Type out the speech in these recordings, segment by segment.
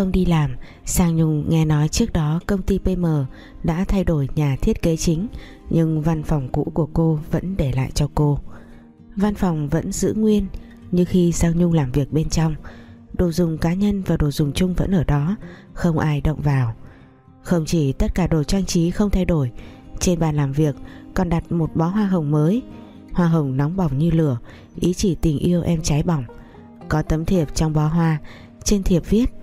không đi làm. Sang Nhung nghe nói trước đó công ty PM đã thay đổi nhà thiết kế chính, nhưng văn phòng cũ của cô vẫn để lại cho cô. Văn phòng vẫn giữ nguyên như khi Sang Nhung làm việc bên trong, đồ dùng cá nhân và đồ dùng chung vẫn ở đó, không ai động vào. Không chỉ tất cả đồ trang trí không thay đổi, trên bàn làm việc còn đặt một bó hoa hồng mới. Hoa hồng nóng bỏng như lửa, ý chỉ tình yêu em cháy bỏng. Có tấm thiệp trong bó hoa, trên thiệp viết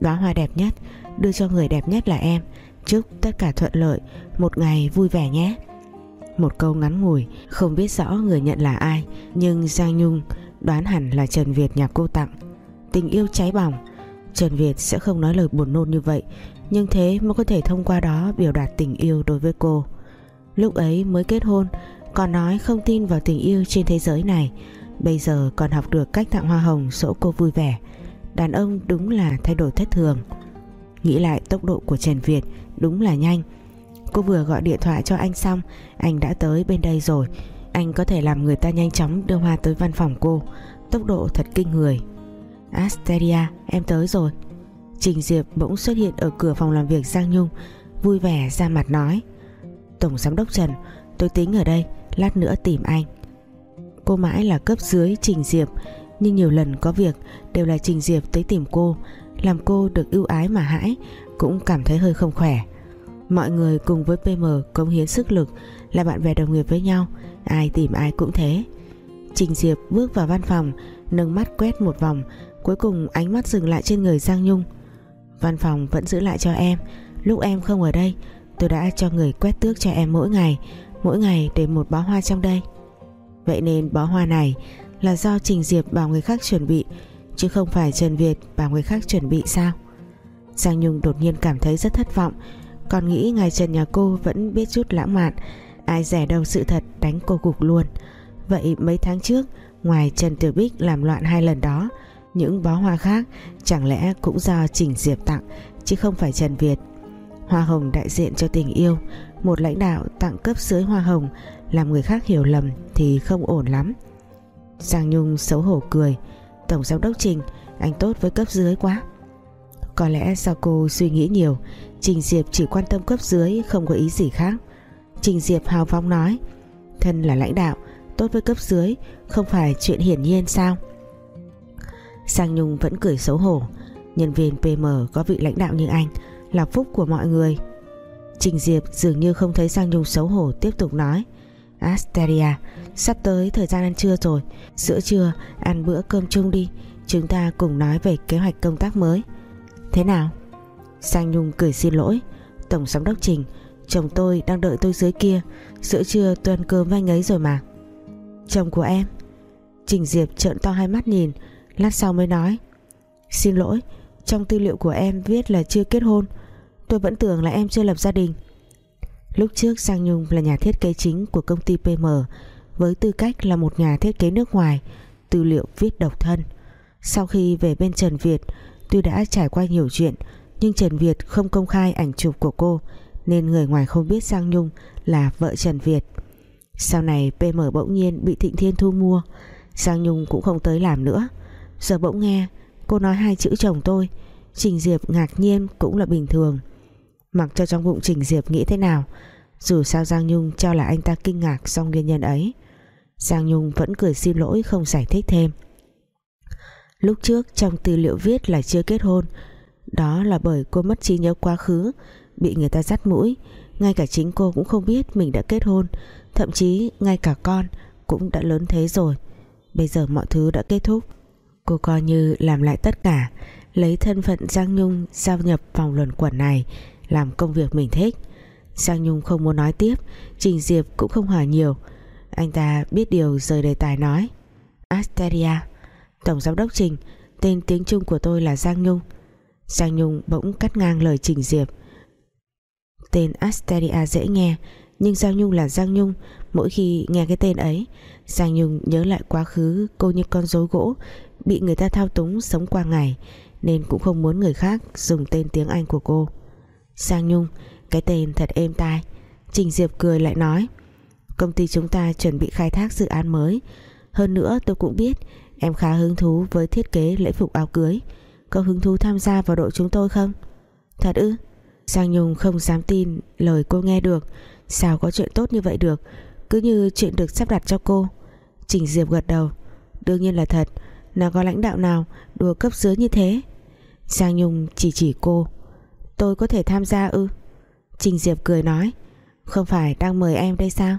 đóa hoa đẹp nhất, đưa cho người đẹp nhất là em. Chúc tất cả thuận lợi, một ngày vui vẻ nhé. Một câu ngắn ngủi, không biết rõ người nhận là ai, nhưng Giang Nhung đoán hẳn là Trần Việt nhà cô tặng. Tình yêu cháy bỏng, Trần Việt sẽ không nói lời buồn nôn như vậy, nhưng thế mới có thể thông qua đó biểu đạt tình yêu đối với cô. Lúc ấy mới kết hôn, còn nói không tin vào tình yêu trên thế giới này. Bây giờ còn học được cách tặng hoa hồng dỗ cô vui vẻ đàn ông đúng là thay đổi thất thường. Nghĩ lại tốc độ của Trần Việt đúng là nhanh. Cô vừa gọi điện thoại cho anh xong, anh đã tới bên đây rồi. Anh có thể làm người ta nhanh chóng đưa hoa tới văn phòng cô. Tốc độ thật kinh người. Asteria, em tới rồi. Trình Diệp bỗng xuất hiện ở cửa phòng làm việc Giang Nhung, vui vẻ ra mặt nói. Tổng giám đốc Trần, tôi tính ở đây, lát nữa tìm anh. Cô mãi là cấp dưới Trình Diệp nhưng nhiều lần có việc đều là Trình Diệp tới tìm cô, làm cô được ưu ái mà hãi, cũng cảm thấy hơi không khỏe. Mọi người cùng với PM cống hiến sức lực, là bạn bè đồng nghiệp với nhau, ai tìm ai cũng thế. Trình Diệp bước vào văn phòng, nâng mắt quét một vòng, cuối cùng ánh mắt dừng lại trên người Giang Nhung. Văn phòng vẫn giữ lại cho em, lúc em không ở đây, tôi đã cho người quét tước cho em mỗi ngày mỗi ngày để một bó hoa trong đây. Vậy nên bó hoa này là do Trình Diệp bảo người khác chuẩn bị, chứ không phải Trần Việt bảo người khác chuẩn bị sao? Giang Nhung đột nhiên cảm thấy rất thất vọng, còn nghĩ ngài Trần nhà cô vẫn biết chút lãng mạn, ai rẻ đâu sự thật đánh cô gục luôn. Vậy mấy tháng trước, ngoài Trần Tiểu Bích làm loạn hai lần đó, những bó hoa khác chẳng lẽ cũng do Trình Diệp tặng, chứ không phải Trần Việt? Hoa hồng đại diện cho tình yêu, một lãnh đạo tặng cấp dưới hoa hồng, làm người khác hiểu lầm thì không ổn lắm. Giang Nhung xấu hổ cười. Tổng giám đốc Trình, Anh tốt với cấp dưới quá. Có lẽ do cô suy nghĩ nhiều, Trình Diệp chỉ quan tâm cấp dưới, Không có ý gì khác. Trình Diệp hào phóng nói, Thân là lãnh đạo, Tốt với cấp dưới, Không phải chuyện hiển nhiên sao? Giang Nhung vẫn cười xấu hổ. Nhân viên PM có vị lãnh đạo như anh, Là phúc của mọi người. Trình Diệp dường như không thấy Giang Nhung xấu hổ, Tiếp tục nói, Asteria Sắp tới thời gian ăn trưa rồi, Giữa trưa ăn bữa cơm chung đi, Chúng ta cùng nói về kế hoạch công tác mới. Thế nào? Sang Nhung cười xin lỗi. Tổng giám đốc Trình, Chồng tôi đang đợi tôi dưới kia, Giữa trưa tôi ăn cơm với anh ấy rồi mà. Chồng của em? Trình Diệp trợn to hai mắt nhìn, Lát sau mới nói. Xin lỗi, Trong tư liệu của em viết là chưa kết hôn, Tôi vẫn tưởng là em chưa lập gia đình. Lúc trước sang Nhung là nhà thiết kế chính của công ty PM với tư cách là một nhà thiết kế nước ngoài, tư liệu viết độc thân. Sau khi về bên Trần Việt, tuy đã trải qua nhiều chuyện, nhưng Trần Việt không công khai ảnh chụp của cô, nên người ngoài không biết Giang Nhung là vợ Trần Việt. Sau này PM bỗng nhiên bị Thịnh Thiên thu mua, Giang Nhung cũng không tới làm nữa. Giờ bỗng nghe, cô nói hai chữ chồng tôi, Trình Diệp ngạc nhiên cũng là bình thường. Mặc cho trong bụng Trình Diệp nghĩ thế nào, Dù sao Giang Nhung cho là anh ta kinh ngạc do nguyên nhân ấy. Giang Nhung vẫn cười xin lỗi, không giải thích thêm. Lúc trước, trong tư liệu viết là chưa kết hôn. Đó là bởi cô mất trí nhớ quá khứ, Bị người ta dắt mũi. Ngay cả chính cô cũng không biết mình đã kết hôn. Thậm chí, ngay cả con Cũng đã lớn thế rồi. Bây giờ mọi thứ đã kết thúc. Cô coi như làm lại tất cả, Lấy thân phận Giang Nhung Giao nhập vòng luẩn quẩn này Làm công việc mình thích. Giang Nhung không muốn nói tiếp, Trình Diệp cũng không hỏi nhiều anh ta biết điều rời đề tài nói. Asteria, Tổng giám đốc Trình, Tên tiếng Trung của tôi là Giang Nhung. Giang Nhung bỗng cắt ngang lời Trình Diệp. Tên Asteria dễ nghe, Nhưng Giang Nhung là Giang Nhung. Mỗi khi nghe cái tên ấy, Giang Nhung nhớ lại quá khứ cô như con rối gỗ, Bị người ta thao túng sống qua ngày, Nên cũng không muốn người khác dùng tên tiếng Anh của cô. Giang Nhung, Cái tên thật êm tai. Trình Diệp cười lại nói Công ty chúng ta chuẩn bị khai thác dự án mới. Hơn nữa, tôi cũng biết Em khá hứng thú với thiết kế lễ phục áo cưới. Có hứng thú tham gia vào đội chúng tôi không? Thật ư? Giang Nhung không dám tin lời cô nghe được. Sao có chuyện tốt như vậy được? Cứ như chuyện được sắp đặt cho cô. Trình Diệp gật đầu. Đương nhiên là thật. Nào có lãnh đạo nào đùa cấp dưới như thế? Giang Nhung chỉ chỉ cô. Tôi có thể tham gia ư? Trình Diệp cười nói. Không phải đang mời em đây sao?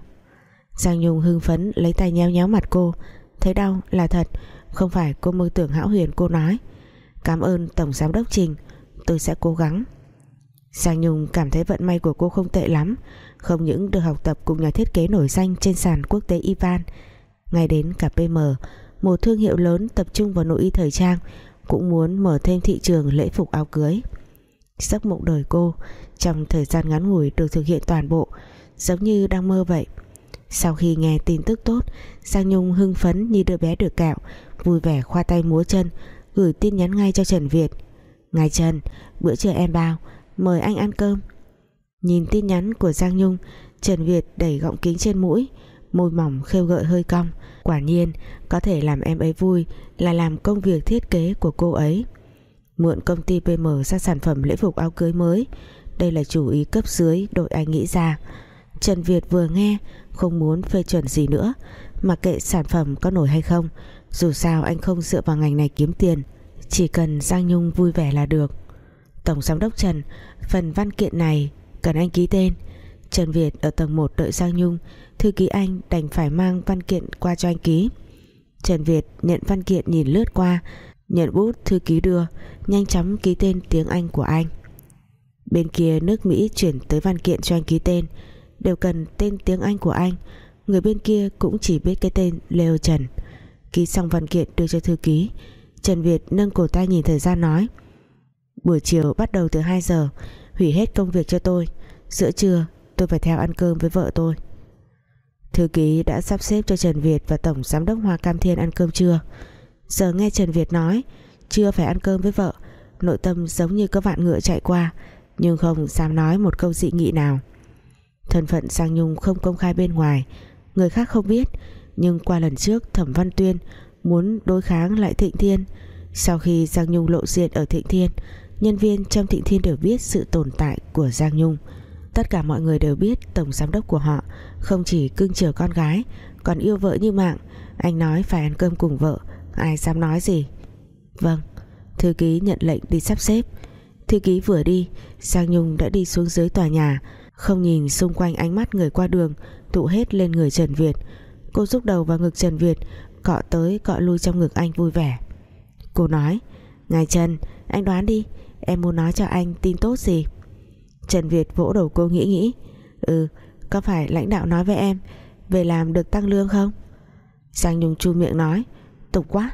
Giang Nhung hưng phấn lấy tay nhéo nhéo mặt cô. Thấy đau là thật, Không phải cô mơ tưởng hão huyền cô nói. Cảm ơn Tổng Giám đốc Trình, Tôi sẽ cố gắng. Giang Nhung cảm thấy vận may của cô không tệ lắm, Không những được học tập cùng nhà thiết kế nổi danh Trên sàn quốc tế Ivan. Ngay đến cả PM Một thương hiệu lớn tập trung vào nội y thời trang, Cũng muốn mở thêm thị trường lễ phục áo cưới. Giấc mộng đời cô Trong thời gian ngắn ngủi được thực hiện toàn bộ, Giống như đang mơ vậy. Sau khi nghe tin tức tốt, Giang Nhung hưng phấn như đứa bé được kẹo, Vui vẻ khoa tay múa chân, Gửi tin nhắn ngay cho Trần Việt. Ngài Trần, Bữa trưa em bao, Mời anh ăn cơm. Nhìn tin nhắn của Giang Nhung, Trần Việt đẩy gọng kính trên mũi, Môi mỏng khêu gợi hơi cong. Quả nhiên, có thể làm em ấy vui Là làm công việc thiết kế của cô ấy. Mượn công ty PM ra sản phẩm lễ phục áo cưới mới, Đây là chủ ý cấp dưới đội anh nghĩ ra. Trần Việt vừa nghe, Không muốn phê chuẩn gì nữa. Mà kệ sản phẩm có nổi hay không, Dù sao anh không dựa vào ngành này kiếm tiền, Chỉ cần Giang Nhung vui vẻ là được. Tổng Giám đốc Trần, Phần văn kiện này cần anh ký tên. Trần Việt ở tầng 1 đợi Giang Nhung, Thư ký anh đành phải mang văn kiện qua cho anh ký. Trần Việt nhận văn kiện nhìn lướt qua, Nhận bút thư ký đưa, Nhanh chóng ký tên tiếng Anh của anh. Bên kia nước Mỹ chuyển tới văn kiện cho anh ký tên. Đều cần tên tiếng Anh của anh. Người bên kia cũng chỉ biết cái tên Leo Trần. Ký xong văn kiện đưa cho thư ký. Trần Việt nâng cổ tay nhìn thời gian nói, Buổi chiều bắt đầu từ 2 giờ, Hủy hết công việc cho tôi. Giữa trưa, tôi phải theo ăn cơm với vợ tôi. Thư ký đã sắp xếp cho Trần Việt Và Tổng Giám đốc Hoa Cam Thiên ăn cơm trưa. Giờ nghe Trần Việt nói, Chưa phải ăn cơm với vợ, Nội tâm giống như có vạn ngựa chạy qua, Nhưng không dám nói một câu dị nghị nào. Thân phận Sang Nhung không công khai bên ngoài. Người khác không biết, Nhưng qua lần trước Thẩm Văn Tuyên Muốn đối kháng lại Thịnh Thiên. Sau khi Giang Nhung lộ diện ở Thịnh Thiên, Nhân viên trong Thịnh Thiên đều biết sự tồn tại của Giang Nhung. Tất cả mọi người đều biết Tổng giám đốc của họ Không chỉ cưng chiều con gái, Còn yêu vợ như mạng. Anh nói phải ăn cơm cùng vợ, Ai dám nói gì? Vâng Thư ký nhận lệnh đi sắp xếp. Thư ký vừa đi, Giang Nhung đã đi xuống dưới tòa nhà. Không nhìn xung quanh ánh mắt người qua đường, Tụ hết lên người Trần Việt. Cô rúc đầu vào ngực Trần Việt, Cọ tới cọ lui trong ngực anh vui vẻ. Cô nói, Ngài Trần, anh đoán đi, Em muốn nói cho anh tin tốt gì? Trần Việt vỗ đầu cô nghĩ nghĩ Ừ có phải lãnh đạo nói với em Về làm được tăng lương không? Giang Nhung chu miệng nói, Tục quá.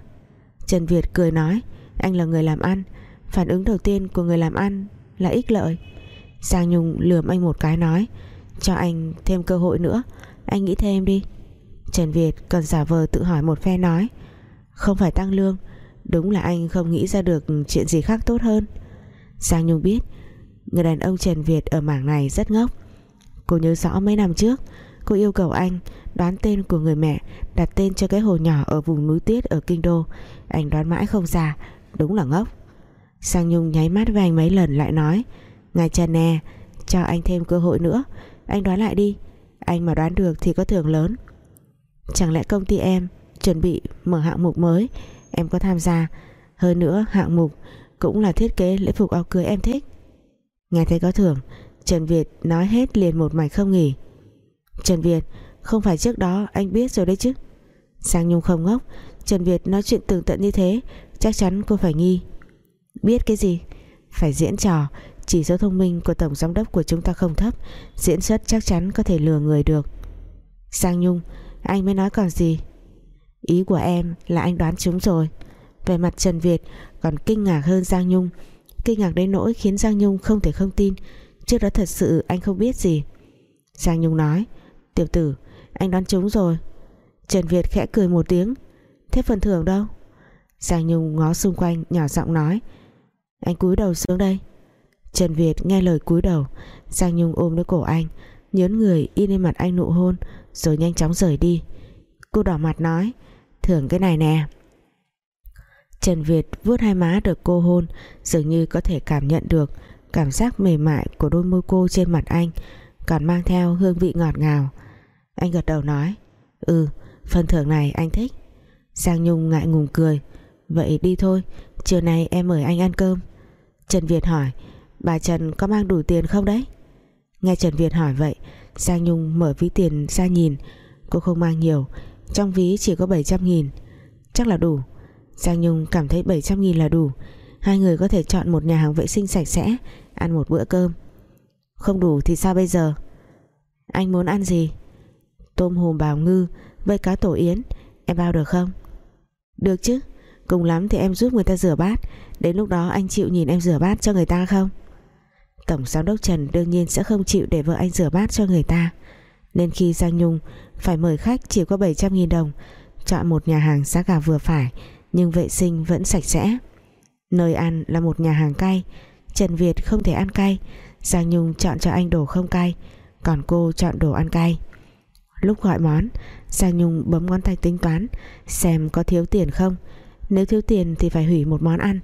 Trần Việt cười nói, Anh là người làm ăn, Phản ứng đầu tiên của người làm ăn là ích lợi. Giang Nhung lườm anh một cái nói, Cho anh thêm cơ hội nữa. Anh nghĩ thêm đi. Trần Việt còn giả vờ tự hỏi một phe nói, Không phải tăng lương, Đúng là anh không nghĩ ra được chuyện gì khác tốt hơn. Giang Nhung biết, Người đàn ông Trần Việt ở mảng này rất ngốc. Cô nhớ rõ mấy năm trước, Cô yêu cầu anh đoán tên của người mẹ, Đặt tên cho cái hồ nhỏ ở vùng núi tuyết ở Kinh Đô. Anh đoán mãi không ra, Đúng là ngốc. Sang Nhung nháy mắt với anh mấy lần lại nói Ngài Trần nè, Cho anh thêm cơ hội nữa. Anh đoán lại đi. Anh mà đoán được thì có thưởng lớn. Chẳng lẽ công ty em Chuẩn bị mở hạng mục mới? Em có tham gia. Hơn nữa, hạng mục cũng là thiết kế lễ phục áo cưới em thích. Nghe thấy có thưởng, Trần Việt nói hết liền một mạch không nghỉ. Trần Việt, không phải trước đó anh biết rồi đấy chứ. Sang Nhung không ngốc, Trần Việt nói chuyện tường tận như thế, Chắc chắn cô phải nghi. Biết cái gì? Phải diễn trò chỉ số thông minh của tổng giám đốc của chúng ta không thấp, Diễn xuất chắc chắn có thể lừa người được. Sang Nhung, Anh mới nói còn gì? Ý của em là anh đoán chúng rồi. Về mặt Trần Việt còn kinh ngạc hơn Giang Nhung. Kinh ngạc đến nỗi khiến Giang Nhung không thể không tin. Trước đó thật sự anh không biết gì. Giang Nhung nói, Tiểu tử, anh đoán chúng rồi. Trần Việt khẽ cười một tiếng, Thế phần thưởng đâu? Giang Nhung ngó xung quanh, nhỏ giọng nói, Anh cúi đầu xuống đây. Trần Việt nghe lời cúi đầu. Giang Nhung ôm lấy cổ anh, Nhớn người in lên mặt anh nụ hôn, Rồi nhanh chóng rời đi. Cô đỏ mặt nói, Thưởng cái này nè. Trần Việt vuốt hai má được cô hôn, Dường như có thể cảm nhận được Cảm giác mềm mại của đôi môi cô trên mặt anh, Còn mang theo hương vị ngọt ngào. Anh gật đầu nói Ừ phần thưởng này anh thích. Giang Nhung ngại ngùng cười, Vậy đi thôi Chiều nay em mời anh ăn cơm. Trần Việt hỏi Bà Trần có mang đủ tiền không đấy? Nghe Trần Việt hỏi vậy Giang Nhung mở ví tiền ra nhìn. Cô không mang nhiều, Trong ví chỉ có 700 nghìn. Chắc là đủ. Giang Nhung cảm thấy 700 nghìn là đủ. Hai người có thể chọn một nhà hàng vệ sinh sạch sẽ, Ăn một bữa cơm. Không đủ thì sao bây giờ? Anh muốn ăn gì? Tôm hùm bào ngư với cá tổ yến, Em bao được không? Được chứ, Cùng lắm thì em giúp người ta rửa bát. Đến lúc đó anh chịu nhìn em rửa bát cho người ta không? Tổng giám đốc Trần đương nhiên sẽ không chịu để vợ anh rửa bát cho người ta. Nên khi Giang Nhung phải mời khách chỉ có 700.000 đồng, Chọn một nhà hàng giá cả vừa phải, Nhưng vệ sinh vẫn sạch sẽ. Nơi ăn là một nhà hàng cay, Trần Việt không thể ăn cay, Giang Nhung chọn cho anh đồ không cay, Còn cô chọn đồ ăn cay. Lúc gọi món, Giang Nhung bấm ngón tay tính toán, Xem có thiếu tiền không. Nếu thiếu tiền thì phải hủy một món ăn.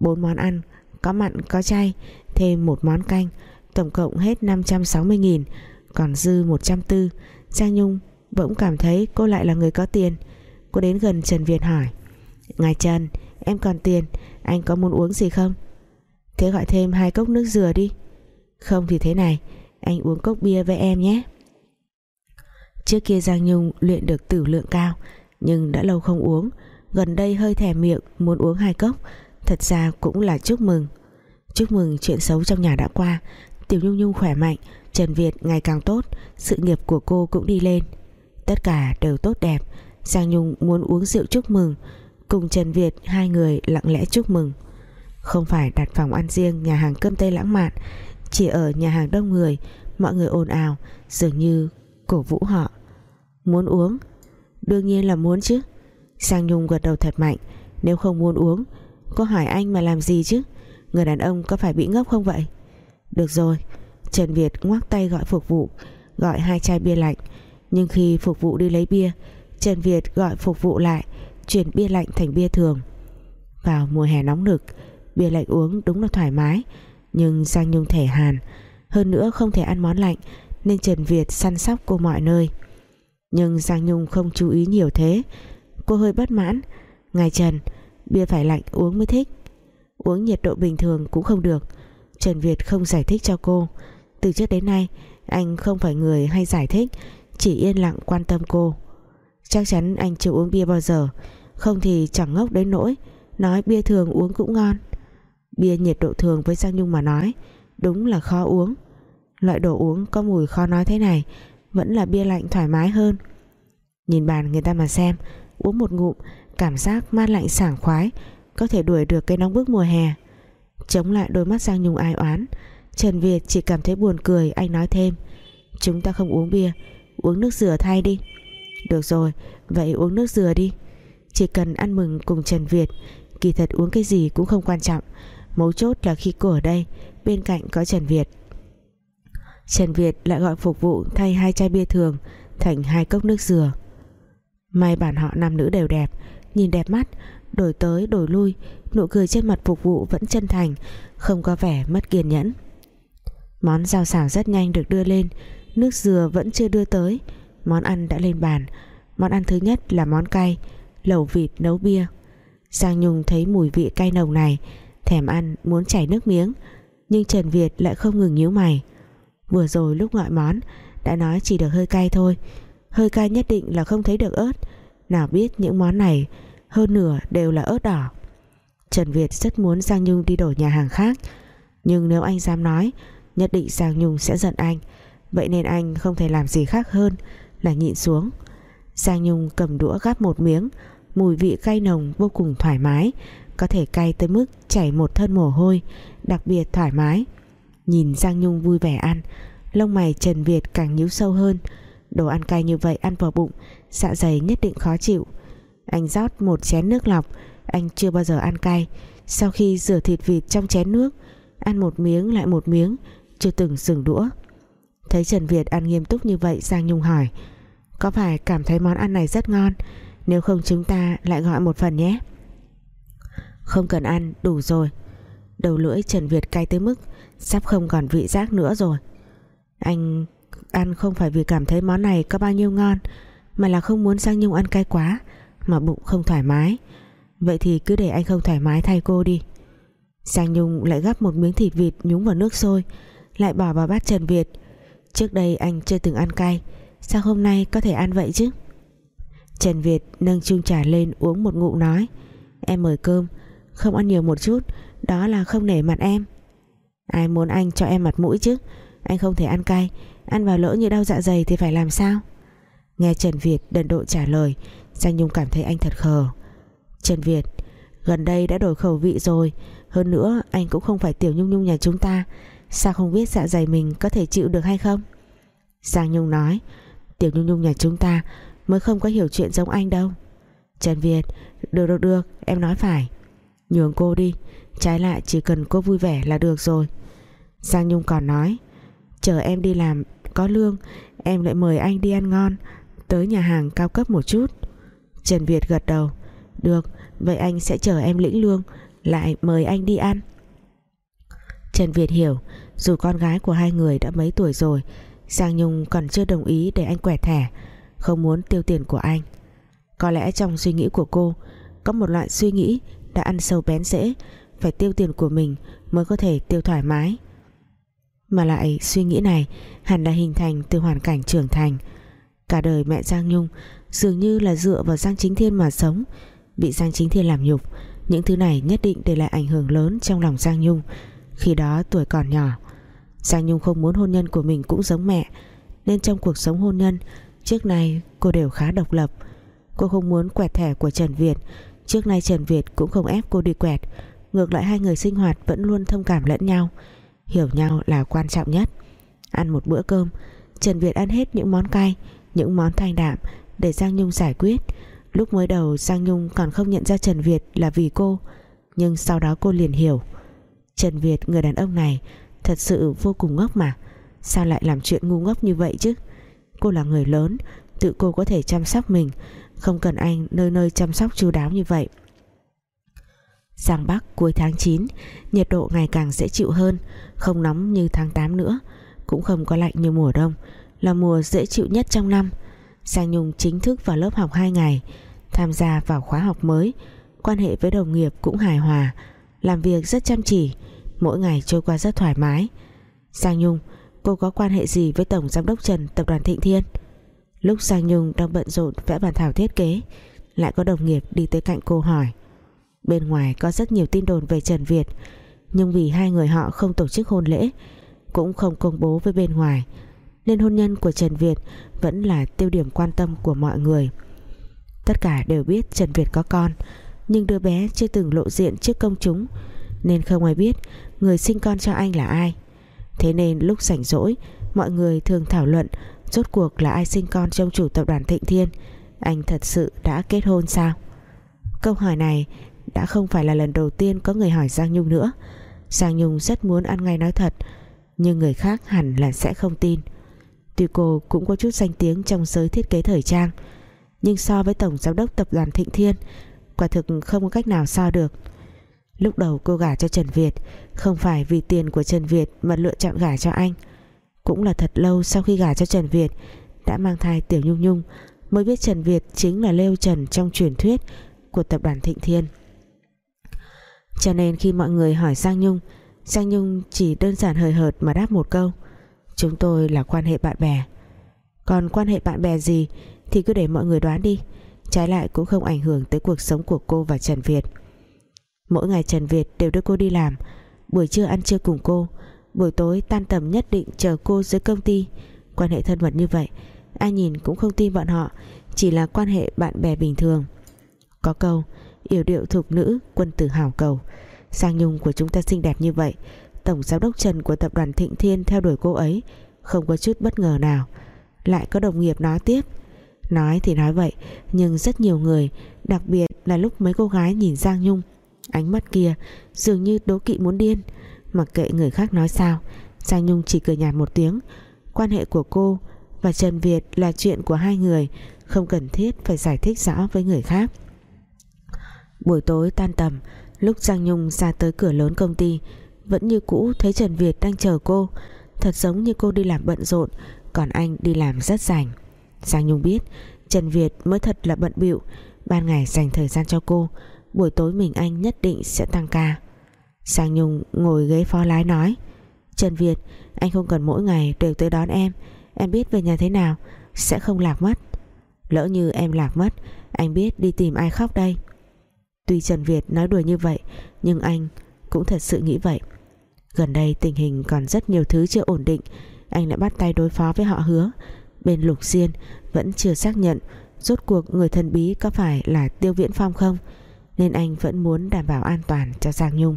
Bốn món ăn có mặn, có chay Thêm một món canh, Tổng cộng hết 560 nghìn, Còn dư 140 Giang Nhung bỗng cảm thấy cô lại là người có tiền. Cô đến gần Trần Việt hỏi, Ngài Trần, Em còn tiền, Anh có muốn uống gì không? Thế gọi thêm hai cốc nước dừa đi. Không thì thế này, Anh uống cốc bia với em nhé. Trước kia Giang Nhung luyện được tử lượng cao, Nhưng đã lâu không uống. Gần đây hơi thèm miệng, muốn uống hai cốc Thật ra cũng là chúc mừng. Chúc mừng chuyện xấu trong nhà đã qua. Tiểu Nhung Nhung khỏe mạnh, Trần Việt ngày càng tốt, Sự nghiệp của cô cũng đi lên. Tất cả đều tốt đẹp. Giang Nhung muốn uống rượu chúc mừng, Cùng Trần Việt hai người lặng lẽ chúc mừng. Không phải đặt phòng ăn riêng Nhà hàng cơm tây lãng mạn, Chỉ ở nhà hàng đông người, Mọi người ồn ào, Dường như cổ vũ họ. Muốn uống? Đương nhiên là muốn chứ. Sang Nhung gật đầu thật mạnh, Nếu không muốn uống có hỏi anh mà làm gì chứ? Người đàn ông có phải bị ngốc không vậy? Được rồi. Trần Việt ngoắc tay gọi phục vụ, Gọi hai chai bia lạnh. Nhưng khi phục vụ đi lấy bia, Trần Việt gọi phục vụ lại, Chuyển bia lạnh thành bia thường. Vào mùa hè nóng nực, Bia lạnh uống đúng là thoải mái, Nhưng Giang Nhung thể hàn. Hơn nữa không thể ăn món lạnh, Nên Trần Việt săn sóc cô mọi nơi. Nhưng Giang Nhung không chú ý nhiều thế. Cô hơi bất mãn. Ngài Trần Bia phải lạnh uống mới thích. Uống nhiệt độ bình thường cũng không được. Trần Việt không giải thích cho cô. Từ trước đến nay, Anh không phải người hay giải thích, Chỉ yên lặng quan tâm cô. Chắc chắn anh chưa uống bia bao giờ. Không thì chẳng ngốc đến nỗi, Nói bia thường uống cũng ngon. Bia nhiệt độ thường với Giang Nhung mà nói, Đúng là khó uống. Loại đồ uống có mùi khó nói thế này, Vẫn là bia lạnh thoải mái hơn. Nhìn bàn người ta mà xem, Uống một ngụm Cảm giác mát lạnh sảng khoái, Có thể đuổi được cái nóng bức mùa hè. Chống lại đôi mắt Giang Nhung ai oán, Trần Việt chỉ cảm thấy buồn cười, Anh nói thêm, Chúng ta không uống bia, Uống nước dừa thay đi. Được rồi, Vậy uống nước dừa đi. Chỉ cần ăn mừng cùng Trần Việt, Kỳ thật uống cái gì cũng không quan trọng, Mấu chốt là khi cô ở đây, Bên cạnh có Trần Việt. Trần Việt lại gọi phục vụ thay hai chai bia thường thành hai cốc nước dừa. May bản họ nam nữ đều đẹp Nhìn đẹp mắt, Đổi tới đổi lui, Nụ cười trên mặt phục vụ vẫn chân thành, Không có vẻ mất kiên nhẫn. Món rau xào rất nhanh được đưa lên, Nước dừa vẫn chưa đưa tới. Món ăn đã lên bàn. Món ăn thứ nhất là món cay, Lẩu vịt nấu bia. Giang Nhung thấy mùi vị cay nồng này, Thèm ăn, muốn chảy nước miếng, Nhưng Trần Việt lại không ngừng nhíu mày. Vừa rồi lúc gọi món, Đã nói chỉ được hơi cay thôi. Hơi cay nhất định là không thấy được ớt. Nào biết những món này, Hơn nửa đều là ớt đỏ. Trần Việt rất muốn Giang Nhung đi đổi nhà hàng khác, Nhưng nếu anh dám nói, Nhất định Giang Nhung sẽ giận anh. Vậy nên anh không thể làm gì khác hơn Là nhịn xuống. Giang Nhung cầm đũa gắp một miếng, Mùi vị cay nồng vô cùng thoải mái, Có thể cay tới mức chảy một thân mồ hôi, Đặc biệt thoải mái. Nhìn Giang Nhung vui vẻ ăn, Lông mày Trần Việt càng nhíu sâu hơn. Đồ ăn cay như vậy ăn vào bụng Dạ dày nhất định khó chịu. Anh rót một chén nước lọc, Anh chưa bao giờ ăn cay. Sau khi rửa thịt vịt trong chén nước, Ăn một miếng lại một miếng, Chưa từng dừng đũa. Thấy Trần Việt ăn nghiêm túc như vậy, Giang Nhung hỏi, Có phải cảm thấy món ăn này rất ngon? Nếu không chúng ta lại gọi một phần nhé. Không cần ăn, đủ rồi. Đầu lưỡi Trần Việt cay tới mức Sắp không còn vị giác nữa rồi. Anh ăn không phải vì cảm thấy món này có bao nhiêu ngon, Mà là không muốn Giang Nhung ăn cay quá, Mà bụng không thoải mái. Vậy thì cứ để anh không thoải mái thay cô đi. Giang Nhung lại gắp một miếng thịt vịt nhúng vào nước sôi, Lại bỏ vào bát Trần Việt. Trước đây anh chưa từng ăn cay, Sao hôm nay có thể ăn vậy chứ? Trần Việt nâng chung trà lên uống một ngụm nói, Em mời cơm, Không ăn nhiều một chút, Đó là không nể mặt em. Ai muốn anh cho em mặt mũi chứ, Anh không thể ăn cay Ăn vào lỡ như đau dạ dày thì phải làm sao? Nghe Trần Việt đần độ trả lời, Giang Nhung cảm thấy anh thật khờ. Trần Việt, Gần đây đã đổi khẩu vị rồi, Hơn nữa anh cũng không phải Tiểu Nhung Nhung nhà chúng ta, Sao không biết dạ dày mình có thể chịu được hay không? Giang Nhung nói, Tiểu Nhung Nhung nhà chúng ta Mới không có hiểu chuyện giống anh đâu. Trần Việt, Được được được, em nói phải. Nhường cô đi, Trái lại chỉ cần cô vui vẻ là được rồi. Giang Nhung còn nói Chờ em đi làm có lương, Em lại mời anh đi ăn ngon, Tới nhà hàng cao cấp một chút. Trần Việt gật đầu, Được, vậy anh sẽ chờ em lĩnh lương, Lại mời anh đi ăn. Trần Việt hiểu, Dù con gái của hai người đã mấy tuổi rồi, Giang Nhung còn chưa đồng ý để anh quẹt thẻ, Không muốn tiêu tiền của anh. Có lẽ trong suy nghĩ của cô, Có một loại suy nghĩ đã ăn sâu bén rễ Phải tiêu tiền của mình Mới có thể tiêu thoải mái. Mà lại suy nghĩ này, Hẳn là hình thành từ hoàn cảnh trưởng thành. Cả đời mẹ Giang Nhung Dường như là dựa vào Giang Chính Thiên mà sống. Bị Giang Chính Thiên làm nhục, Những thứ này nhất định để lại ảnh hưởng lớn Trong lòng Giang Nhung. Khi đó tuổi còn nhỏ, Giang Nhung không muốn hôn nhân của mình cũng giống mẹ, Nên trong cuộc sống hôn nhân, Trước nay cô đều khá độc lập. Cô không muốn quẹt thẻ của Trần Việt, Trước nay Trần Việt cũng không ép cô đi quẹt. Ngược lại hai người sinh hoạt vẫn luôn thông cảm lẫn nhau. Hiểu nhau là quan trọng nhất. Ăn một bữa cơm, Trần Việt ăn hết những món cay, Những món thanh đạm Để Giang Nhung giải quyết. Lúc mới đầu, Giang Nhung còn không nhận ra Trần Việt là vì cô, Nhưng sau đó cô liền hiểu. Trần Việt, người đàn ông này, Thật sự vô cùng ngốc mà. Sao lại làm chuyện ngu ngốc như vậy chứ? Cô là người lớn, Tự cô có thể chăm sóc mình. Không cần anh nơi nơi chăm sóc chu đáo như vậy. Giang Bắc cuối tháng 9 Nhiệt độ ngày càng dễ chịu hơn, Không nóng như tháng 8 nữa, Cũng không có lạnh như mùa đông, Là mùa dễ chịu nhất trong năm. Giang Nhung chính thức vào lớp học 2 ngày, Tham gia vào khóa học mới, Quan hệ với đồng nghiệp cũng hài hòa, Làm việc rất chăm chỉ, Mỗi ngày trôi qua rất thoải mái. Giang Nhung, Cô có quan hệ gì với Tổng Giám đốc Trần, Tập đoàn Thịnh Thiên? Lúc Giang Nhung đang bận rộn vẽ bản thảo thiết kế, Lại có đồng nghiệp đi tới cạnh cô hỏi. Bên ngoài có rất nhiều tin đồn về Trần Việt. Nhưng vì hai người họ không tổ chức hôn lễ, Cũng không công bố với bên ngoài, Nên hôn nhân của Trần Việt Vẫn là tiêu điểm quan tâm của mọi người. Tất cả đều biết Trần Việt có con, Nhưng đứa bé chưa từng lộ diện trước công chúng, Nên không ai biết Người sinh con cho anh là ai. Thế nên lúc rảnh rỗi, Mọi người thường thảo luận Rốt cuộc là ai sinh con trong chủ tập đoàn Thịnh Thiên, Anh thật sự đã kết hôn sao? Câu hỏi này đã không phải là lần đầu tiên có người hỏi Giang Nhung nữa. Giang Nhung rất muốn ăn ngay nói thật, Nhưng người khác hẳn là sẽ không tin. Tuy cô cũng có chút danh tiếng Trong giới thiết kế thời trang, Nhưng so với Tổng Giám đốc Tập đoàn Thịnh Thiên, Quả thực không có cách nào so được. Lúc đầu cô gả cho Trần Việt, Không phải vì tiền của Trần Việt Mà lựa chọn gả cho anh. Cũng là thật lâu sau khi gả cho Trần Việt, Đã mang thai Tiểu Nhung Nhung, Mới biết Trần Việt chính là Lêu Trần Trong truyền thuyết của tập đoàn Thịnh Thiên. Cho nên khi mọi người hỏi Giang Nhung Giang Nhung chỉ đơn giản hời hợt Mà đáp một câu, Chúng tôi là quan hệ bạn bè. Còn quan hệ bạn bè gì Thì cứ để mọi người đoán đi, Trái lại cũng không ảnh hưởng tới cuộc sống của cô và Trần Việt. Mỗi ngày Trần Việt đều đưa cô đi làm, Buổi trưa ăn trưa cùng cô, Buổi tối tan tầm nhất định chờ cô dưới công ty. Quan hệ thân mật như vậy, Ai nhìn cũng không tin bọn họ, Chỉ là quan hệ bạn bè bình thường. Có câu Yểu điệu thục nữ, quân tử hào cầu. Sang Nhung của chúng ta xinh đẹp như vậy, Tổng giám đốc Trần của tập đoàn Thịnh Thiên Theo đuổi cô ấy, Không có chút bất ngờ nào. Lại có đồng nghiệp nói tiếp. Nói thì nói vậy, Nhưng rất nhiều người, Đặc biệt là lúc mấy cô gái nhìn Giang Nhung, Ánh mắt kia dường như đố kỵ muốn điên. Mặc kệ người khác nói sao, Giang Nhung chỉ cười nhạt một tiếng. Quan hệ của cô và Trần Việt là chuyện của hai người, Không cần thiết phải giải thích rõ với người khác. Buổi tối tan tầm, Lúc Giang Nhung ra tới cửa lớn công ty, Vẫn như cũ thấy Trần Việt đang chờ cô. Thật giống như cô đi làm bận rộn, Còn anh đi làm rất rảnh. Giang Nhung biết, Trần Việt mới thật là bận bịu, Ban ngày dành thời gian cho cô, Buổi tối mình anh nhất định sẽ tăng ca. Giang Nhung ngồi ghế phó lái nói, Trần Việt, Anh không cần mỗi ngày đều tới đón em. Em biết về nhà thế nào, Sẽ không lạc mất. Lỡ như em lạc mất, Anh biết đi tìm ai khóc đây? Tuy Trần Việt nói đùa như vậy, Nhưng anh cũng thật sự nghĩ vậy. Gần đây tình hình còn rất nhiều thứ chưa ổn định, Anh đã bắt tay đối phó với họ hứa. Bên Lục Diên Vẫn chưa xác nhận Rốt cuộc người thần bí có phải là Tiêu Viễn Phong không, Nên anh vẫn muốn đảm bảo an toàn cho Giang Nhung.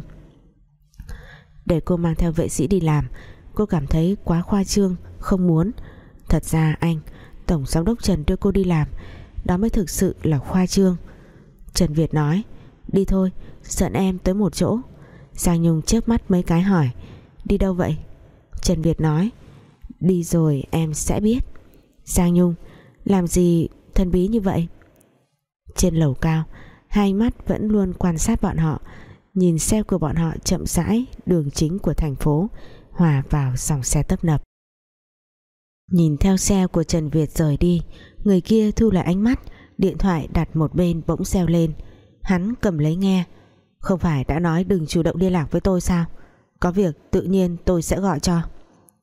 Để cô mang theo vệ sĩ đi làm, Cô cảm thấy quá khoa trương, Không muốn. Thật ra anh, Tổng giám đốc Trần đưa cô đi làm, Đó mới thực sự là khoa trương. Trần Việt nói Đi thôi, dẫn em tới một chỗ. Giang Nhung trước mắt mấy cái hỏi, Đi đâu vậy? Trần Việt nói, Đi rồi em sẽ biết. Giang Nhung, Làm gì thân bí như vậy? Trên lầu cao, Hai mắt vẫn luôn quan sát bọn họ, Nhìn xe của bọn họ chậm rãi Đường chính của thành phố, Hòa vào dòng xe tấp nập. Nhìn theo xe của Trần Việt rời đi, Người kia thu lại ánh mắt, Điện thoại đặt một bên bỗng reo lên. Hắn cầm lấy nghe. Không phải đã nói đừng chủ động liên lạc với tôi sao? Có việc tự nhiên tôi sẽ gọi cho.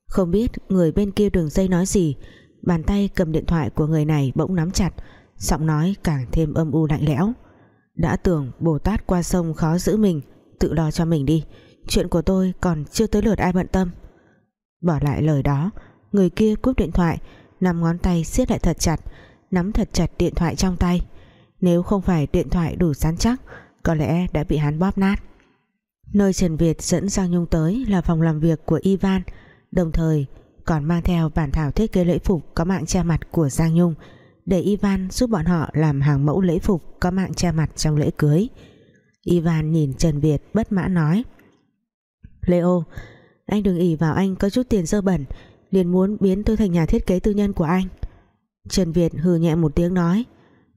Không biết người bên kia đường dây nói gì. Bàn tay cầm điện thoại của người này bỗng nắm chặt, Giọng nói càng thêm âm u lạnh lẽo. Đã tưởng Bồ Tát qua sông khó giữ mình, Tự lo cho mình đi. Chuyện của tôi còn chưa tới lượt ai bận tâm. Bỏ lại lời đó, Người kia cúp điện thoại Nằm ngón tay siết lại thật chặt, Nắm thật chặt điện thoại trong tay. Nếu không phải điện thoại đủ sán chắc, Có lẽ đã bị hắn bóp nát. Nơi Trần Việt dẫn Giang Nhung tới Là phòng làm việc của Ivan, Đồng thời còn mang theo bản thảo thiết kế lễ phục Có mạng che mặt của Giang Nhung Để Ivan giúp bọn họ làm hàng mẫu lễ phục Có mạng che mặt trong lễ cưới. Ivan nhìn Trần Việt bất mãn nói Leo Anh đừng ỉ vào anh có chút tiền dơ bẩn, liền muốn biến tôi thành nhà thiết kế tư nhân của anh. Trần Việt hừ nhẹ một tiếng nói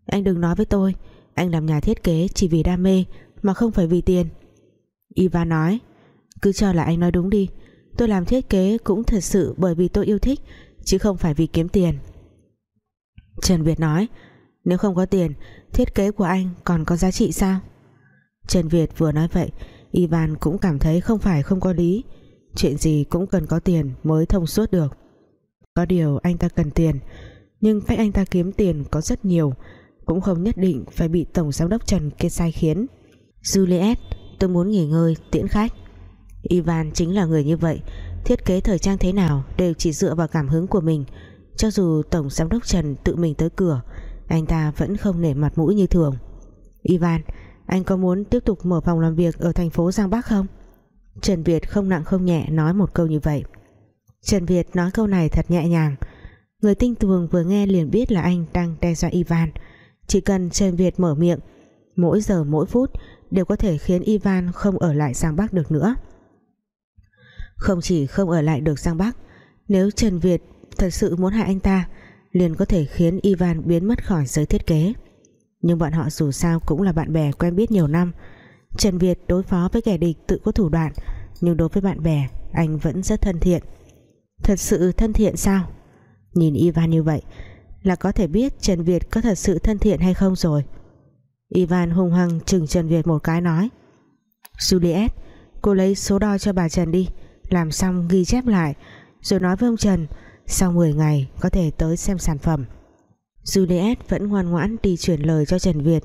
anh đừng nói với tôi, Anh làm nhà thiết kế chỉ vì đam mê Mà không phải vì tiền. Ivan nói, Cứ cho là anh nói đúng đi, Tôi làm thiết kế cũng thật sự bởi vì tôi yêu thích, Chứ không phải vì kiếm tiền. Trần Việt nói, Nếu không có tiền, Thiết kế của anh còn có giá trị sao? Trần Việt vừa nói vậy, Ivan cũng cảm thấy không phải không có lý. Chuyện gì cũng cần có tiền mới thông suốt được. Có điều anh ta cần tiền, Nhưng cách anh ta kiếm tiền có rất nhiều cũng không nhất định phải bị Tổng Giám đốc Trần kia sai khiến. Juliet, Tôi muốn nghỉ ngơi, tiễn khách. Ivan chính là người như vậy, Thiết kế thời trang thế nào Đều chỉ dựa vào cảm hứng của mình. Cho dù Tổng Giám đốc Trần tự mình tới cửa, Anh ta vẫn không nể mặt mũi như thường. Ivan, Anh có muốn tiếp tục mở phòng làm việc Ở thành phố Giang Bắc không? Trần Việt không nặng không nhẹ nói một câu như vậy. Trần Việt nói câu này thật nhẹ nhàng. Người tinh tường vừa nghe liền biết là anh đang đe dọa Ivan. Chỉ cần Trần Việt mở miệng, Mỗi giờ mỗi phút Đều có thể khiến Ivan không ở lại Giang Bắc được nữa. Không chỉ không ở lại được Giang Bắc, Nếu Trần Việt thật sự muốn hại anh ta, Liền có thể khiến Ivan biến mất khỏi giới thiết kế. Nhưng bọn họ dù sao cũng là bạn bè quen biết nhiều năm. Trần Việt đối phó với kẻ địch tự có thủ đoạn, Nhưng đối với bạn bè, Anh vẫn rất thân thiện. Thật sự thân thiện sao? Nhìn Ivan như vậy là có thể biết Trần Việt có thật sự thân thiện hay không rồi. Ivan hung hăng chừng Trần Việt một cái nói, Juliet, Cô lấy số đo cho bà Trần đi, Làm xong ghi chép lại, Rồi nói với ông Trần, Sau 10 ngày có thể tới xem sản phẩm. Juliet vẫn ngoan ngoãn đi chuyển lời cho Trần Việt.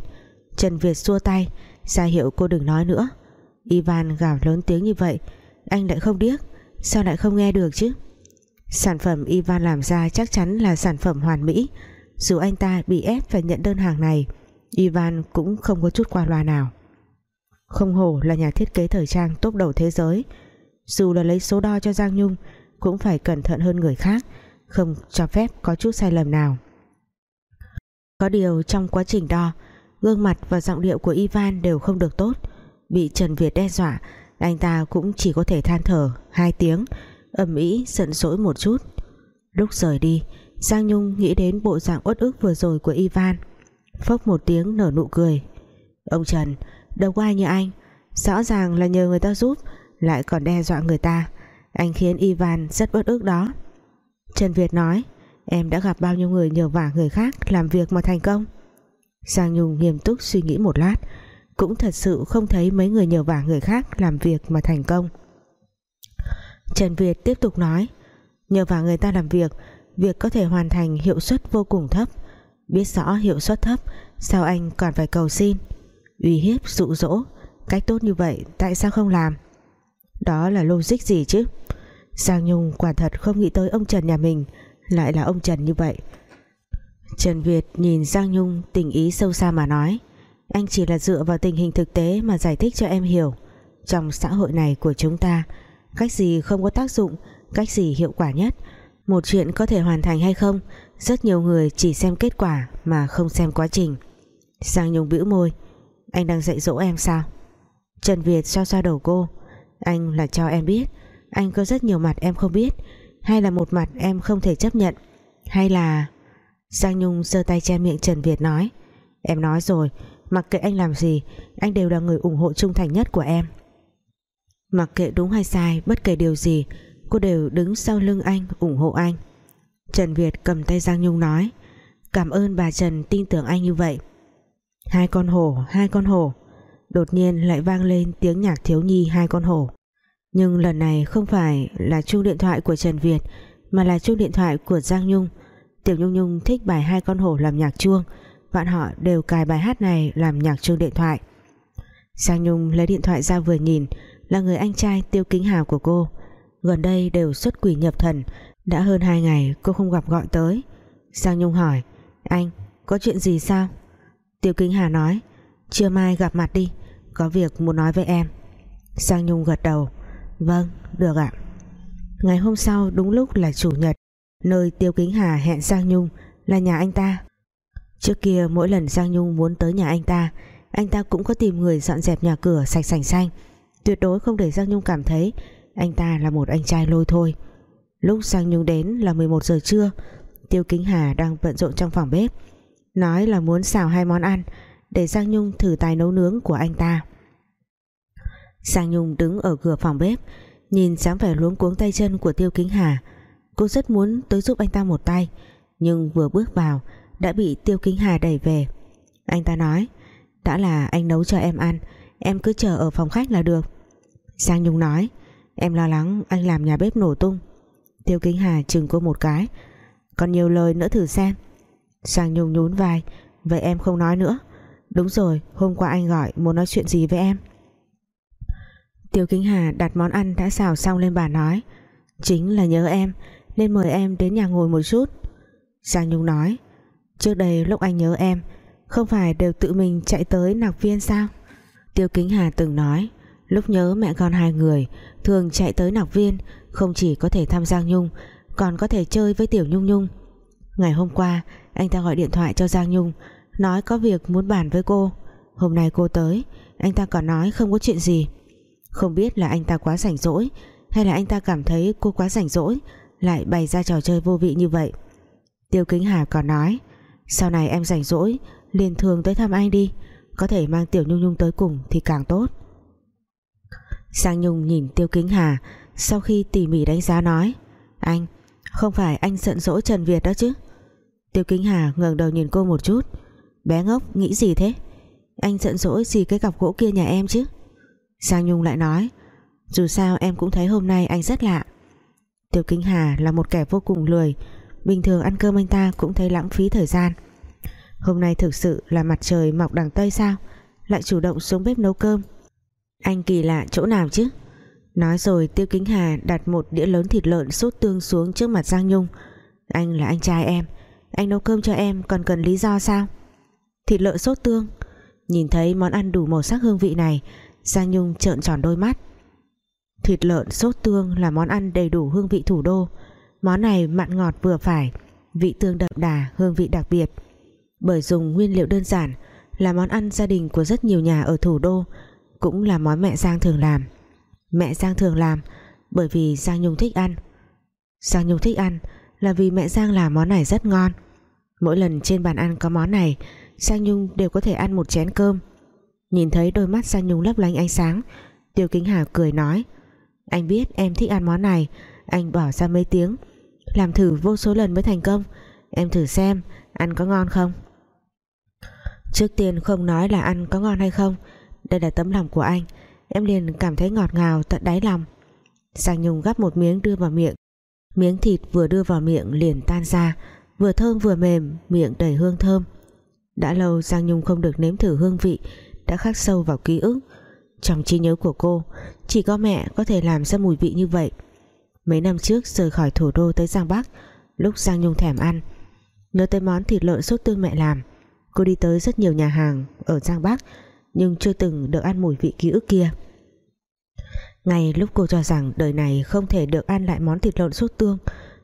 Trần Việt xua tay, ra hiệu cô đừng nói nữa. Ivan gào lớn tiếng như vậy, Anh lại không điếc, Sao lại không nghe được chứ? Sản phẩm Ivan làm ra chắc chắn là sản phẩm hoàn mỹ. Dù anh ta bị ép phải nhận đơn hàng này, Ivan cũng không có chút qua loa nào. Không hổ là nhà thiết kế thời trang tốt đầu thế giới. Dù là lấy số đo cho Giang Nhung, Cũng phải cẩn thận hơn người khác, Không cho phép có chút sai lầm nào. Có điều trong quá trình đo, Gương mặt và giọng điệu của Ivan đều không được tốt. Bị Trần Việt đe dọa, Anh ta cũng chỉ có thể than thở Hai tiếng ầm ĩ giận dỗi một chút. Lúc rời đi, Giang Nhung nghĩ đến bộ dạng uất ức vừa rồi của Ivan. Phốc một tiếng nở nụ cười. Ông Trần Đâu có ai như anh. Rõ ràng là nhờ người ta giúp, Lại còn đe dọa người ta. Anh khiến Ivan rất bất ức đó. Trần Việt nói, Em đã gặp bao nhiêu người nhờ vả người khác Làm việc mà thành công? Giang Nhung nghiêm túc suy nghĩ một lát, Cũng thật sự không thấy mấy người nhờ vả người khác Làm việc mà thành công. Trần Việt tiếp tục nói, Nhờ vào người ta làm việc Việc có thể hoàn thành hiệu suất vô cùng thấp. Biết rõ hiệu suất thấp, Sao anh còn phải cầu xin? Uy hiếp, dụ dỗ, Cách tốt như vậy tại sao không làm? Đó là logic gì chứ? Giang Nhung quả thật không nghĩ tới ông Trần nhà mình Lại là ông Trần như vậy? Trần Việt nhìn Giang Nhung tình ý sâu xa mà nói, Anh chỉ là dựa vào tình hình thực tế Mà giải thích cho em hiểu. Trong xã hội này của chúng ta Cách gì không có tác dụng, Cách gì hiệu quả nhất? Một chuyện có thể hoàn thành hay không? Rất nhiều người chỉ xem kết quả Mà không xem quá trình. Giang Nhung bĩu môi. Anh đang dạy dỗ em sao? Trần Việt xoa xoa đầu cô. Anh là cho em biết. Anh có rất nhiều mặt em không biết. Hay là một mặt em không thể chấp nhận? Hay là Giang Nhung giơ tay che miệng Trần Việt nói. Em nói rồi, Mặc kệ anh làm gì, Anh đều là người ủng hộ trung thành nhất của em. Mặc kệ đúng hay sai, Bất kể điều gì, Cô đều đứng sau lưng anh, ủng hộ anh. Trần Việt cầm tay Giang Nhung nói, Cảm ơn bà Trần tin tưởng anh như vậy. Hai con hổ, Hai con hổ. Đột nhiên lại vang lên tiếng nhạc thiếu nhi hai con hổ. Nhưng lần này không phải là chuông điện thoại của Trần Việt, Mà là chuông điện thoại của Giang Nhung. Tiểu Nhung Nhung thích bài hai con hổ làm nhạc chuông, Bạn họ đều cài bài hát này làm nhạc chuông điện thoại. Giang Nhung lấy điện thoại ra vừa nhìn là người anh trai tiêu kính hào của cô. Gần đây đều xuất quỷ nhập thần. Đã hơn hai ngày cô không gặp gọi tới. Giang Nhung hỏi, Anh, có chuyện gì sao? Tiêu kính hà nói, Trưa mai gặp mặt đi, Có việc muốn nói với em. Giang Nhung gật đầu Vâng được ạ. Ngày hôm sau đúng lúc là chủ nhật, Nơi Tiêu Kính Hà hẹn Giang Nhung Là nhà anh ta. Trước kia mỗi lần Giang Nhung muốn tới nhà anh ta Anh ta cũng có tìm người dọn dẹp nhà cửa sạch sành xanh. Tuyệt đối không để Giang Nhung cảm thấy Anh ta là một anh trai lôi thôi. Lúc Giang Nhung đến là 11 giờ trưa, Tiêu Kính Hà đang bận rộn trong phòng bếp, Nói là muốn xào hai món ăn Để Giang Nhung thử tài nấu nướng của anh ta. Giang Nhung đứng ở cửa phòng bếp, Nhìn dáng vẻ luống cuống tay chân của Tiêu Kính Hà. Cô rất muốn tới giúp anh ta một tay, Nhưng vừa bước vào, Đã bị Tiêu Kính Hà đẩy về. Anh ta nói, Đã là anh nấu cho em ăn Em cứ chờ ở phòng khách là được. Giang Nhung nói, Em lo lắng anh làm nhà bếp nổ tung. Tiêu Kính Hà chừng cô một cái, Còn nhiều lời nữa thử xem. Giang Nhung nhún vai, Vậy em không nói nữa. Đúng rồi, hôm qua anh gọi, muốn nói chuyện gì với em? Tiêu Kính Hà đặt món ăn đã xào xong lên bàn nói, Chính là nhớ em, Nên mời em đến nhà ngồi một chút. Giang Nhung nói, Trước đây lúc anh nhớ em, Không phải đều tự mình chạy tới nạc viên sao? Tiêu Kính Hà từng nói, Lúc nhớ mẹ con hai người, Thường chạy tới nọc viên, Không chỉ có thể thăm Giang Nhung, Còn có thể chơi với Tiểu Nhung Nhung. Ngày hôm qua, anh ta gọi điện thoại cho Giang Nhung, Nói có việc muốn bàn với cô. Hôm nay cô tới, Anh ta còn nói không có chuyện gì. Không biết là anh ta quá rảnh rỗi, Hay là anh ta cảm thấy cô quá rảnh rỗi, Lại bày ra trò chơi vô vị như vậy. Tiêu Kính Hà còn nói, Sau này em rảnh rỗi, liền thường tới thăm anh đi. Có thể mang Tiểu Nhung Nhung tới cùng Thì càng tốt. Giang Nhung nhìn Tiêu Kính Hà, Sau khi tỉ mỉ đánh giá nói, Anh, không phải anh giận dỗi Trần Việt đó chứ? Tiêu Kính Hà ngẩng đầu nhìn cô một chút, Bé ngốc, nghĩ gì thế? Anh giận dỗi gì cái cọc gỗ kia nhà em chứ? Giang Nhung lại nói, Dù sao em cũng thấy hôm nay anh rất lạ. Tiêu Kính Hà là một kẻ vô cùng lười, Bình thường ăn cơm anh ta cũng thấy lãng phí thời gian. Hôm nay thực sự là mặt trời mọc đằng Tây sao? Lại chủ động xuống bếp nấu cơm. Anh kỳ lạ chỗ nào chứ? Nói rồi Tiêu Kính Hà đặt một đĩa lớn thịt lợn sốt tương xuống trước mặt Giang Nhung. Anh là anh trai em. Anh nấu cơm cho em còn cần lý do sao? Thịt lợn sốt tương. Nhìn thấy món ăn đủ màu sắc hương vị này, Giang Nhung trợn tròn đôi mắt. Thịt lợn sốt tương là món ăn đầy đủ hương vị thủ đô. Món này mặn ngọt vừa phải, Vị tương đậm đà, hương vị đặc biệt. Bởi dùng nguyên liệu đơn giản, Là món ăn gia đình của rất nhiều nhà ở thủ đô, Cũng là món mẹ Giang thường làm. Mẹ Giang thường làm Bởi vì Giang Nhung thích ăn. Giang Nhung thích ăn Là vì mẹ Giang làm món này rất ngon. Mỗi lần trên bàn ăn có món này, Giang Nhung đều có thể ăn một chén cơm. Nhìn thấy đôi mắt Giang Nhung lấp lánh ánh sáng, Tiêu Kính Hà cười nói, Anh biết em thích ăn món này, Anh bỏ ra mấy tiếng, Làm thử vô số lần mới thành công. Em thử xem, ăn có ngon không? Trước tiên không nói là ăn có ngon hay không, Đây là tấm lòng của anh, Em liền cảm thấy ngọt ngào, tận đáy lòng. Giang Nhung gắp một miếng đưa vào miệng, Miếng thịt vừa đưa vào miệng liền tan ra, Vừa thơm vừa mềm, Miệng đầy hương thơm. Đã lâu Giang Nhung không được nếm thử hương vị, Đã khắc sâu vào ký ức. Trong trí nhớ của cô, Chỉ có mẹ có thể làm ra mùi vị như vậy. Mấy năm trước rời khỏi thủ đô tới Giang Bắc, Lúc Giang Nhung thèm ăn, Nhớ tới món thịt lợn sốt tương mẹ làm. Cô đi tới rất nhiều nhà hàng Ở Giang Bắc, Nhưng chưa từng được ăn mùi vị ký ức kia. Ngay lúc cô cho rằng đời này không thể được ăn lại món thịt lợn sốt tương,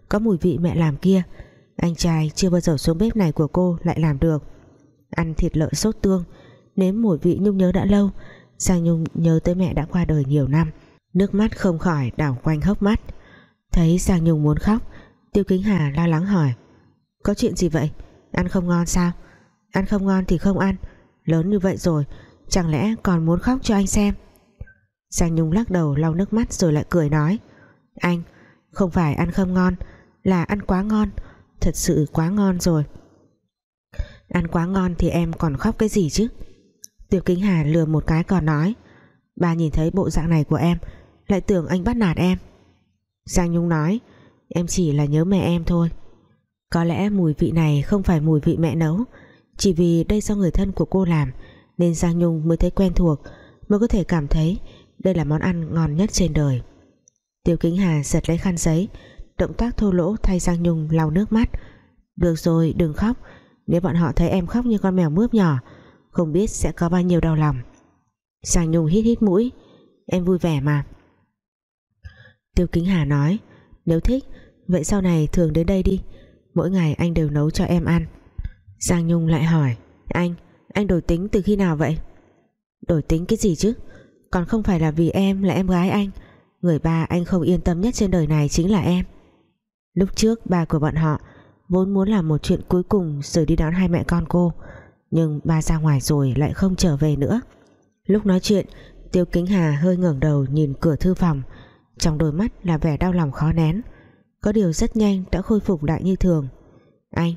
có mùi vị mẹ làm kia, anh trai chưa bao giờ xuống bếp này của cô lại làm được. Ăn thịt lợn sốt tương, nếm mùi vị Nhung nhớ đã lâu, Giang Nhung nhớ tới mẹ đã qua đời nhiều năm. Nước mắt không khỏi đảo quanh hốc mắt. Thấy Giang Nhung muốn khóc, Tiêu Kính Hà lo lắng hỏi, có chuyện gì vậy? Ăn không ngon sao? Ăn không ngon thì không ăn. Lớn như vậy rồi, chẳng lẽ còn muốn khóc cho anh xem? Giang Nhung lắc đầu lau nước mắt rồi lại cười nói. Anh, không phải ăn không ngon, Là ăn quá ngon. Thật sự quá ngon rồi. Ăn quá ngon thì em còn khóc cái gì chứ? Tiểu Kính Hà lừa một cái còn nói. Bà nhìn thấy bộ dạng này của em, Lại tưởng anh bắt nạt em. Giang Nhung nói, Em chỉ là nhớ mẹ em thôi. Có lẽ mùi vị này không phải mùi vị mẹ nấu. Chỉ vì đây do người thân của cô làm, Nên Giang Nhung mới thấy quen thuộc, Mới có thể cảm thấy đây là món ăn ngon nhất trên đời. Tiêu Kính Hà giật lấy khăn giấy, Động tác thô lỗ thay Giang Nhung lau nước mắt. Được rồi, đừng khóc. Nếu bọn họ thấy em khóc như con mèo mướp nhỏ, Không biết sẽ có bao nhiêu đau lòng. Giang Nhung hít hít mũi, Em vui vẻ mà. Tiêu Kính Hà nói, Nếu thích, Vậy sau này thường đến đây đi. Mỗi ngày anh đều nấu cho em ăn. Giang Nhung lại hỏi Anh, anh đổi tính từ khi nào vậy? Đổi tính cái gì chứ? Còn không phải là vì em là em gái anh. Người ba anh không yên tâm nhất trên đời này chính là em. Lúc trước ba của bọn họ Vốn muốn làm một chuyện cuối cùng Rồi đi đón hai mẹ con cô Nhưng ba ra ngoài rồi lại không trở về nữa. Lúc nói chuyện Tiêu Kính Hà hơi ngẩng đầu nhìn cửa thư phòng Trong đôi mắt là vẻ đau lòng khó nén. Có điều rất nhanh đã khôi phục lại như thường. Anh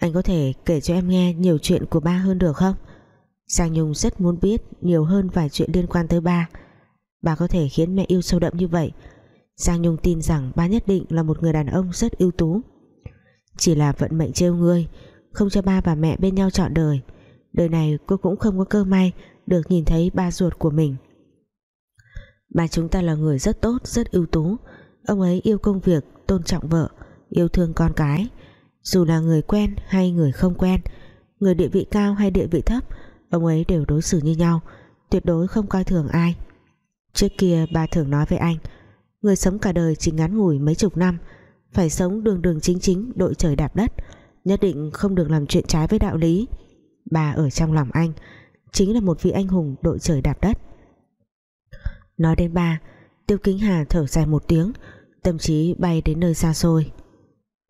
anh có thể kể cho em nghe nhiều chuyện của ba hơn được không? Giang Nhung rất muốn biết nhiều hơn vài chuyện liên quan tới ba. Bà có thể khiến mẹ yêu sâu đậm như vậy. Giang Nhung tin rằng ba nhất định là một người đàn ông rất ưu tú. Chỉ là vận mệnh trêu ngươi Không cho ba và mẹ bên nhau trọn đời. Đời này cô cũng không có cơ may Được nhìn thấy ba ruột của mình. Ba chúng ta là người rất tốt Rất ưu tú. Ông ấy yêu công việc, tôn trọng vợ Yêu thương con cái. Dù là người quen hay người không quen, Người địa vị cao hay địa vị thấp, ông ấy đều đối xử như nhau, tuyệt đối không coi thường ai. Trước kia bà thường nói với anh, người sống cả đời chỉ ngắn ngủi mấy chục năm, phải sống đường đường chính chính, đội trời đạp đất, nhất định không được làm chuyện trái với đạo lý. Bà ở trong lòng anh, chính là một vị anh hùng đội trời đạp đất. Nói đến ba tiêu kính hà thở dài một tiếng, tâm trí bay đến nơi xa xôi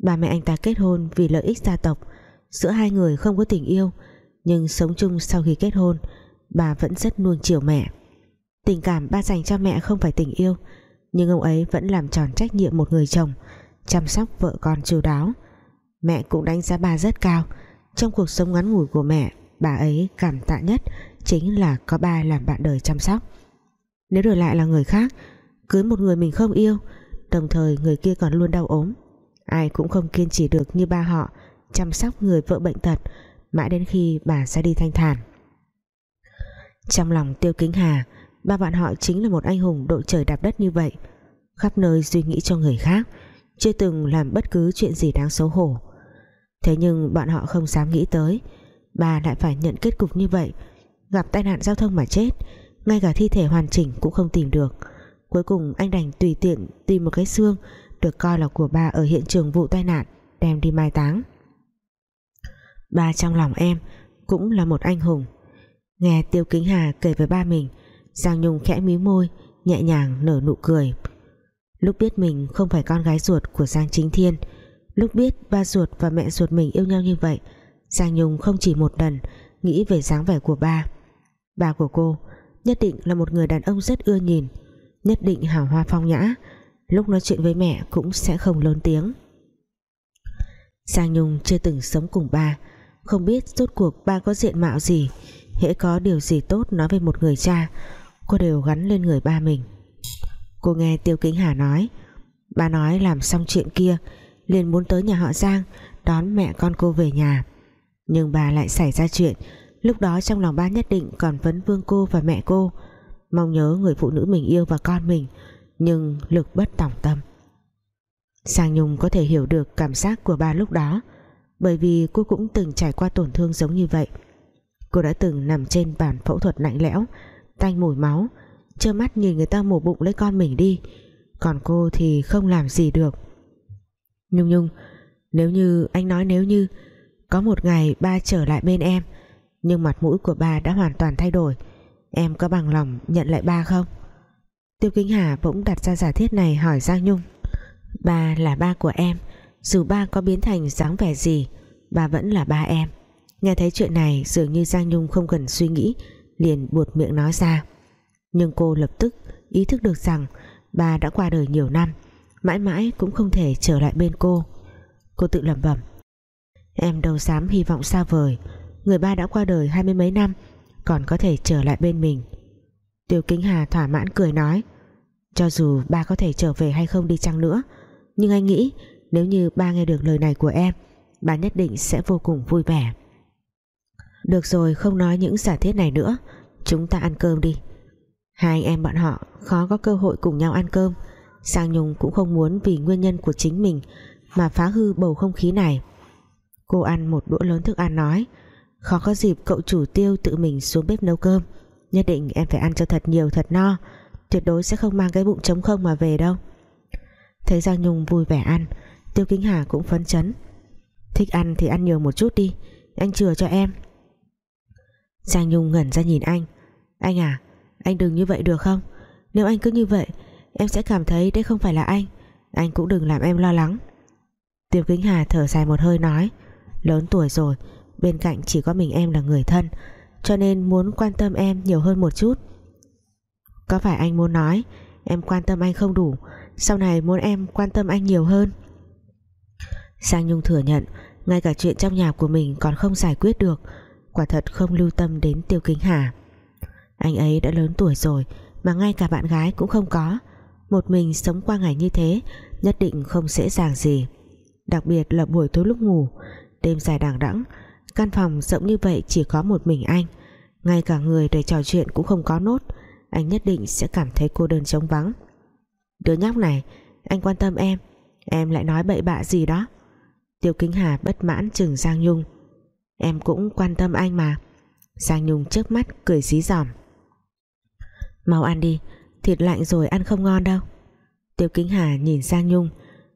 ba mẹ anh ta kết hôn vì lợi ích gia tộc. Giữa hai người không có tình yêu, nhưng sống chung sau khi kết hôn, bà vẫn rất nuông chiều mẹ. Tình cảm ba dành cho mẹ không phải tình yêu, nhưng ông ấy vẫn làm tròn trách nhiệm một người chồng, chăm sóc vợ con chu đáo. Mẹ cũng đánh giá bà rất cao. Trong cuộc sống ngắn ngủi của mẹ, bà ấy cảm tạ nhất chính là có ba làm bạn đời chăm sóc. Nếu đổi lại là người khác, cưới một người mình không yêu, đồng thời người kia còn luôn đau ốm ai cũng không kiên trì được như ba họ, chăm sóc người vợ bệnh tật, mãi đến khi bà ra đi thanh thản. Trong lòng tiêu kính hà, ba bạn họ chính là một anh hùng đội trời đạp đất như vậy. Khắp nơi suy nghĩ cho người khác, chưa từng làm bất cứ chuyện gì đáng xấu hổ. Thế nhưng bọn họ không dám nghĩ tới, bà lại phải nhận kết cục như vậy. Gặp tai nạn giao thông mà chết, ngay cả thi thể hoàn chỉnh cũng không tìm được. Cuối cùng anh đành tùy tiện tìm một cái xương được coi là của bà ở hiện trường vụ tai nạn, đem đi mai táng. Ba trong lòng em cũng là một anh hùng. Nghe Tiêu Kính Hà kể với ba mình, Giang Nhung khẽ mí môi, nhẹ nhàng nở nụ cười. Lúc biết mình không phải con gái ruột của Giang Chính Thiên, lúc biết ba ruột và mẹ ruột mình yêu nhau như vậy, Giang Nhung không chỉ một lần nghĩ về dáng vẻ của ba. Ba của cô nhất định là một người đàn ông rất ưa nhìn, nhất định hào hoa phong nhã lúc nói chuyện với mẹ cũng sẽ không lớn tiếng. Giang Nhung chưa từng sống cùng ba. Không biết rốt cuộc ba có diện mạo gì. Hễ có điều gì tốt nói về một người cha, cô đều gắn lên người ba mình. Cô nghe Tiêu Kính Hà nói, ba nói làm xong chuyện kia, liền muốn tới nhà họ Giang, đón mẹ con cô về nhà. Nhưng bà lại xảy ra chuyện, lúc đó trong lòng ba nhất định còn vấn vương cô và mẹ cô. Mong nhớ người phụ nữ mình yêu và con mình nhưng lực bất tòng tâm. Sang Nhung có thể hiểu được cảm giác của ba lúc đó, bởi vì cô cũng từng trải qua tổn thương giống như vậy. Cô đã từng nằm trên bàn phẫu thuật lạnh lẽo tanh mùi máu, trơ mắt nhìn người ta mổ bụng lấy con mình đi, còn cô thì không làm gì được. Nhung Nhung, nếu như, anh nói nếu như, có một ngày ba trở lại bên em, nhưng mặt mũi của ba đã hoàn toàn thay đổi, em có bằng lòng nhận lại ba không? Tiêu Kính Hà bỗng đặt ra giả thiết này hỏi Giang Nhung. Ba là ba của em, Dù ba có biến thành dáng vẻ gì, Ba vẫn là ba em. Nghe thấy chuyện này, dường như Giang Nhung không cần suy nghĩ, Liền buột miệng nói ra. Nhưng cô lập tức ý thức được rằng Ba đã qua đời nhiều năm, Mãi mãi cũng không thể trở lại bên cô. Cô tự lẩm bẩm, Em đâu dám hy vọng xa vời, Người ba đã qua đời hai mươi mấy năm, Còn có thể trở lại bên mình. Tiêu Kính Hà thỏa mãn cười nói cho dù ba có thể trở về hay không đi chăng nữa, Nhưng anh nghĩ Nếu như ba nghe được lời này của em, Ba nhất định sẽ vô cùng vui vẻ. Được rồi, không nói những giả thiết này nữa. Chúng ta ăn cơm đi. Hai anh em bọn họ khó có cơ hội cùng nhau ăn cơm. Sang Nhung cũng không muốn vì nguyên nhân của chính mình Mà phá hư bầu không khí này. Cô ăn một đũa lớn thức ăn nói, Khó có dịp cậu chủ tiêu tự mình xuống bếp nấu cơm. Nhất định em phải ăn cho thật nhiều, thật no. Tuyệt đối sẽ không mang cái bụng trống không mà về đâu. Thấy Giang Nhung vui vẻ ăn, Tiêu Kính Hà cũng phấn chấn. Thích ăn thì ăn nhiều một chút đi, Anh chừa cho em. Giang Nhung ngẩn ra nhìn anh. Anh à Anh đừng như vậy được không? Nếu anh cứ như vậy, Em sẽ cảm thấy đây không phải là anh. Anh cũng đừng làm em lo lắng. Tiêu Kính Hà thở dài một hơi nói, Lớn tuổi rồi, Bên cạnh chỉ có mình em là người thân, Cho nên muốn quan tâm em nhiều hơn một chút. Có phải anh muốn nói? Em quan tâm anh không đủ. Sau này muốn em quan tâm anh nhiều hơn. Sang Nhung thừa nhận, Ngay cả chuyện trong nhà của mình còn không giải quyết được. Quả thật không lưu tâm đến Tiêu Kính Hà. Anh ấy đã lớn tuổi rồi, Mà ngay cả bạn gái cũng không có. Một mình sống qua ngày như thế, Nhất định không dễ dàng gì. Đặc biệt là buổi tối lúc ngủ, Đêm dài đằng đẵng, Căn phòng rộng như vậy chỉ có một mình anh. Ngay cả người để trò chuyện cũng không có nốt. Anh nhất định sẽ cảm thấy cô đơn trống vắng. Đứa nhóc này, Anh quan tâm em. Em lại nói bậy bạ gì đó. Tiêu Kính Hà bất mãn chừng Giang Nhung. Em cũng quan tâm anh mà. Giang Nhung trước mắt, cười xí giỏm Mau ăn đi, Thịt lạnh rồi ăn không ngon đâu. Tiêu Kính Hà nhìn Giang Nhung,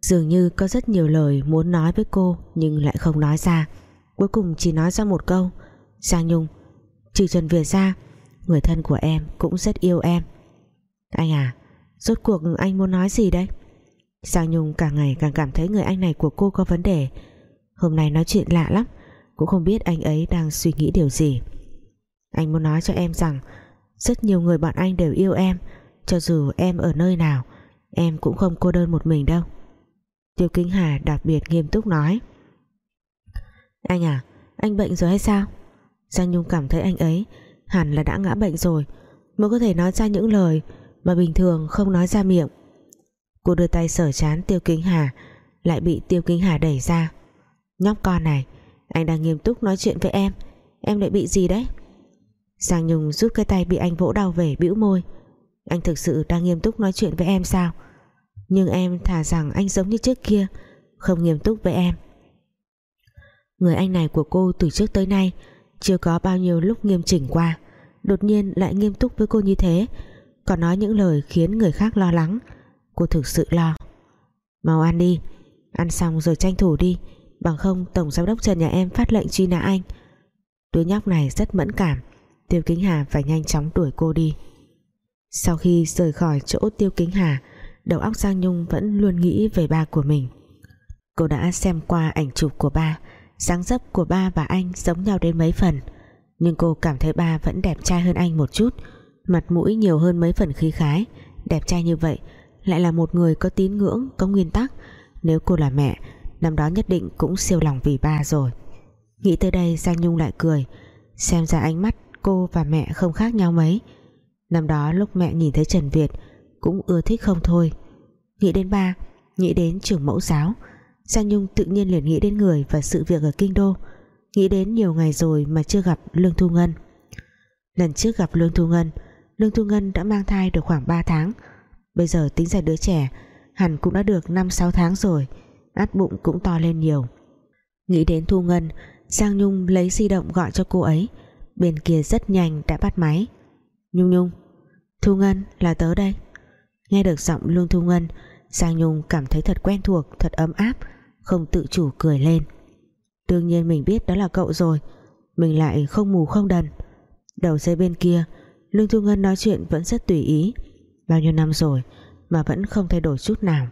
Dường như có rất nhiều lời muốn nói với cô Nhưng lại không nói ra. Cuối cùng chỉ nói ra một câu. Giang Nhung, Trừ Trần Việt ra Người thân của em cũng rất yêu em. Anh à Rốt cuộc anh muốn nói gì đây? Giang Nhung càng ngày càng cảm thấy người anh này của cô có vấn đề. Hôm nay nói chuyện lạ lắm, Cũng không biết anh ấy đang suy nghĩ điều gì. Anh muốn nói cho em rằng, Rất nhiều người bọn anh đều yêu em, Cho dù em ở nơi nào, Em cũng không cô đơn một mình đâu. Tiêu Kính Hà đặc biệt nghiêm túc nói. Anh à Anh bệnh rồi hay sao? Giang Nhung cảm thấy anh ấy Hẳn là đã ngã bệnh rồi, Mới có thể nói ra những lời Mà bình thường không nói ra miệng. Cô đưa tay sở chán Tiêu Kính Hà, Lại bị Tiêu Kính Hà đẩy ra. Nhóc con này, Anh đang nghiêm túc nói chuyện với em Em lại bị gì đấy? Giang Nhung rút cái tay bị anh vỗ đau về bĩu môi. Anh thực sự đang nghiêm túc nói chuyện với em sao? Nhưng em thả rằng anh giống như trước kia, Không nghiêm túc với em. Người anh này của cô từ trước tới nay chưa có bao nhiêu lúc nghiêm chỉnh qua, Đột nhiên lại nghiêm túc với cô như thế, Còn nói những lời khiến người khác lo lắng. Cô thực sự lo. Mau ăn đi, Ăn xong rồi tranh thủ đi, Bằng không Tổng Giám đốc Trần nhà em phát lệnh truy nã anh. Đứa nhóc này rất mẫn cảm, Tiêu Kính Hà phải nhanh chóng đuổi cô đi. Sau khi rời khỏi chỗ Tiêu Kính Hà, Đầu óc Giang Nhung vẫn luôn nghĩ về ba của mình. Cô đã xem qua ảnh chụp của ba dáng dấp của ba và anh giống nhau đến mấy phần. Nhưng cô cảm thấy ba vẫn đẹp trai hơn anh một chút. Mặt mũi nhiều hơn mấy phần khí khái. Đẹp trai như vậy lại là một người có tín ngưỡng, có nguyên tắc. Nếu cô là mẹ, năm đó nhất định cũng siêu lòng vì ba rồi. Nghĩ tới đây, Giang Nhung lại cười. Xem ra ánh mắt cô và mẹ không khác nhau mấy. Năm đó lúc mẹ nhìn thấy Trần Việt cũng ưa thích không thôi. Nghĩ đến ba, nghĩ đến trường mẫu giáo. Giang Nhung tự nhiên liền nghĩ đến người và sự việc ở Kinh Đô. Nghĩ đến nhiều ngày rồi mà chưa gặp Lương Thu Ngân. Lần trước gặp Lương Thu Ngân, Lương Thu Ngân đã mang thai được khoảng 3 tháng. Bây giờ tính ra đứa trẻ, hẳn cũng đã được 5-6 tháng rồi, át bụng cũng to lên nhiều. Nghĩ đến Thu Ngân, Giang Nhung lấy di động gọi cho cô ấy. Bên kia rất nhanh đã bắt máy. Nhung Nhung, Thu Ngân là tớ đây. Nghe được giọng Lương Thu Ngân, Giang Nhung cảm thấy thật quen thuộc, thật ấm áp không tự chủ cười lên. Đương nhiên mình biết đó là cậu rồi, mình lại không mù không đần. Đầu dây bên kia, Lương Thu Ngân nói chuyện vẫn rất tùy ý. Bao nhiêu năm rồi mà vẫn không thay đổi chút nào.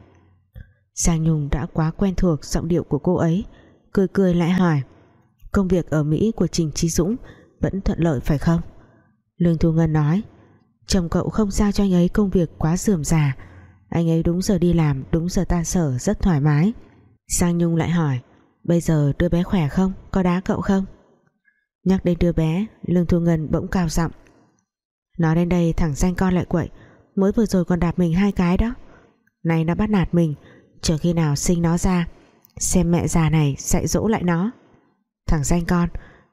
Giang Nhung đã quá quen thuộc giọng điệu của cô ấy, cười cười lại hỏi, công việc ở Mỹ của Trình Trí Dũng vẫn thuận lợi phải không? Lương Thu Ngân nói, chồng cậu không giao cho anh ấy công việc quá dườm già. Anh ấy đúng giờ đi làm, đúng giờ tan sở, rất thoải mái. Sang Nhung lại hỏi, bây giờ đứa bé khỏe không? Có đá cậu không? Nhắc đến đứa bé, Lương Thu Ngân bỗng cao giọng, nói đến đây thằng danh con lại quậy, mới vừa rồi còn đạp mình hai cái đó. Này nó bắt nạt mình, chờ khi nào sinh nó ra, xem mẹ già này dạy dỗ lại nó. Thằng danh con,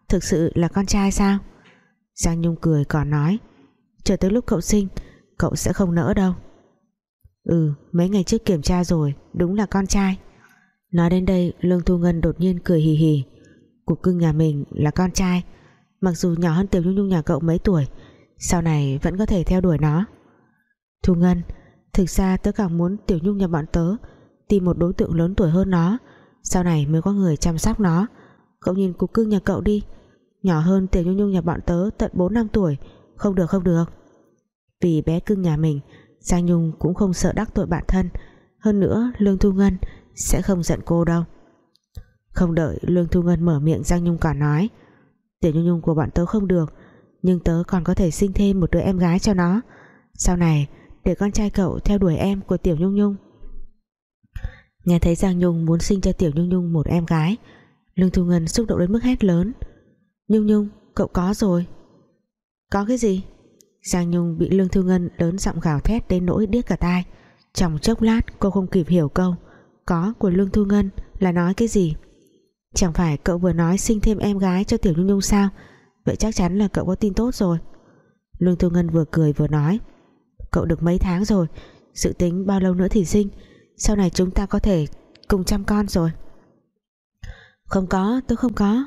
thực sự là con trai sao? Giang Nhung cười còn nói, chờ tới lúc cậu sinh, cậu sẽ không nỡ đâu. Ừ mấy ngày trước kiểm tra rồi, đúng là con trai nói đến đây, Lương Thu Ngân đột nhiên cười hì hì. Cục cưng nhà mình là con trai, mặc dù nhỏ hơn Tiểu Nhung Nhung nhà cậu mấy tuổi, sau này vẫn có thể theo đuổi nó. Thu Ngân, thực ra tớ càng muốn Tiểu Nhung nhà bọn tớ tìm một đối tượng lớn tuổi hơn nó, sau này mới có người chăm sóc nó. Cậu nhìn cục cưng nhà cậu đi, nhỏ hơn Tiểu Nhung Nhung nhà bọn tớ tận 4 năm tuổi, không được không được. Vì bé cưng nhà mình, Giang Nhung cũng không sợ đắc tội bạn thân. Hơn nữa, Lương Thu Ngân sẽ không giận cô đâu. Không đợi Lương Thu Ngân mở miệng Giang Nhung còn nói, Tiểu Nhung Nhung của bọn tớ không được, nhưng tớ còn có thể sinh thêm một đứa em gái cho nó. Sau này, để con trai cậu theo đuổi em của Tiểu Nhung Nhung. Nghe thấy Giang Nhung muốn sinh cho Tiểu Nhung Nhung một em gái, Lương Thu Ngân xúc động đến mức hét lớn, Nhung Nhung, cậu có rồi. Có cái gì? Giang Nhung bị Lương Thu Ngân lớn giọng gào thét đến nỗi điếc cả tai. Trong chốc lát, cô không kịp hiểu câu có của Lương Thu Ngân là nói cái gì? Chẳng phải cậu vừa nói sinh thêm em gái cho Tiểu Nhung Nhung sao? Vậy chắc chắn là cậu có tin tốt rồi. Lương Thu Ngân vừa cười vừa nói, Cậu được mấy tháng rồi, Dự tính bao lâu nữa thì sinh? Sau này chúng ta có thể cùng chăm con rồi. Không có, tôi không có.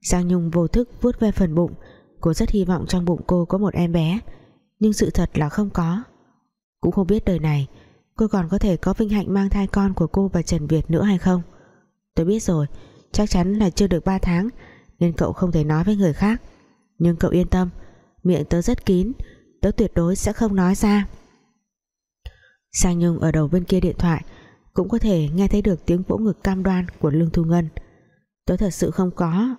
Giang Nhung vô thức vuốt ve phần bụng, Cô rất hy vọng trong bụng cô có một em bé, Nhưng sự thật là không có. Cũng không biết đời này Cô còn có thể có vinh hạnh mang thai con của cô và Trần Việt nữa hay không? Tôi biết rồi, Chắc chắn là chưa được 3 tháng, Nên cậu không thể nói với người khác. Nhưng cậu yên tâm, Miệng tớ rất kín, Tớ tuyệt đối sẽ không nói ra. Sang Nhung ở đầu bên kia điện thoại, Cũng có thể nghe thấy được tiếng vỗ ngực cam đoan Của Lương Thu Ngân. Tớ thật sự không có.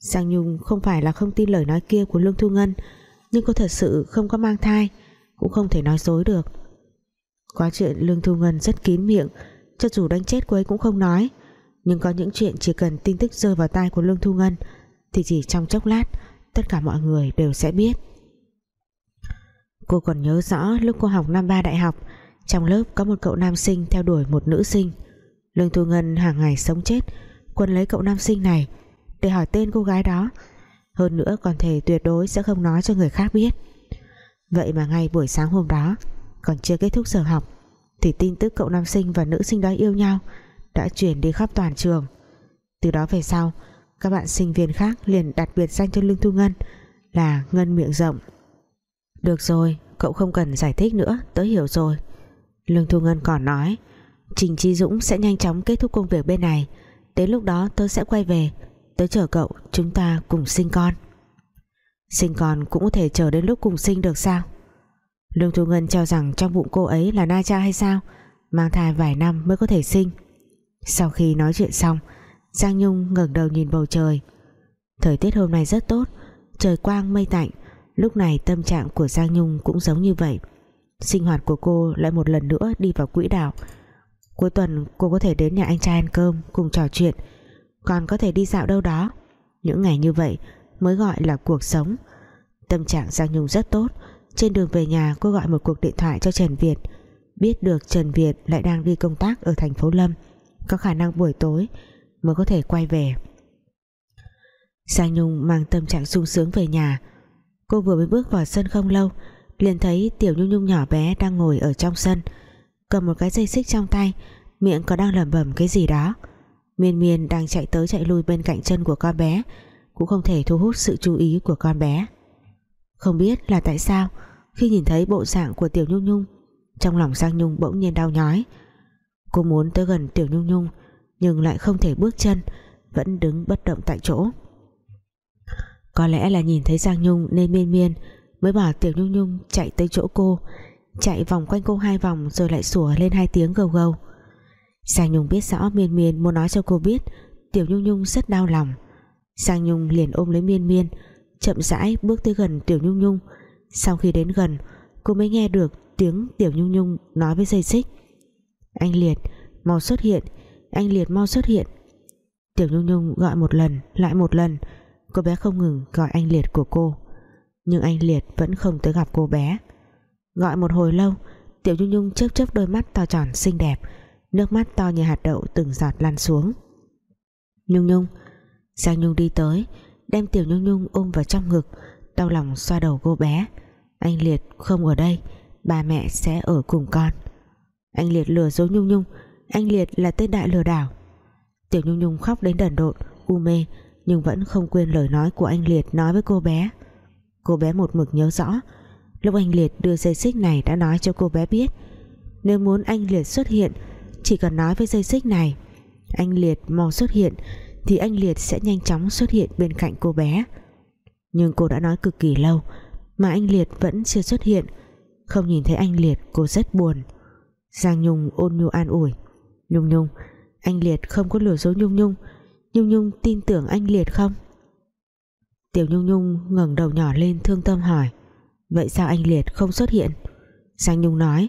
Sang Nhung không phải là không tin lời nói kia của Lương Thu Ngân, nhưng cô thật sự không có mang thai, cũng không thể nói dối được có chuyện Lương Thu Ngân rất kín miệng, cho dù đánh chết cô ấy cũng không nói. Nhưng có những chuyện chỉ cần tin tức rơi vào tai của Lương Thu Ngân, thì chỉ trong chốc lát, tất cả mọi người đều sẽ biết. Cô còn nhớ rõ lúc cô học năm ba đại học, trong lớp có một cậu nam sinh theo đuổi một nữ sinh. Lương Thu Ngân hàng ngày sống chết quân lấy cậu nam sinh này để hỏi tên cô gái đó. Hơn nữa còn thể tuyệt đối sẽ không nói cho người khác biết. Vậy mà ngay buổi sáng hôm đó còn chưa kết thúc giờ học, thì tin tức cậu nam sinh và nữ sinh đó yêu nhau đã chuyển đi khắp toàn trường. Từ đó về sau, các bạn sinh viên khác liền đặt biệt danh cho Lương Thu Ngân là Ngân miệng rộng. Được rồi, cậu không cần giải thích nữa, tớ hiểu rồi. Lương Thu Ngân còn nói, Trình Chi Dũng sẽ nhanh chóng kết thúc công việc bên này. Đến lúc đó tớ sẽ quay về, Tớ chờ cậu chúng ta cùng sinh con. Sinh con cũng có thể chờ đến lúc cùng sinh được sao? Lương Thu Ngân cho rằng trong bụng cô ấy là na cha hay sao? Mang thai vài năm mới có thể sinh. Sau khi nói chuyện xong, Giang Nhung ngẩng đầu nhìn bầu trời. Thời tiết hôm nay rất tốt, Trời quang mây tạnh. Lúc này tâm trạng của Giang Nhung cũng giống như vậy. Sinh hoạt của cô lại một lần nữa đi vào quỹ đạo. Cuối tuần cô có thể đến nhà anh trai ăn cơm, Cùng trò chuyện. Còn có thể đi dạo đâu đó. Những ngày như vậy mới gọi là cuộc sống. Tâm trạng Giang Nhung rất tốt. Trên đường về nhà, cô gọi một cuộc điện thoại cho Trần Việt. Biết được Trần Việt lại đang đi công tác ở thành phố Lâm, Có khả năng buổi tối mới có thể quay về. Giang Nhung mang tâm trạng sung sướng về nhà. Cô vừa mới bước vào sân không lâu, liền thấy Tiểu Nhung Nhung nhỏ bé đang ngồi ở trong sân, cầm một cái dây xích trong tay, miệng có đang lẩm bẩm cái gì đó. Miên Miên đang chạy tới chạy lui bên cạnh chân của con bé, cũng không thể thu hút sự chú ý của con bé không biết là tại sao, khi nhìn thấy bộ dạng của Tiểu Nhung Nhung, trong lòng Giang Nhung bỗng nhiên đau nhói. Cô muốn tới gần Tiểu Nhung Nhung, nhưng lại không thể bước chân, vẫn đứng bất động tại chỗ. Có lẽ là nhìn thấy Giang Nhung nên miên miên mới bảo Tiểu Nhung Nhung chạy tới chỗ cô, chạy vòng quanh cô hai vòng rồi lại sủa lên hai tiếng gâu gâu. Giang Nhung biết rõ miên miên muốn nói cho cô biết Tiểu Nhung Nhung rất đau lòng. Giang Nhung liền ôm lấy miên miên chậm rãi bước tới gần Tiểu Nhung Nhung. Sau khi đến gần, cô mới nghe được tiếng Tiểu Nhung Nhung nói với dây xích. Anh Liệt, mau xuất hiện, anh Liệt mau xuất hiện. Tiểu Nhung Nhung gọi một lần, lại một lần. Cô bé không ngừng gọi anh Liệt của cô, nhưng anh Liệt vẫn không tới gặp cô bé. Gọi một hồi lâu, Tiểu Nhung Nhung chớp chớp đôi mắt to tròn xinh đẹp, nước mắt to như hạt đậu từng giọt lăn xuống. Nhung Nhung, Giang Nhung đi tới đem Tiểu Nhung Nhung ôm vào trong ngực, đau lòng xoa đầu cô bé. Anh Liệt, không ở đây, ba mẹ sẽ ở cùng con. Anh Liệt lừa dối Nhung Nhung, anh Liệt là tên đại lừa đảo. Tiểu Nhung Nhung khóc đến đần độn, u mê, nhưng vẫn không quên lời nói của anh Liệt nói với cô bé. Cô bé một mực nhớ rõ, lúc anh Liệt đưa dây xích này đã nói cho cô bé biết, nếu muốn anh Liệt xuất hiện, chỉ cần nói với dây xích này, anh Liệt mau xuất hiện thì anh Liệt sẽ nhanh chóng xuất hiện bên cạnh cô bé. Nhưng cô đã nói cực kỳ lâu, mà anh Liệt vẫn chưa xuất hiện. Không nhìn thấy anh Liệt, cô rất buồn. Giang Nhung ôn nhu an ủi. Nhung Nhung, anh Liệt không có lừa dối Nhung Nhung. Nhung Nhung tin tưởng anh Liệt không? Tiểu Nhung Nhung ngẩng đầu nhỏ lên thương tâm hỏi. Vậy sao anh Liệt không xuất hiện? Giang Nhung nói.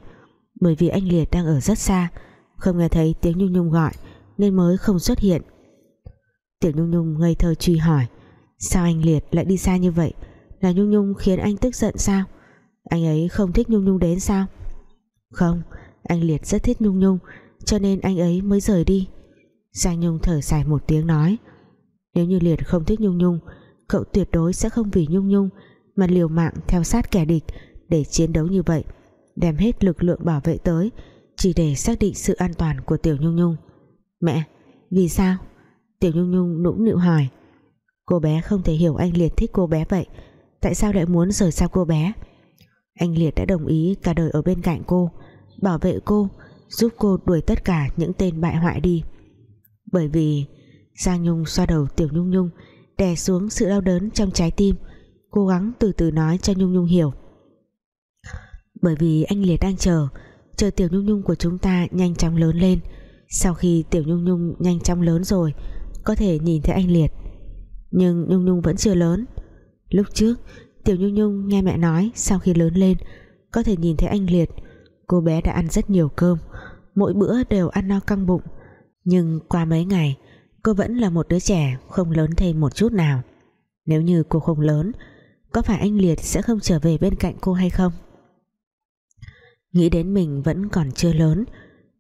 Bởi vì anh Liệt đang ở rất xa, Không nghe thấy tiếng Nhung Nhung gọi, Nên mới không xuất hiện. Tiểu Nhung Nhung ngây thơ truy hỏi Sao anh Liệt lại đi xa như vậy? Là Nhung Nhung khiến anh tức giận sao? Anh ấy không thích Nhung Nhung đến sao? Không Anh Liệt rất thích Nhung Nhung Cho nên anh ấy mới rời đi. Giang Nhung thở dài một tiếng nói Nếu như Liệt không thích Nhung Nhung Cậu tuyệt đối sẽ không vì Nhung Nhung Mà liều mạng theo sát kẻ địch Để chiến đấu như vậy Đem hết lực lượng bảo vệ tới Chỉ để xác định sự an toàn của Tiểu Nhung Nhung. Mẹ, vì sao? Tiểu Nhung Nhung nũng nịu hỏi. Cô bé không thể hiểu anh Liệt thích cô bé vậy. Tại sao lại muốn rời xa cô bé? Anh Liệt đã đồng ý cả đời ở bên cạnh cô, Bảo vệ cô, Giúp cô đuổi tất cả những tên bại hoại đi. Bởi vì Giang Nhung xoa đầu Tiểu Nhung Nhung, Đè xuống sự đau đớn trong trái tim, Cố gắng từ từ nói cho Nhung Nhung hiểu. Bởi vì anh Liệt đang chờ Chờ Tiểu Nhung Nhung của chúng ta nhanh chóng lớn lên. Sau khi Tiểu Nhung Nhung nhanh chóng lớn rồi có thể nhìn thấy anh Liệt. Nhưng Nhung Nhung vẫn chưa lớn. Lúc trước, Tiểu Nhung Nhung nghe mẹ nói Sau khi lớn lên, Có thể nhìn thấy anh Liệt. Cô bé đã ăn rất nhiều cơm, Mỗi bữa đều ăn no căng bụng. Nhưng qua mấy ngày, Cô vẫn là một đứa trẻ không lớn thêm một chút nào. Nếu như cô không lớn, Có phải anh Liệt sẽ không trở về bên cạnh cô hay không? Nghĩ đến mình vẫn còn chưa lớn,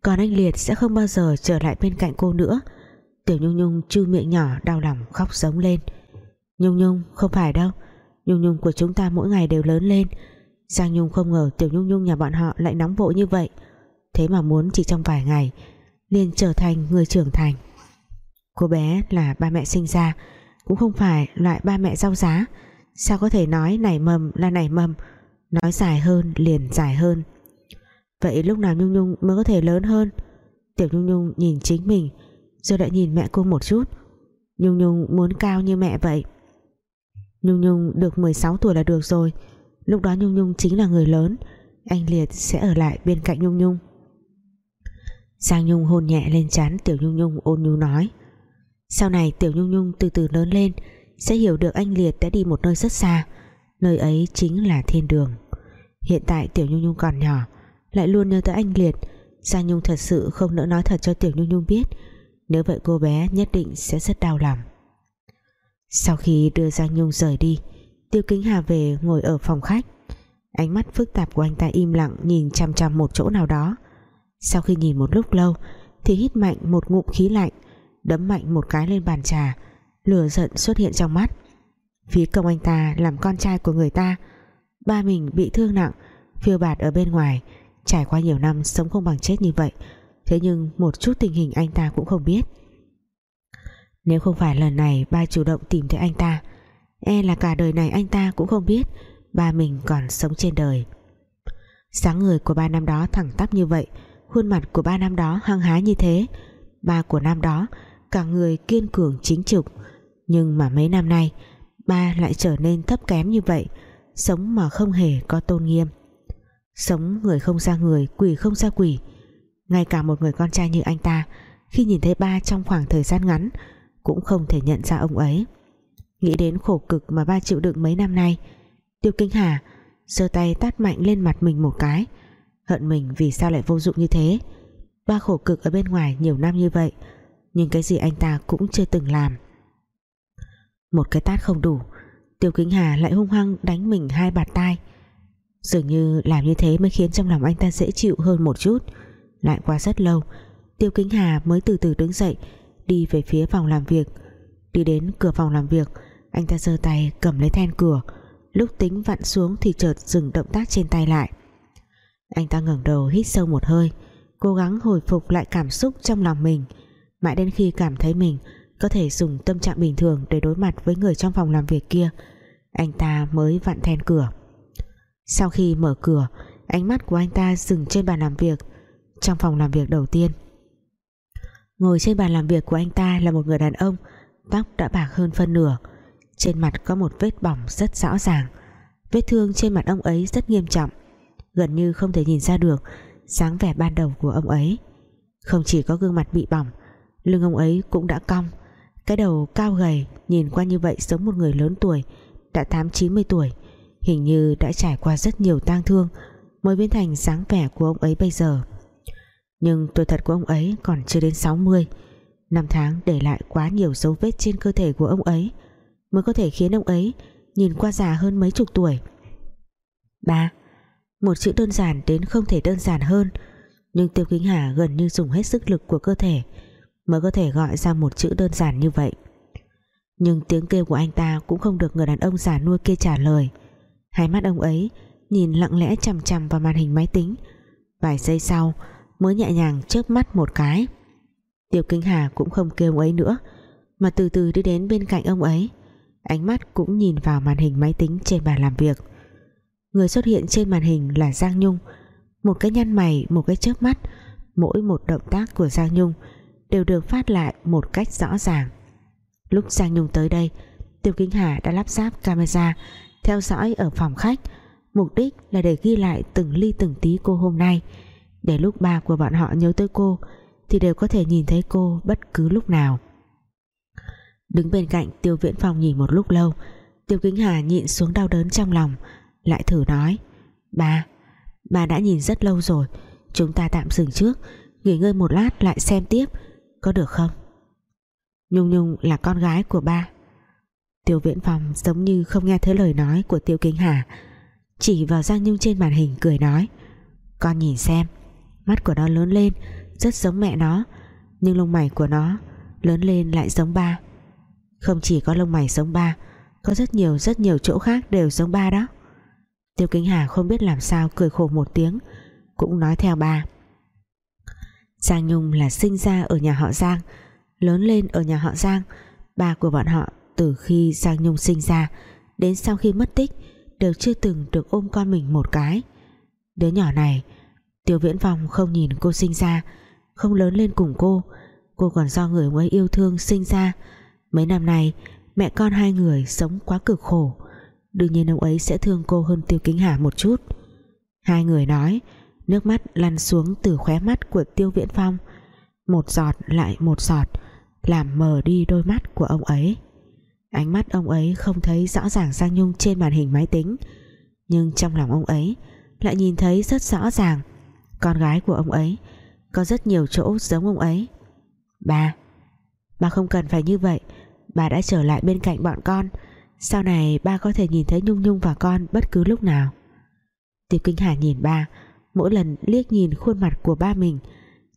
Còn anh Liệt sẽ không bao giờ trở lại bên cạnh cô nữa. Tiểu Nhung Nhung chư miệng nhỏ, đau lòng, khóc giống lên. Nhung Nhung, không phải đâu. Nhung Nhung của chúng ta mỗi ngày đều lớn lên. Giang Nhung không ngờ Tiểu Nhung Nhung nhà bọn họ lại nóng vội như vậy? Thế mà muốn chỉ trong vài ngày, liền trở thành người trưởng thành. Cô bé là ba mẹ sinh ra, Cũng không phải loại ba mẹ rau giá. Sao có thể nói nảy mầm là nảy mầm, Nói dài hơn liền dài hơn? Vậy lúc nào Nhung Nhung mới có thể lớn hơn? Tiểu Nhung Nhung nhìn chính mình rồi lại nhìn mẹ cô một chút. Nhung Nhung muốn cao như mẹ vậy. Nhung Nhung được 16 tuổi là được rồi. Lúc đó Nhung Nhung chính là người lớn. Anh Liệt sẽ ở lại bên cạnh Nhung Nhung. Giang Nhung hôn nhẹ lên trán Tiểu Nhung Nhung ôn nhu nói. Sau này Tiểu Nhung Nhung từ từ lớn lên, sẽ hiểu được anh Liệt đã đi một nơi rất xa. Nơi ấy chính là thiên đường. Hiện tại Tiểu Nhung Nhung còn nhỏ, lại luôn nhớ tới anh Liệt. Giang Nhung thật sự không nỡ nói thật cho Tiểu Nhung Nhung biết nếu vậy cô bé nhất định sẽ rất đau lòng. Sau khi đưa Giang Nhung rời đi, Tiêu Kính Hà về ngồi ở phòng khách. Ánh mắt phức tạp của anh ta im lặng Nhìn chăm chăm một chỗ nào đó. Sau khi nhìn một lúc lâu, Thì hít mạnh một ngụm khí lạnh, Đấm mạnh một cái lên bàn trà, Lửa giận xuất hiện trong mắt. Phí công anh ta làm con trai của người ta, Ba mình bị thương nặng, Phiêu bạt ở bên ngoài, Trải qua nhiều năm sống không bằng chết như vậy Thế nhưng một chút tình hình anh ta cũng không biết. Nếu không phải lần này ba chủ động tìm thấy anh ta E là cả đời này anh ta cũng không biết Ba mình còn sống trên đời. Sáng người của ba năm đó thẳng tắp như vậy, Khuôn mặt của ba năm đó hăng hái như thế, Ba của năm đó Cả người kiên cường chính trực. Nhưng mà mấy năm nay, Ba lại trở nên thấp kém như vậy, Sống mà không hề có tôn nghiêm. Sống người không ra người, Quỷ không ra quỷ ngay cả một người con trai như anh ta, Khi nhìn thấy ba trong khoảng thời gian ngắn, Cũng không thể nhận ra ông ấy. Nghĩ đến khổ cực mà ba chịu đựng mấy năm nay, Tiêu Kinh Hà giơ tay tát mạnh lên mặt mình một cái, Hận mình vì sao lại vô dụng như thế. Ba khổ cực ở bên ngoài nhiều năm như vậy, Nhưng cái gì anh ta cũng chưa từng làm. Một cái tát không đủ, Tiêu Kính Hà lại hung hăng đánh mình hai bạt tai. Dường như làm như thế mới khiến trong lòng anh ta dễ chịu hơn một chút. Lại qua rất lâu. Tiêu Kính Hà mới từ từ đứng dậy, Đi về phía phòng làm việc. Đi đến cửa phòng làm việc, Anh ta giơ tay cầm lấy then cửa. Lúc tính vặn xuống thì chợt dừng động tác trên tay lại. Anh ta ngẩng đầu hít sâu một hơi, Cố gắng hồi phục lại cảm xúc trong lòng mình. Mãi đến khi cảm thấy mình Có thể dùng tâm trạng bình thường Để đối mặt với người trong phòng làm việc kia, Anh ta mới vặn then cửa. Sau khi mở cửa, Ánh mắt của anh ta dừng trên bàn làm việc. Trong phòng làm việc đầu tiên. Ngồi trên bàn làm việc của anh ta Là một người đàn ông, Tóc đã bạc hơn phân nửa. Trên mặt có một vết bỏng rất rõ ràng. Vết thương trên mặt ông ấy rất nghiêm trọng, gần như không thể nhìn ra được dáng vẻ ban đầu của ông ấy. Không chỉ có gương mặt bị bỏng, lưng ông ấy cũng đã cong. Cái đầu cao gầy, nhìn qua như vậy giống một người lớn tuổi, đã tám, chín mươi tuổi, hình như đã trải qua rất nhiều tang thương mới biến thành dáng vẻ của ông ấy bây giờ nhưng tuổi thật của ông ấy còn chưa đến 60 năm tháng để lại quá nhiều dấu vết trên cơ thể của ông ấy mới có thể khiến ông ấy nhìn qua già hơn mấy chục tuổi. Ba, một chữ đơn giản đến không thể đơn giản hơn, nhưng tiêu kính hà gần như dùng hết sức lực của cơ thể mới có thể gọi ra một chữ đơn giản như vậy. Nhưng tiếng kêu của anh ta cũng không được người đàn ông già nuôi kia trả lời. Hai mắt ông ấy nhìn lặng lẽ chằm chằm vào màn hình máy tính. Vài giây sau mới nhẹ nhàng chớp mắt một cái. Tiêu kính hà cũng không kêu ông ấy nữa, mà từ từ đi đến bên cạnh ông ấy. Ánh mắt cũng nhìn vào màn hình máy tính trên bàn làm việc. Người xuất hiện trên màn hình là Giang Nhung. Một cái nhăn mày, một cái chớp mắt, mỗi một động tác của Giang Nhung đều được phát lại một cách rõ ràng. Lúc Giang Nhung tới đây Tiêu Kính Hà đã lắp ráp camera, theo dõi ở phòng khách. Mục đích là để ghi lại từng ly từng tí cô hôm nay để lúc ba của bọn họ nhớ tới cô thì đều có thể nhìn thấy cô bất cứ lúc nào. Đứng bên cạnh Tiêu Viễn Phong nhìn một lúc lâu Tiêu Kính Hà nhịn xuống đau đớn trong lòng Lại thử nói Ba, ba đã nhìn rất lâu rồi Chúng ta tạm dừng trước Nghỉ ngơi một lát lại xem tiếp Có được không? Nhung Nhung là con gái của ba. Tiêu Viễn Phong giống như không nghe thấy lời nói của Tiêu Kính Hà Chỉ vào Giang Nhung trên màn hình cười nói Con nhìn xem Mắt của nó lớn lên, Rất giống mẹ nó, Nhưng lông mày của nó lớn lên lại giống ba. Không chỉ có lông mày giống ba, Có rất nhiều rất nhiều chỗ khác đều giống ba đó. Tiêu Kính Hà không biết làm sao Cười khổ một tiếng, Cũng nói theo ba. Giang Nhung là sinh ra ở nhà họ Giang, Lớn lên ở nhà họ Giang. Ba của bọn họ từ khi Giang Nhung sinh ra Đến sau khi mất tích Đều chưa từng được ôm con mình một cái. Đứa nhỏ này Tiêu Viễn Phong không nhìn cô sinh ra, Không lớn lên cùng cô. Cô còn do người mới yêu thương sinh ra. Mấy năm nay, mẹ con hai người sống quá cực khổ. Đương nhiên ông ấy sẽ thương cô hơn Tiêu Kính Hà một chút. Hai người nói, Nước mắt lăn xuống từ khóe mắt của Tiêu Viễn Phong. Một giọt lại một giọt, Làm mờ đi đôi mắt của ông ấy. Ánh mắt ông ấy không thấy rõ ràng Giang Nhung trên màn hình máy tính. Nhưng trong lòng ông ấy, Lại nhìn thấy rất rõ ràng con gái của ông ấy. Có rất nhiều chỗ giống ông ấy. Bà bà không cần phải như vậy. Bà đã trở lại bên cạnh bọn con. Sau này ba có thể nhìn thấy Nhung Nhung và con Bất cứ lúc nào. Tiêu Kinh Hà nhìn ba, Mỗi lần liếc nhìn khuôn mặt của ba mình,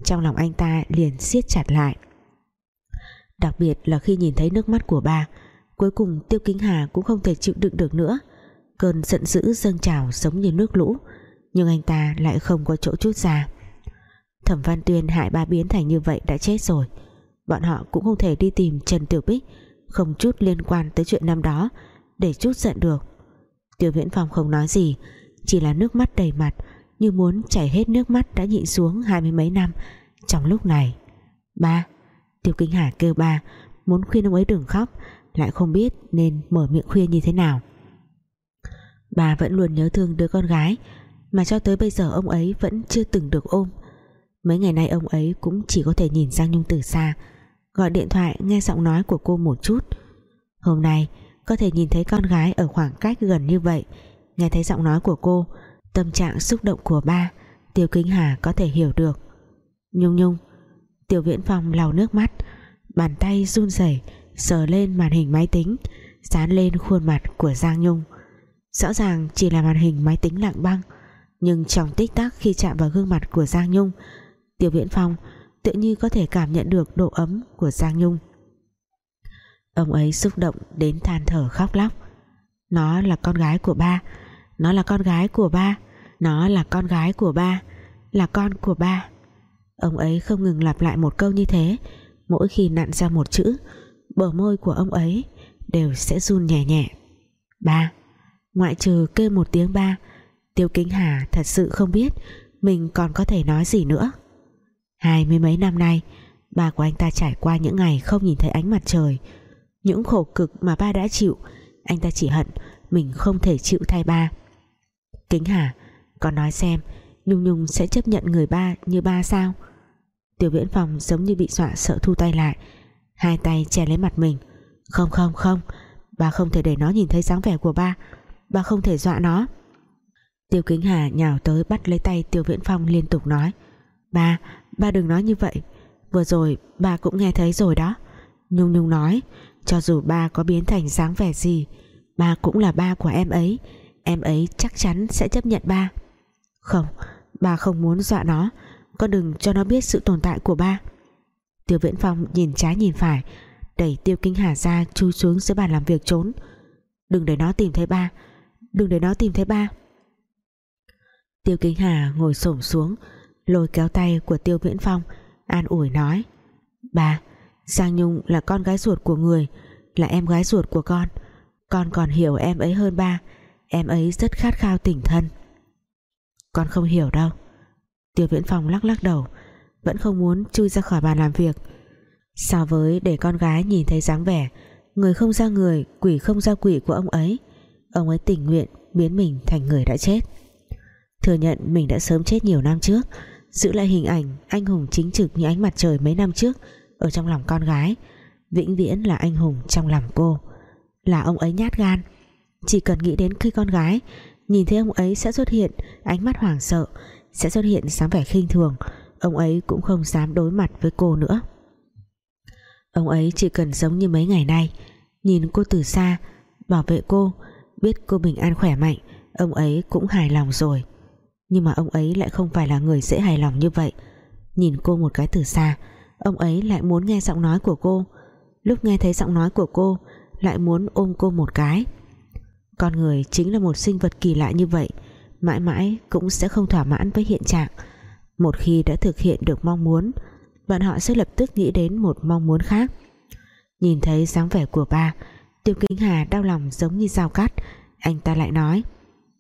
Trong lòng anh ta liền siết chặt lại. Đặc biệt là khi nhìn thấy nước mắt của ba, Cuối cùng Tiêu Kính Hà cũng không thể chịu đựng được nữa. Cơn giận dữ dâng trào giống như nước lũ. Nhưng anh ta lại không có chỗ chút ra. Thẩm Văn Tuyên hại ba biến thành như vậy đã chết rồi. Bọn họ cũng không thể đi tìm Trần Tiểu Bích, Không chút liên quan tới chuyện năm đó, Để chút giận được. Tiêu Viễn Phong không nói gì, Chỉ là nước mắt đầy mặt, Như muốn chảy hết nước mắt đã nhịn xuống hai mươi mấy năm. Trong lúc này, Ba, Tiêu Kính Hà kêu ba, Muốn khuyên ông ấy đừng khóc, Lại không biết nên mở miệng khuyên như thế nào. Bà vẫn luôn nhớ thương đứa con gái mà cho tới bây giờ ông ấy vẫn chưa từng được ôm. Mấy ngày nay ông ấy cũng chỉ có thể nhìn Giang Nhung từ xa Gọi điện thoại, nghe giọng nói của cô một chút. Hôm nay, có thể nhìn thấy con gái ở khoảng cách gần như vậy. Nghe thấy giọng nói của cô, Tâm trạng xúc động của ba, Tiêu Kính Hà có thể hiểu được. Nhung Nhung, Tiểu Viễn Phong lau nước mắt, Bàn tay run rẩy, Sờ lên màn hình máy tính, Dán lên khuôn mặt của Giang Nhung. Rõ ràng chỉ là màn hình máy tính lặng băng. Nhưng trong tích tắc khi chạm vào gương mặt của Giang Nhung Tiểu Viễn Phong tự như có thể cảm nhận được độ ấm của Giang Nhung. Ông ấy xúc động đến than thở khóc lóc. Nó là con gái của ba, Nó là con gái của ba, Nó là con gái của ba, Là con của ba. Ông ấy không ngừng lặp lại một câu như thế. Mỗi khi nặn ra một chữ, Bờ môi của ông ấy Đều sẽ run nhẹ nhẹ. Ba, Ngoại trừ kêu một tiếng ba Tiêu Kính Hà thật sự không biết Mình còn có thể nói gì nữa. Hai mươi mấy năm nay Ba của anh ta trải qua những ngày không nhìn thấy ánh mặt trời, Những khổ cực mà ba đã chịu, Anh ta chỉ hận Mình không thể chịu thay ba. Kính Hà, Con nói xem, Nhung Nhung sẽ chấp nhận người ba như ba sao? Tiểu Viễn Phòng giống như bị dọa sợ thu tay lại, Hai tay che lấy mặt mình. Không không không Ba không thể để nó nhìn thấy dáng vẻ của ba Ba không thể dọa nó. Tiêu Kính Hà nhào tới bắt lấy tay Tiêu Viễn Phong liên tục nói Ba, ba đừng nói như vậy. Vừa rồi ba cũng nghe thấy rồi đó. Nhung Nhung nói Cho dù ba có biến thành dáng vẻ gì Ba cũng là ba của em ấy. Em ấy chắc chắn sẽ chấp nhận ba. Không, ba không muốn dọa nó. Con đừng cho nó biết sự tồn tại của ba. Tiêu Viễn Phong nhìn trái nhìn phải Đẩy Tiêu Kính Hà ra chui xuống dưới bàn làm việc trốn. Đừng để nó tìm thấy ba Đừng để nó tìm thấy ba. Tiêu kính Hà ngồi xổm xuống lôi kéo tay của Tiêu Viễn Phong an ủi nói Ba, Giang Nhung là con gái ruột của người là em gái ruột của con. Con còn hiểu em ấy hơn ba em ấy rất khát khao tình thân. Con không hiểu đâu. Tiêu Viễn Phong lắc lắc đầu vẫn không muốn chui ra khỏi bàn làm việc. So với để con gái nhìn thấy dáng vẻ người không ra người quỷ không ra quỷ của ông ấy ông ấy tình nguyện biến mình thành người đã chết thừa nhận mình đã sớm chết nhiều năm trước, giữ lại hình ảnh anh hùng chính trực như ánh mặt trời mấy năm trước ở trong lòng con gái, vĩnh viễn là anh hùng trong lòng cô. Là ông ấy nhát gan. Chỉ cần nghĩ đến khi con gái, nhìn thấy ông ấy sẽ xuất hiện ánh mắt hoảng sợ, sẽ xuất hiện dáng vẻ khinh thường, ông ấy cũng không dám đối mặt với cô nữa. Ông ấy chỉ cần giống như mấy ngày nay, nhìn cô từ xa, bảo vệ cô, biết cô bình an khỏe mạnh, ông ấy cũng hài lòng rồi nhưng mà ông ấy lại không phải là người dễ hài lòng như vậy. Nhìn cô một cái từ xa, ông ấy lại muốn nghe giọng nói của cô. Lúc nghe thấy giọng nói của cô, lại muốn ôm cô một cái. Con người chính là một sinh vật kỳ lạ như vậy, mãi mãi cũng sẽ không thỏa mãn với hiện trạng. Một khi đã thực hiện được mong muốn, bọn họ sẽ lập tức nghĩ đến một mong muốn khác. Nhìn thấy dáng vẻ của ba, tiêu kính hà đau lòng giống như dao cắt. Anh ta lại nói,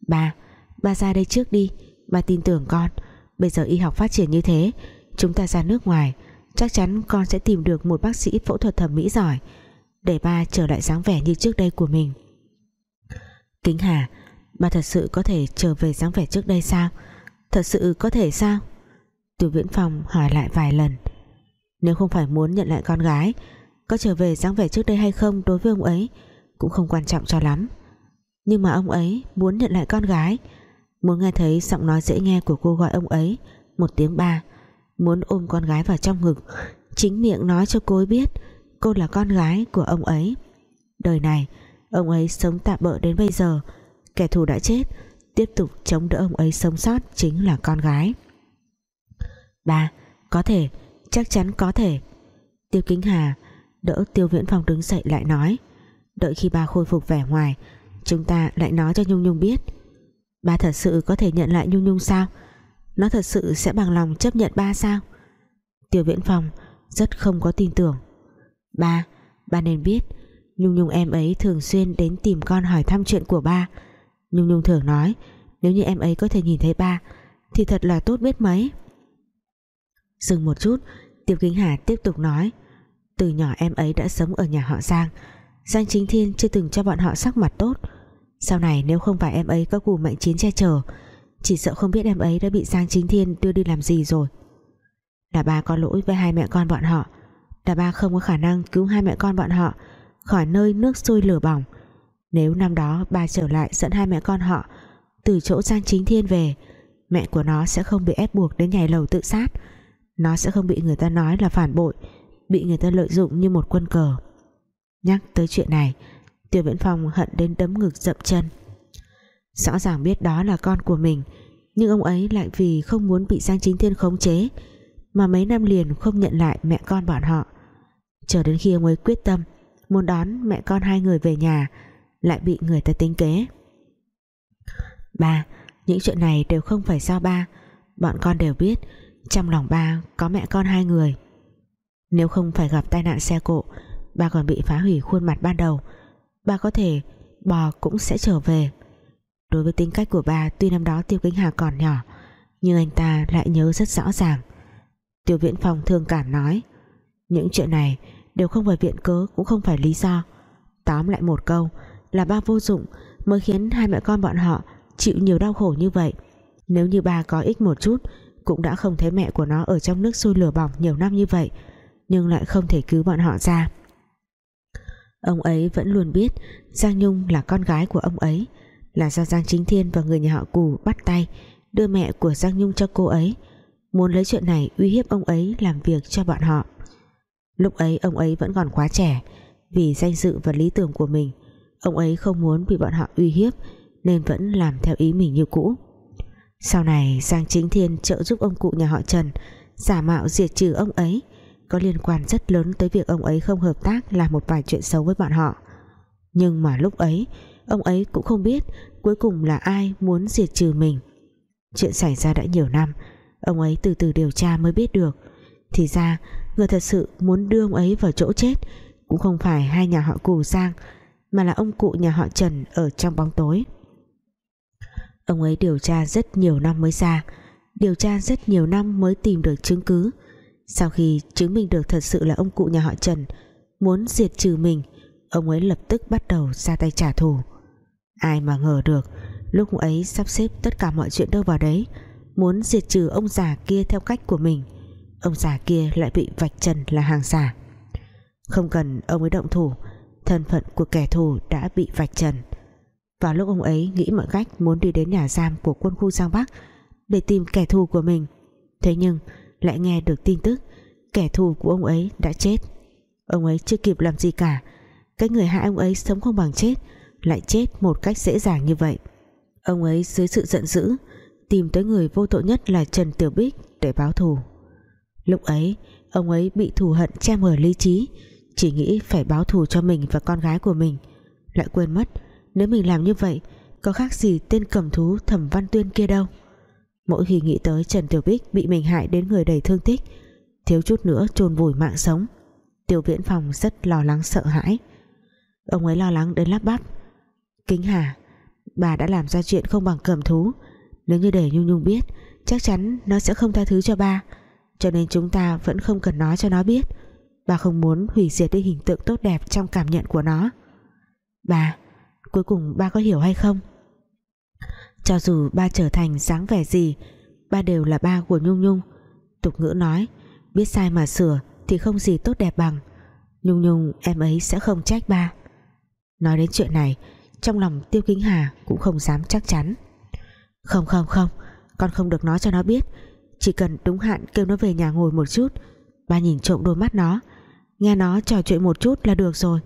ba ba ra đây trước đi ba tin tưởng con. Bây giờ y học phát triển như thế, chúng ta ra nước ngoài, chắc chắn con sẽ tìm được một bác sĩ phẫu thuật thẩm mỹ giỏi để ba trở lại dáng vẻ như trước đây của mình. Kính hà ba thật sự có thể trở về dáng vẻ trước đây sao? Thật sự có thể sao? Từ viễn phòng hỏi lại vài lần. Nếu không phải muốn nhận lại con gái, có trở về dáng vẻ trước đây hay không đối với ông ấy cũng không quan trọng cho lắm. Nhưng mà ông ấy muốn nhận lại con gái muốn nghe thấy giọng nói dễ nghe của cô gọi ông ấy, một tiếng ba, muốn ôm con gái vào trong ngực, chính miệng nói cho cô ấy biết cô là con gái của ông ấy. Đời này, ông ấy sống tạm bỡ đến bây giờ, kẻ thù đã chết, tiếp tục chống đỡ ông ấy sống sót chính là con gái. Ba, có thể, chắc chắn có thể. Tiêu kính hà, đỡ tiêu viễn phong đứng dậy lại nói, đợi khi ba khôi phục vẻ ngoài, chúng ta lại nói cho nhung nhung biết ba thật sự có thể nhận lại nhung nhung sao? Nó thật sự sẽ bằng lòng chấp nhận ba sao? Tiểu viễn phong rất không có tin tưởng. Ba ba nên biết, nhung nhung em ấy thường xuyên đến tìm con hỏi thăm chuyện của ba. Nhung nhung thường nói, nếu như em ấy có thể nhìn thấy ba, thì thật là tốt biết mấy. Dừng một chút tiêu kính hà tiếp tục nói, từ nhỏ em ấy đã sống ở nhà họ Giang. Giang Chính Thiên chưa từng cho bọn họ sắc mặt tốt. Sau này nếu không phải em ấy có cù mạnh chiến che chở, Chỉ sợ không biết em ấy đã bị Giang Chính Thiên đưa đi làm gì rồi. Là ba có lỗi với hai mẹ con bọn họ. Là ba không có khả năng cứu hai mẹ con bọn họ Khỏi nơi nước sôi lửa bỏng. Nếu năm đó ba trở lại dẫn hai mẹ con họ Từ chỗ Giang Chính Thiên về, Mẹ của nó sẽ không bị ép buộc đến nhảy lầu tự sát. Nó sẽ không bị người ta nói là phản bội, bị người ta lợi dụng như một quân cờ. Nhắc tới chuyện này tiêu viễn phong hận đến đấm ngực dậm chân. Rõ ràng biết đó là con của mình, nhưng ông ấy lại vì không muốn bị Giang Chính Thiên khống chế mà mấy năm liền không nhận lại mẹ con bọn họ. Chờ đến khi ông ấy quyết tâm muốn đón mẹ con hai người về nhà, lại bị người ta tính kế. Ba, những chuyện này đều không phải do ba. Bọn con đều biết trong lòng ba có mẹ con hai người. Nếu không phải gặp tai nạn xe cộ, Ba còn bị phá hủy khuôn mặt ban đầu. Ba có thể, bò cũng sẽ trở về. Đối với tính cách của ba, Tuy năm đó Tiêu Kính Hà còn nhỏ, Nhưng anh ta lại nhớ rất rõ ràng. Tiêu Viễn Phong thương cảm nói, Những chuyện này Đều không phải viện cớ, cũng không phải lý do. Tóm lại một câu, Là ba vô dụng mới khiến hai mẹ con bọn họ Chịu nhiều đau khổ như vậy. Nếu như ba có ích một chút, Cũng đã không thấy mẹ của nó ở trong nước sôi lửa bỏng nhiều năm như vậy, nhưng lại không thể cứu bọn họ ra ông ấy vẫn luôn biết Giang Nhung là con gái của ông ấy, là do Giang Chính Thiên và người nhà họ Cù bắt tay, đưa mẹ của Giang Nhung cho cô ấy. Muốn lấy chuyện này uy hiếp ông ấy làm việc cho bọn họ. Lúc ấy ông ấy vẫn còn quá trẻ, vì danh dự và lý tưởng của mình, ông ấy không muốn bị bọn họ uy hiếp nên vẫn làm theo ý mình như cũ. Sau này, Giang Chính Thiên trợ giúp ông cụ nhà họ Trần, giả mạo diệt trừ ông ấy có liên quan rất lớn tới việc ông ấy không hợp tác làm một vài chuyện xấu với bọn họ. Nhưng mà lúc ấy, ông ấy cũng không biết cuối cùng là ai muốn diệt trừ mình. Chuyện xảy ra đã nhiều năm, ông ấy từ từ điều tra mới biết được. Thì ra, người thật sự muốn đưa ông ấy vào chỗ chết cũng không phải hai nhà họ cù giang, mà là ông cụ nhà họ trần ở trong bóng tối. Ông ấy điều tra rất nhiều năm mới ra, điều tra rất nhiều năm mới tìm được chứng cứ sau khi chứng minh được thật sự là ông cụ nhà họ Trần, muốn diệt trừ mình, ông ấy lập tức bắt đầu ra tay trả thù. Ai mà ngờ được, lúc ấy sắp xếp tất cả mọi chuyện đâu vào đấy, muốn diệt trừ ông già kia theo cách của mình, ông già kia lại bị vạch trần là hàng giả. Không cần ông ấy động thủ, thân phận của kẻ thù đã bị vạch trần. Vào lúc ông ấy nghĩ mọi cách muốn đi đến nhà giam của quân khu Giang Bắc để tìm kẻ thù của mình, thế nhưng lại nghe được tin tức. Kẻ thù của ông ấy đã chết. Ông ấy chưa kịp làm gì cả. Cái người hại ông ấy sống không bằng chết, lại chết một cách dễ dàng như vậy. Ông ấy dưới sự giận dữ, tìm tới người vô tội nhất là Trần Tiểu Bích để báo thù. Lúc ấy, ông ấy bị thù hận che mờ lý trí, chỉ nghĩ phải báo thù cho mình và con gái của mình. Lại quên mất, nếu mình làm như vậy, có khác gì tên cầm thú thẩm văn tuyên kia đâu? Mỗi khi nghĩ tới Trần Tiểu Bích bị mình hại đến người đầy thương tích, thiếu chút nữa chôn vùi mạng sống, Tiểu Viễn Phòng rất lo lắng sợ hãi. Ông ấy lo lắng đến lắp bắp. Kính Hà, bà đã làm ra chuyện không bằng cầm thú. Nếu như để Nhung Nhung biết, chắc chắn nó sẽ không tha thứ cho ba. Cho nên chúng ta vẫn không cần nói cho nó biết. Bà không muốn hủy diệt đi hình tượng tốt đẹp trong cảm nhận của nó. Bà, cuối cùng ba có hiểu hay không? Cho dù ba trở thành dáng vẻ gì, Ba đều là ba của Nhung Nhung. Tục ngữ nói, Biết sai mà sửa thì không gì tốt đẹp bằng. Nhung Nhung, em ấy sẽ không trách ba. Nói đến chuyện này, Trong lòng Tiêu Kính Hà cũng không dám chắc chắn. Không không không, Con không được nói cho nó biết. Chỉ cần đúng hạn kêu nó về nhà ngồi một chút, Ba nhìn trộm đôi mắt nó. Nghe nó trò chuyện một chút là được rồi.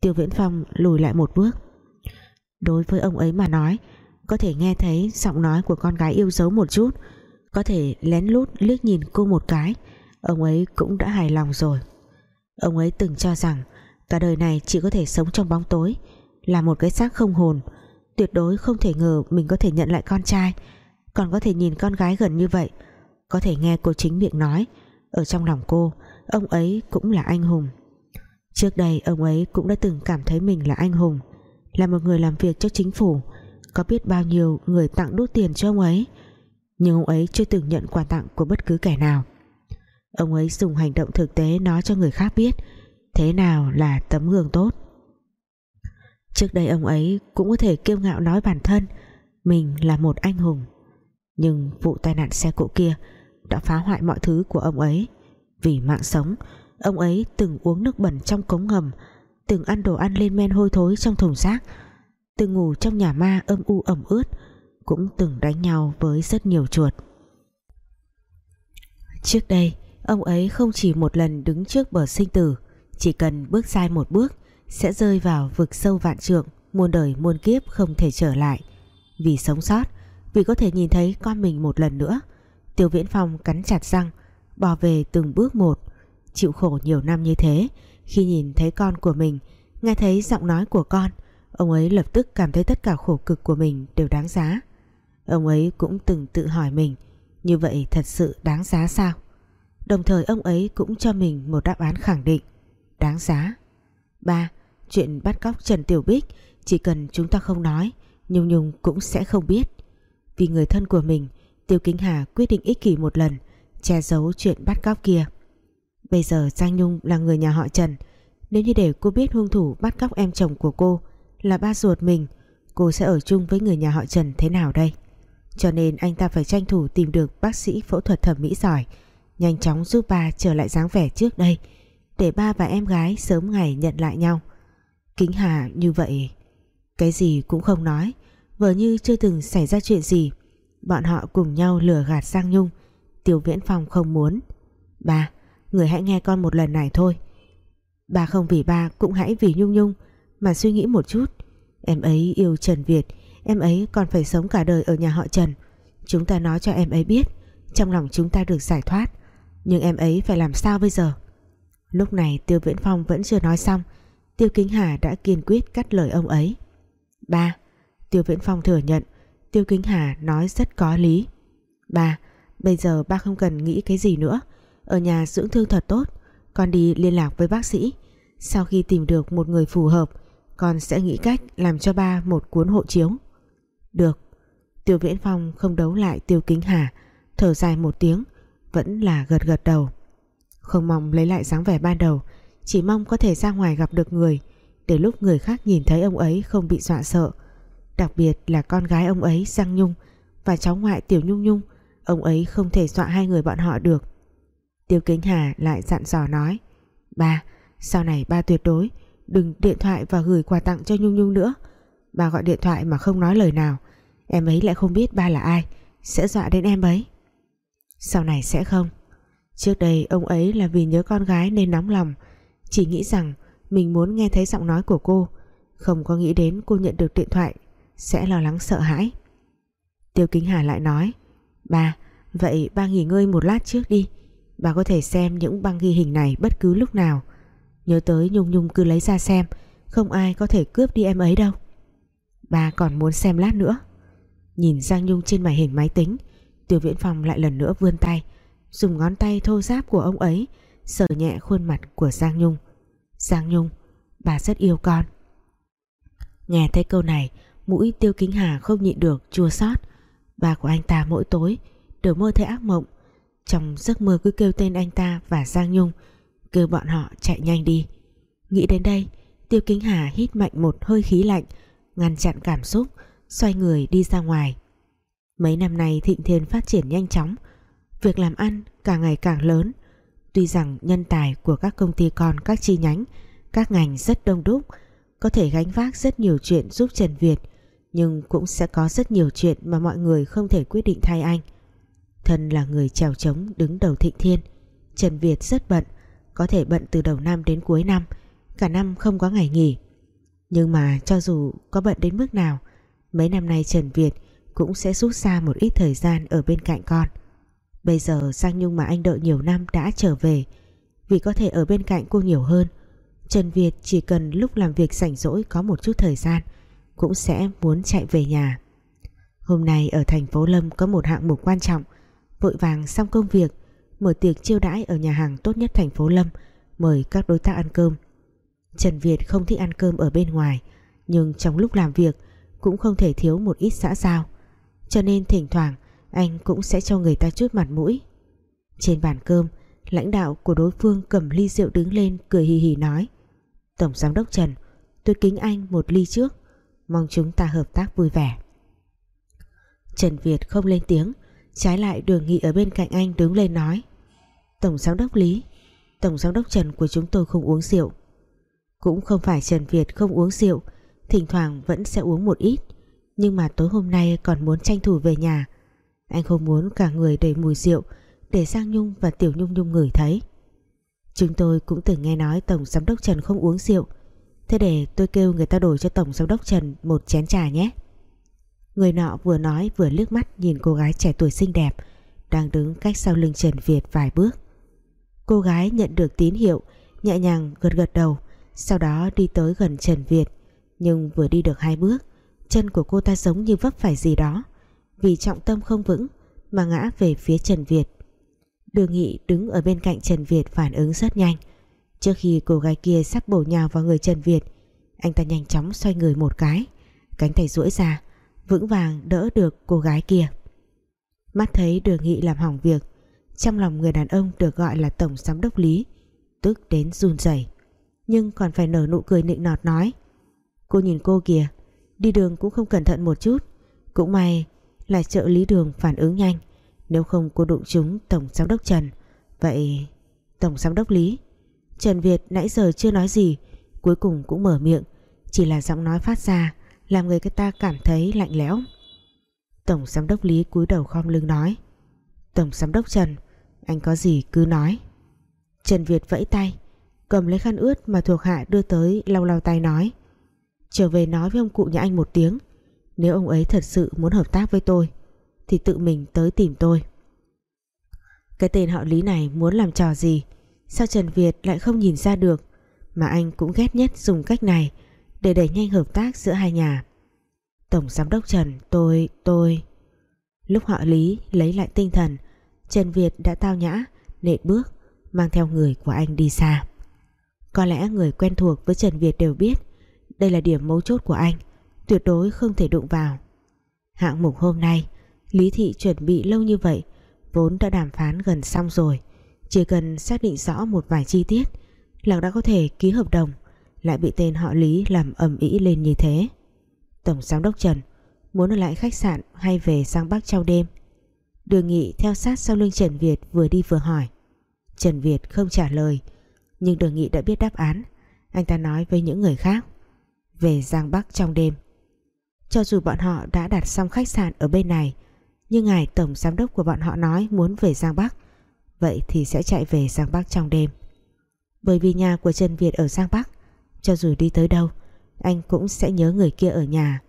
Tiêu Viễn Phong lùi lại một bước. Đối với ông ấy mà nói có thể nghe thấy giọng nói của con gái yêu dấu một chút, Có thể lén lút liếc nhìn cô một cái. Ông ấy cũng đã hài lòng rồi. Ông ấy từng cho rằng Cả đời này chỉ có thể sống trong bóng tối, Là một cái xác không hồn. Tuyệt đối không thể ngờ mình có thể nhận lại con trai, Còn có thể nhìn con gái gần như vậy. Có thể nghe cô chính miệng nói, Ở trong lòng cô, Ông ấy cũng là anh hùng. Trước đây, ông ấy cũng đã từng cảm thấy mình là anh hùng, Là một người làm việc cho chính phủ có biết bao nhiêu người tặng đút tiền cho ông ấy, Nhưng ông ấy chưa từng nhận quà tặng của bất cứ kẻ nào. Ông ấy dùng hành động thực tế nói cho người khác biết, Thế nào là tấm gương tốt. Trước đây ông ấy cũng có thể kiêu ngạo nói bản thân, Mình là một anh hùng, Nhưng vụ tai nạn xe cộ kia Đã phá hoại mọi thứ của ông ấy. Vì mạng sống, Ông ấy từng uống nước bẩn trong cống ngầm, Từng ăn đồ ăn lên men hôi thối trong thùng rác Từng ngủ trong nhà ma âm u ẩm ướt, Cũng từng đánh nhau với rất nhiều chuột. Trước đây, Ông ấy không chỉ một lần đứng trước bờ sinh tử, Chỉ cần bước sai một bước, Sẽ rơi vào vực sâu vạn trượng, Muôn đời muôn kiếp không thể trở lại. Vì sống sót, Vì có thể nhìn thấy con mình một lần nữa, Tiêu Viễn Phong cắn chặt răng, Bò về từng bước một, Chịu khổ nhiều năm như thế, Khi nhìn thấy con của mình, Nghe thấy giọng nói của con Ông ấy lập tức cảm thấy tất cả khổ cực của mình đều đáng giá. Ông ấy cũng từng tự hỏi mình, Như vậy thật sự đáng giá sao? Đồng thời ông ấy cũng cho mình một đáp án khẳng định, Đáng giá. Ba, Chuyện bắt cóc Trần Tiểu Bích, Chỉ cần chúng ta không nói, Nhung Nhung cũng sẽ không biết. Vì người thân của mình, Tiêu Kính Hà quyết định ích kỷ một lần, Che giấu chuyện bắt cóc kia. Bây giờ Giang Nhung là người nhà họ Trần, Nếu như để cô biết hung thủ bắt cóc em chồng của cô là ba ruột mình, Cô sẽ ở chung với người nhà họ Trần thế nào đây? Cho nên anh ta phải tranh thủ tìm được bác sĩ phẫu thuật thẩm mỹ giỏi, nhanh chóng giúp ba trở lại dáng vẻ trước đây, để ba và em gái sớm ngày nhận lại nhau. Kính Hà, như vậy, cái gì cũng không nói, vờ như chưa từng xảy ra chuyện gì. Bọn họ cùng nhau lừa gạt Giang Nhung Tiểu Viễn Phong không muốn. Ba, người hãy nghe con một lần này thôi. Ba không vì ba cũng hãy vì Nhung Nhung mà suy nghĩ một chút. Em ấy yêu Trần Việt. Em ấy còn phải sống cả đời ở nhà họ Trần. Chúng ta nói cho em ấy biết. Trong lòng chúng ta được giải thoát. Nhưng em ấy phải làm sao bây giờ? Lúc này Tiêu Viễn Phong vẫn chưa nói xong. Tiêu Kính Hà đã kiên quyết cắt lời ông ấy. Ba, Tiêu Viễn Phong thừa nhận. Tiêu Kính Hà nói rất có lý. Ba, Bây giờ ba không cần nghĩ cái gì nữa. Ở nhà dưỡng thương thật tốt. Con đi liên lạc với bác sĩ. Sau khi tìm được một người phù hợp con sẽ nghĩ cách làm cho ba một cuốn hộ chiếu. Được. Tiêu Viễn Phong không đấu lại Tiêu Kính Hà, Thở dài một tiếng, vẫn là gật gật đầu. Không mong lấy lại dáng vẻ ban đầu, chỉ mong có thể ra ngoài gặp được người, để lúc người khác nhìn thấy ông ấy không bị dọa sợ. Đặc biệt là con gái ông ấy, Giang Nhung, và cháu ngoại Tiểu Nhung Nhung, ông ấy không thể dọa hai người bọn họ được. Tiêu Kính Hà lại dặn dò nói, ba, sau này ba tuyệt đối đừng điện thoại và gửi quà tặng cho Nhung Nhung nữa. Bà gọi điện thoại mà không nói lời nào. Em ấy lại không biết ba là ai. Sẽ dọa đến em ấy. Sau này sẽ không. Trước đây ông ấy là vì nhớ con gái nên nóng lòng. Chỉ nghĩ rằng Mình muốn nghe thấy giọng nói của cô. Không có nghĩ đến cô nhận được điện thoại. Sẽ lo lắng sợ hãi. Tiêu Kính Hà lại nói Ba, vậy ba nghỉ ngơi một lát trước đi. Bà có thể xem những băng ghi hình này bất cứ lúc nào. Nhớ tới Nhung Nhung cứ lấy ra xem, Không ai có thể cướp đi em ấy đâu. Bà còn muốn xem lát nữa. Nhìn Giang Nhung trên màn hình máy tính Tiêu Viễn Phong lại lần nữa vươn tay, Dùng ngón tay thô ráp của ông ấy Sờ nhẹ khuôn mặt của Giang Nhung. Giang Nhung, Bà rất yêu con. Nghe thấy câu này, Mũi Tiêu Kính Hà không nhịn được chua xót. Bà của anh ta mỗi tối Đều mơ thấy ác mộng. Trong giấc mơ cứ kêu tên anh ta và Giang Nhung Kêu bọn họ chạy nhanh đi. Nghĩ đến đây, Tiêu Kính Hà hít mạnh một hơi khí lạnh, Ngăn chặn cảm xúc, Xoay người đi ra ngoài. Mấy năm nay Thịnh Thiên phát triển nhanh chóng, Việc làm ăn càng ngày càng lớn. Tuy rằng nhân tài của các công ty con các chi nhánh, Các ngành rất đông đúc, Có thể gánh vác rất nhiều chuyện giúp Trần Việt, Nhưng cũng sẽ có rất nhiều chuyện Mà mọi người không thể quyết định thay anh. Thân là người trèo trống đứng đầu thịnh thiên, Trần Việt rất bận có thể bận từ đầu năm đến cuối năm, Cả năm không có ngày nghỉ. Nhưng mà cho dù có bận đến mức nào, Mấy năm nay Trần Việt Cũng sẽ rút ra một ít thời gian Ở bên cạnh con. Bây giờ Giang Nhung mà anh đợi nhiều năm đã trở về, Vì có thể ở bên cạnh cô nhiều hơn, Trần Việt chỉ cần lúc làm việc rảnh rỗi có một chút thời gian Cũng sẽ muốn chạy về nhà. Hôm nay ở thành phố Lâm có một hạng mục quan trọng, Vội vàng xong công việc Mở tiệc chiêu đãi ở nhà hàng tốt nhất thành phố Lâm. Mời các đối tác ăn cơm. Trần Việt không thích ăn cơm ở bên ngoài, Nhưng trong lúc làm việc Cũng không thể thiếu một ít xã giao. Cho nên thỉnh thoảng, anh cũng sẽ cho người ta chút mặt mũi. Trên bàn cơm, lãnh đạo của đối phương cầm ly rượu đứng lên cười hì hì nói, Tổng Giám đốc Trần, tôi kính anh một ly trước. Mong chúng ta hợp tác vui vẻ. Trần Việt không lên tiếng, trái lại đường nghị ở bên cạnh anh đứng lên nói Tổng Giám đốc Lý Tổng Giám đốc Trần của chúng tôi không uống rượu cũng không phải Trần Việt không uống rượu, thỉnh thoảng vẫn sẽ uống một ít nhưng mà tối hôm nay còn muốn tranh thủ về nhà anh không muốn cả người đầy mùi rượu để Giang Nhung và Tiểu Nhung Nhung ngửi thấy. Chúng tôi cũng từng nghe nói Tổng Giám đốc Trần không uống rượu. Thế để tôi kêu người ta đổi cho Tổng Giám đốc Trần một chén trà nhé. Người nọ vừa nói vừa liếc mắt nhìn cô gái trẻ tuổi xinh đẹp đang đứng cách sau lưng Trần Việt vài bước. Cô gái nhận được tín hiệu nhẹ nhàng gật gật đầu sau đó đi tới gần Trần Việt nhưng vừa đi được hai bước chân của cô ta giống như vấp phải gì đó vì trọng tâm không vững mà ngã về phía Trần Việt. Đường Nghị đứng ở bên cạnh Trần Việt phản ứng rất nhanh. Trước khi cô gái kia sắp bổ nhào vào người Trần Việt, anh ta nhanh chóng xoay người một cái, cánh tay duỗi ra, vững vàng đỡ được cô gái kia. Mắt thấy Đường Nghị làm hỏng việc, trong lòng người đàn ông được gọi là tổng giám đốc Lý, tức đến run rẩy, nhưng còn phải nở nụ cười nịnh nọt nói: "Cô nhìn cô kìa, đi đường cũng không cẩn thận một chút, cũng may là trợ lý đường phản ứng nhanh nếu không cô đụng chúng Tổng Giám đốc Trần. Vậy Tổng Giám đốc Lý Trần Việt nãy giờ chưa nói gì Cuối cùng cũng mở miệng Chỉ là giọng nói phát ra Làm người ta cảm thấy lạnh lẽo. Tổng Giám đốc Lý cúi đầu khom lưng nói Tổng Giám đốc Trần anh có gì cứ nói. Trần Việt vẫy tay Cầm lấy khăn ướt mà thuộc hạ đưa tới lau lau tay nói. Trở về nói với ông cụ nhà anh một tiếng. Nếu ông ấy thật sự muốn hợp tác với tôi Thì tự mình tới tìm tôi. Cái tên họ Lý này muốn làm trò gì? Sao Trần Việt lại không nhìn ra được? Mà anh cũng ghét nhất dùng cách này Để đẩy nhanh hợp tác giữa hai nhà. Tổng Giám đốc Trần Tôi, tôi. Lúc họ Lý lấy lại tinh thần Trần Việt đã tao nhã, Nện bước, Mang theo người của anh đi xa. Có lẽ người quen thuộc với Trần Việt đều biết, Đây là điểm mấu chốt của anh, tuyệt đối không thể đụng vào. Hạng mục hôm nay, Lý Thị chuẩn bị lâu như vậy, vốn đã đàm phán gần xong rồi. Chỉ cần xác định rõ một vài chi tiết là đã có thể ký hợp đồng, lại bị tên họ Lý làm ầm ĩ lên như thế. Tổng Giám đốc Trần muốn ở lại khách sạn hay về sang Bắc trong đêm? Đường Nghị theo sát sau lưng Trần Việt vừa đi vừa hỏi. Trần Việt không trả lời, nhưng Đường Nghị đã biết đáp án. Anh ta nói với những người khác. Về Giang Bắc trong đêm. Cho dù bọn họ đã đặt xong khách sạn ở bên này, Nhưng ngài tổng giám đốc của bọn họ nói muốn về Giang Bắc. Vậy thì sẽ chạy về Giang Bắc trong đêm. Bởi vì nhà của Trần Việt ở Giang Bắc, Cho dù đi tới đâu, Anh cũng sẽ nhớ người kia ở nhà.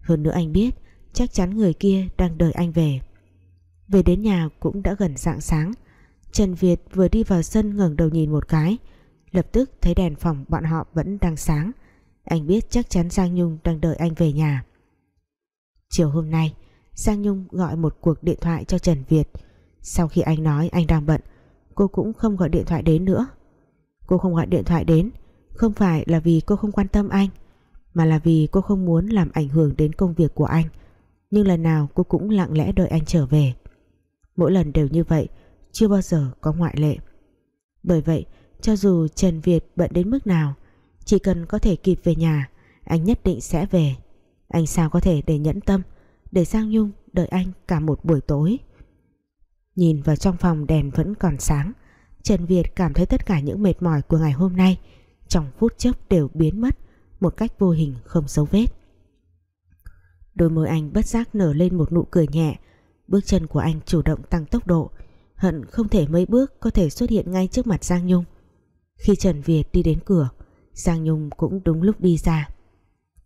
Hơn nữa anh biết Chắc chắn người kia đang đợi anh về. Về đến nhà cũng đã gần rạng sáng. Trần Việt vừa đi vào sân ngẩng đầu nhìn một cái. Lập tức thấy đèn phòng bọn họ vẫn đang sáng. Anh biết chắc chắn Giang Nhung đang đợi anh về nhà. Chiều hôm nay, Giang Nhung gọi một cuộc điện thoại cho Trần Việt. Sau khi anh nói anh đang bận, Cô cũng không gọi điện thoại đến nữa. Cô không gọi điện thoại đến, Không phải là vì cô không quan tâm anh, Mà là vì cô không muốn làm ảnh hưởng đến công việc của anh. Nhưng lần nào cô cũng lặng lẽ đợi anh trở về. Mỗi lần đều như vậy Chưa bao giờ có ngoại lệ. Bởi vậy cho dù Trần Việt bận đến mức nào Chỉ cần có thể kịp về nhà Anh nhất định sẽ về. Anh sao có thể để nhẫn tâm Để Giang Nhung đợi anh cả một buổi tối? Nhìn vào trong phòng đèn vẫn còn sáng Trần Việt cảm thấy tất cả những mệt mỏi của ngày hôm nay trong phút chốc đều biến mất một cách vô hình không dấu vết. Đôi môi anh bất giác nở lên một nụ cười nhẹ, bước chân của anh chủ động tăng tốc độ, hận không thể mấy bước có thể xuất hiện ngay trước mặt Giang Nhung. Khi Trần Việt đi đến cửa, Giang Nhung cũng đúng lúc đi ra.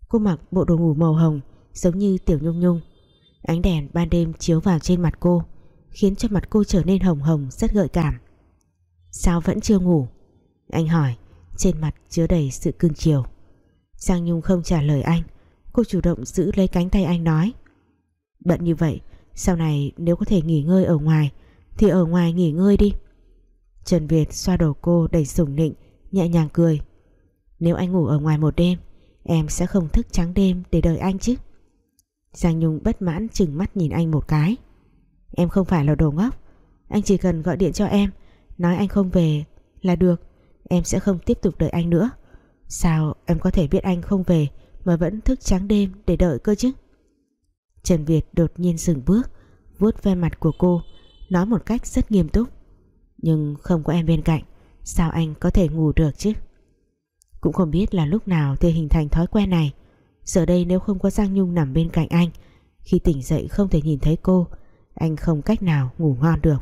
Cô mặc bộ đồ ngủ màu hồng giống như Tiểu Nhung Nhung. Ánh đèn ban đêm chiếu vào trên mặt cô, khiến cho mặt cô trở nên hồng hồng rất gợi cảm. Sao vẫn chưa ngủ? Anh hỏi, trên mặt chứa đầy sự cương chiều. Giang Nhung không trả lời anh, cô chủ động giữ lấy cánh tay anh nói. Bận như vậy, sau này nếu có thể nghỉ ngơi ở ngoài thì ở ngoài nghỉ ngơi đi. Trần Việt xoa đầu cô đầy sủng nịnh, nhẹ nhàng cười. Nếu anh ngủ ở ngoài một đêm, em sẽ không thức trắng đêm để đợi anh chứ. Giang Nhung bất mãn chừng mắt nhìn anh một cái. Em không phải là đồ ngốc, anh chỉ cần gọi điện cho em, nói anh không về là được, em sẽ không tiếp tục đợi anh nữa. Sao em có thể biết anh không về mà vẫn thức trắng đêm để đợi cơ chứ? Trần Việt đột nhiên dừng bước, vuốt ve mặt của cô, nói một cách rất nghiêm túc. Nhưng không có em bên cạnh, sao anh có thể ngủ được chứ? Cũng không biết là lúc nào thì hình thành thói quen này. Giờ đây nếu không có Giang Nhung nằm bên cạnh anh, khi tỉnh dậy không thể nhìn thấy cô, anh không cách nào ngủ ngon được.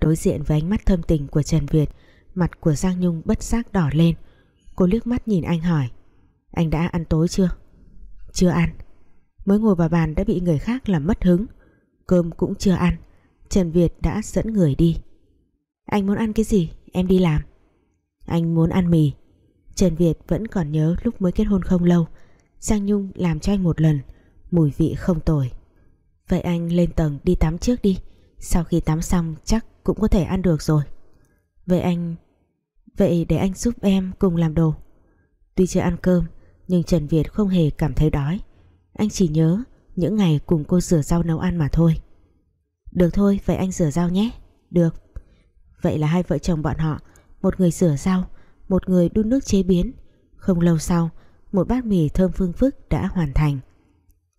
Đối diện với ánh mắt thâm tình của Trần Việt, mặt của Giang Nhung bất giác đỏ lên. Cô liếc mắt nhìn anh hỏi, anh đã ăn tối chưa? Chưa ăn. Mới ngồi vào bàn đã bị người khác làm mất hứng. Cơm cũng chưa ăn. Trần Việt đã dẫn người đi. Anh muốn ăn cái gì? Em đi làm. Anh muốn ăn mì. Trần Việt vẫn còn nhớ lúc mới kết hôn không lâu Giang Nhung làm cho anh một lần Mùi vị không tồi Vậy anh lên tầng đi tắm trước đi Sau khi tắm xong chắc cũng có thể ăn được rồi Vậy anh, Vậy để anh giúp em cùng làm đồ Tuy chưa ăn cơm, Nhưng Trần Việt không hề cảm thấy đói anh chỉ nhớ những ngày cùng cô rửa rau nấu ăn mà thôi. Được thôi, vậy anh rửa rau nhé. Được. Vậy là hai vợ chồng bọn họ, Một người rửa rau, một người đun nước chế biến. Không lâu sau, một bát mì thơm phương phức đã hoàn thành.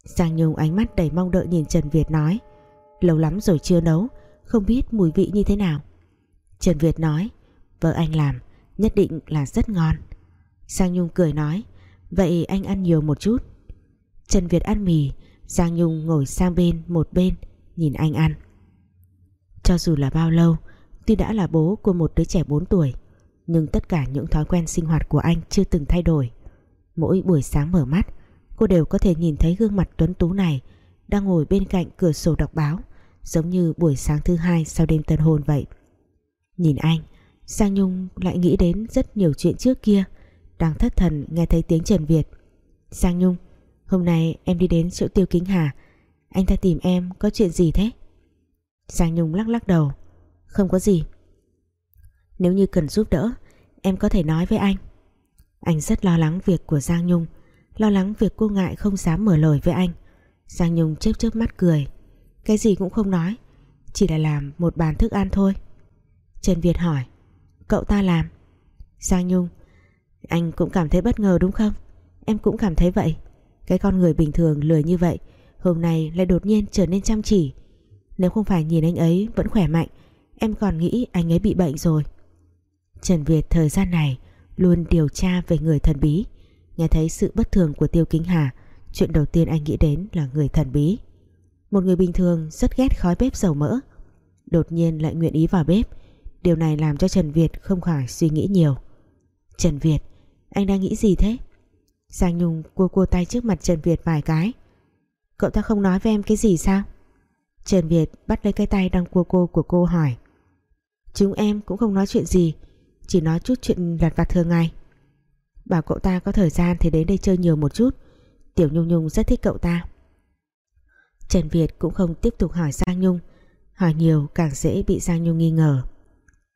Giang Nhung ánh mắt đầy mong đợi nhìn Trần Việt nói, lâu lắm rồi chưa nấu, không biết mùi vị như thế nào. Trần Việt nói, vợ anh làm nhất định là rất ngon. Giang Nhung cười nói, vậy anh ăn nhiều một chút. Trần Việt ăn mì Giang Nhung ngồi sang bên một bên nhìn anh ăn cho dù là bao lâu tuy đã là bố của một đứa trẻ 4 tuổi nhưng tất cả những thói quen sinh hoạt của anh chưa từng thay đổi. Mỗi buổi sáng mở mắt, cô đều có thể nhìn thấy gương mặt tuấn tú này đang ngồi bên cạnh cửa sổ đọc báo, giống như buổi sáng thứ hai sau đêm tân hôn vậy. Nhìn anh, Giang Nhung lại nghĩ đến rất nhiều chuyện trước kia, đang thất thần nghe thấy tiếng Trần Việt. Giang Nhung, hôm nay em đi đến chỗ Tiêu Kính Hà, anh ta tìm em có chuyện gì thế? Giang Nhung lắc lắc đầu, không có gì. Nếu như cần giúp đỡ Em có thể nói với anh. Anh rất lo lắng việc của Giang Nhung Lo lắng việc cô ngại không dám mở lời với anh. Giang Nhung chớp chớp mắt cười. Cái gì cũng không nói Chỉ là làm một bàn thức ăn thôi. Trần Việt hỏi Cậu ta làm? Giang Nhung Anh cũng cảm thấy bất ngờ đúng không? Em cũng cảm thấy vậy. Cái con người bình thường lười như vậy Hôm nay lại đột nhiên trở nên chăm chỉ Nếu không phải nhìn anh ấy vẫn khỏe mạnh Em còn nghĩ anh ấy bị bệnh rồi Trần Việt thời gian này luôn điều tra về người thần bí. Nghe thấy sự bất thường của Tiêu Kính Hà, chuyện đầu tiên anh nghĩ đến là người thần bí. Một người bình thường rất ghét khói bếp dầu mỡ. Đột nhiên lại nguyện ý vào bếp. Điều này làm cho Trần Việt không khỏi suy nghĩ nhiều. Trần Việt, anh đang nghĩ gì thế? Giang Nhung cua cua tay trước mặt Trần Việt vài cái. Cậu ta không nói với em cái gì sao? Trần Việt bắt lấy cái tay đang cua cô của cô hỏi. Chúng em cũng không nói chuyện gì, chỉ nói chút chuyện lặt vặt thường ngày Bảo cậu ta có thời gian thì đến đây chơi nhiều một chút Tiểu Nhung Nhung rất thích cậu ta Trần Việt cũng không tiếp tục hỏi Giang Nhung Hỏi nhiều, càng dễ bị Giang Nhung nghi ngờ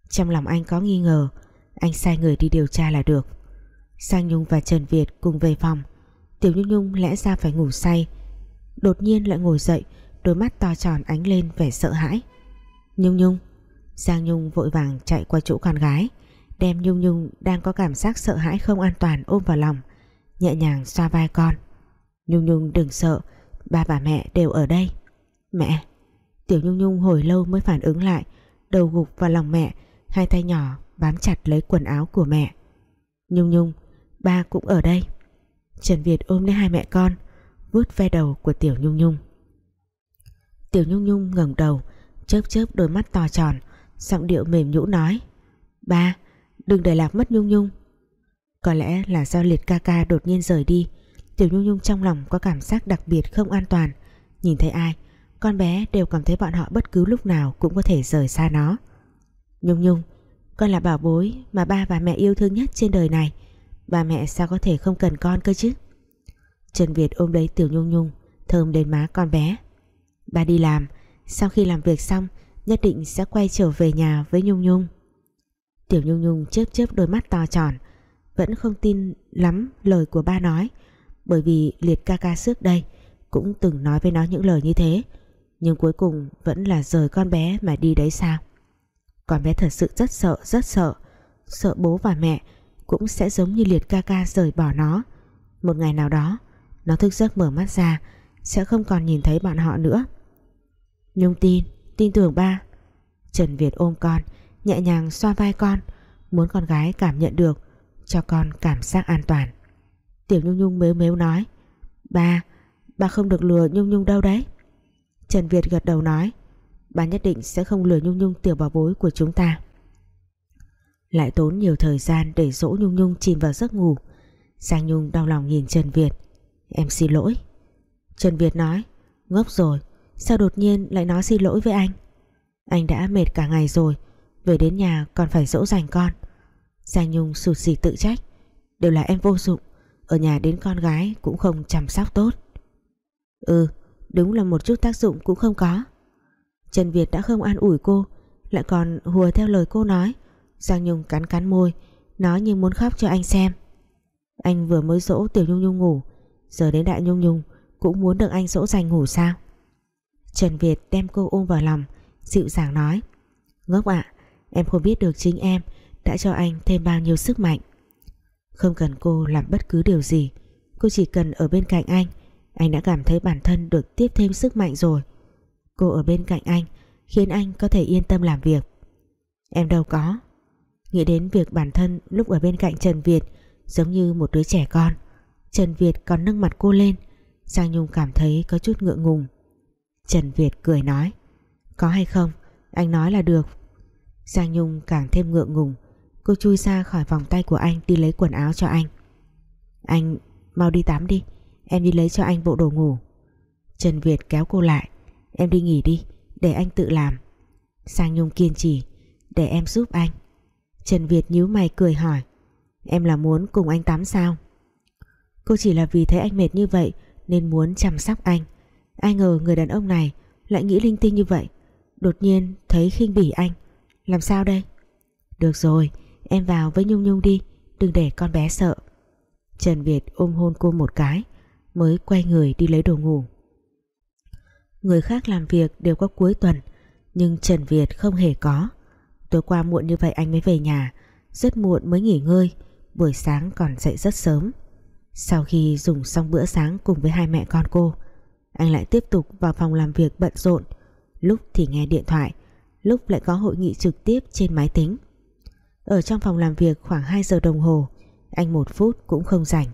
Trong lòng anh có nghi ngờ, Anh sai người đi điều tra là được Giang Nhung và Trần Việt cùng về phòng. Tiểu Nhung Nhung lẽ ra phải ngủ say. Đột nhiên lại ngồi dậy, Đôi mắt to tròn ánh lên vẻ sợ hãi. Nhung Nhung. Giang Nhung vội vàng chạy qua chỗ con gái, đem Nhung Nhung đang có cảm giác sợ hãi không an toàn ôm vào lòng, nhẹ nhàng xoa vai con. Nhung Nhung đừng sợ, ba và mẹ đều ở đây. Mẹ. Tiểu Nhung Nhung hồi lâu mới phản ứng lại, đầu gục vào lòng mẹ, hai tay nhỏ bám chặt lấy quần áo của mẹ. Nhung Nhung ba cũng ở đây. Trần Việt ôm lấy hai mẹ con, vuốt ve đầu của Tiểu Nhung Nhung. Tiểu Nhung Nhung ngẩng đầu, chớp chớp đôi mắt to tròn, giọng điệu mềm nhũ nói, ba, đừng để lạc mất Nhung Nhung. Có lẽ là do liệt ca ca đột nhiên rời đi, Tiểu Nhung Nhung trong lòng có cảm giác đặc biệt không an toàn. Nhìn thấy ai, Con bé đều cảm thấy bọn họ bất cứ lúc nào Cũng có thể rời xa nó. Nhung Nhung, Con là bảo bối mà ba và mẹ yêu thương nhất trên đời này. Ba mẹ sao có thể không cần con cơ chứ? Trần Việt ôm lấy Tiểu Nhung Nhung, Thơm lên má con bé. Ba đi làm, Sau khi làm việc xong, Nhất định sẽ quay trở về nhà với Nhung Nhung. Tiểu Nhung Nhung chớp chớp đôi mắt to tròn, Vẫn không tin lắm lời của ba nói, Bởi vì liệt ca ca trước đây Cũng từng nói với nó những lời như thế, Nhưng cuối cùng vẫn là rời con bé mà đi đấy sao? Con bé thật sự rất sợ rất sợ. Sợ bố và mẹ cũng sẽ giống như liệt ca ca rời bỏ nó. Một ngày nào đó Nó thức giấc mở mắt ra Sẽ không còn nhìn thấy bọn họ nữa. Nhung tin, tin tưởng ba. Trần Việt ôm con Nhẹ nhàng xoa vai con Muốn con gái cảm nhận được Cho con cảm giác an toàn. Tiểu Nhung Nhung mếu mếu nói Ba, ba không được lừa Nhung Nhung đâu đấy. Trần Việt gật đầu nói Ba nhất định sẽ không lừa Nhung Nhung tiểu bảo bối của chúng ta. Lại tốn nhiều thời gian để dỗ Nhung Nhung chìm vào giấc ngủ. Giang Nhung đau lòng nhìn Trần Việt. Em xin lỗi. Trần Việt nói, Ngốc rồi, Sao đột nhiên lại nói xin lỗi với anh? Anh đã mệt cả ngày rồi, Về đến nhà còn phải dỗ dành con. Giang Nhung sụt sỉ tự trách, Đều là em vô dụng, Ở nhà đến con gái cũng không chăm sóc tốt. Ừ Đúng là một chút tác dụng cũng không có. Trần Việt đã không an ủi cô, Lại còn hùa theo lời cô nói Giang Nhung cắn cắn môi Nói như muốn khóc cho anh xem. Anh vừa mới dỗ Tiểu Nhung Nhung ngủ, Giờ đến Đại Nhung Nhung Cũng muốn được anh dỗ dành ngủ sao? Trần Việt đem cô ôm vào lòng, Dịu dàng nói, Ngốc ạ, em không biết được chính em Đã cho anh thêm bao nhiêu sức mạnh. Không cần cô làm bất cứ điều gì, Cô chỉ cần ở bên cạnh anh Anh đã cảm thấy bản thân được tiếp thêm sức mạnh rồi. Cô ở bên cạnh anh Khiến anh có thể yên tâm làm việc. Em đâu có. Nghĩ đến việc bản thân lúc ở bên cạnh Trần Việt Giống như một đứa trẻ con, Trần Việt còn nâng mặt cô lên, Giang Nhung cảm thấy có chút ngượng ngùng. Trần Việt cười nói, Có hay không? Anh nói là được. Giang Nhung càng thêm ngượng ngùng, Cô chui ra khỏi vòng tay của anh đi lấy quần áo cho anh. Anh mau đi tắm đi, Em đi lấy cho anh bộ đồ ngủ. Trần Việt kéo cô lại, Em đi nghỉ đi, Để anh tự làm. Giang Nhung kiên trì, Để em giúp anh. Trần Việt nhíu mày cười hỏi, Em là muốn cùng anh tắm sao? Cô chỉ là vì thấy anh mệt như vậy Nên muốn chăm sóc anh. Ai ngờ người đàn ông này Lại nghĩ linh tinh như vậy, Đột nhiên thấy khinh bỉ anh. Làm sao đây? Được rồi, em vào với Nhung Nhung đi, Đừng để con bé sợ. Trần Việt ôm hôn cô một cái, Mới quay người đi lấy đồ ngủ. Người khác làm việc đều có cuối tuần, Nhưng Trần Việt không hề có. Tối qua muộn như vậy anh mới về nhà. Rất muộn mới nghỉ ngơi. Buổi sáng còn dậy rất sớm. Sau khi dùng xong bữa sáng cùng với hai mẹ con cô, Anh lại tiếp tục vào phòng làm việc bận rộn. Lúc thì nghe điện thoại, Lúc lại có hội nghị trực tiếp trên máy tính. Ở trong phòng làm việc khoảng 2 giờ đồng hồ, Anh một phút cũng không rảnh,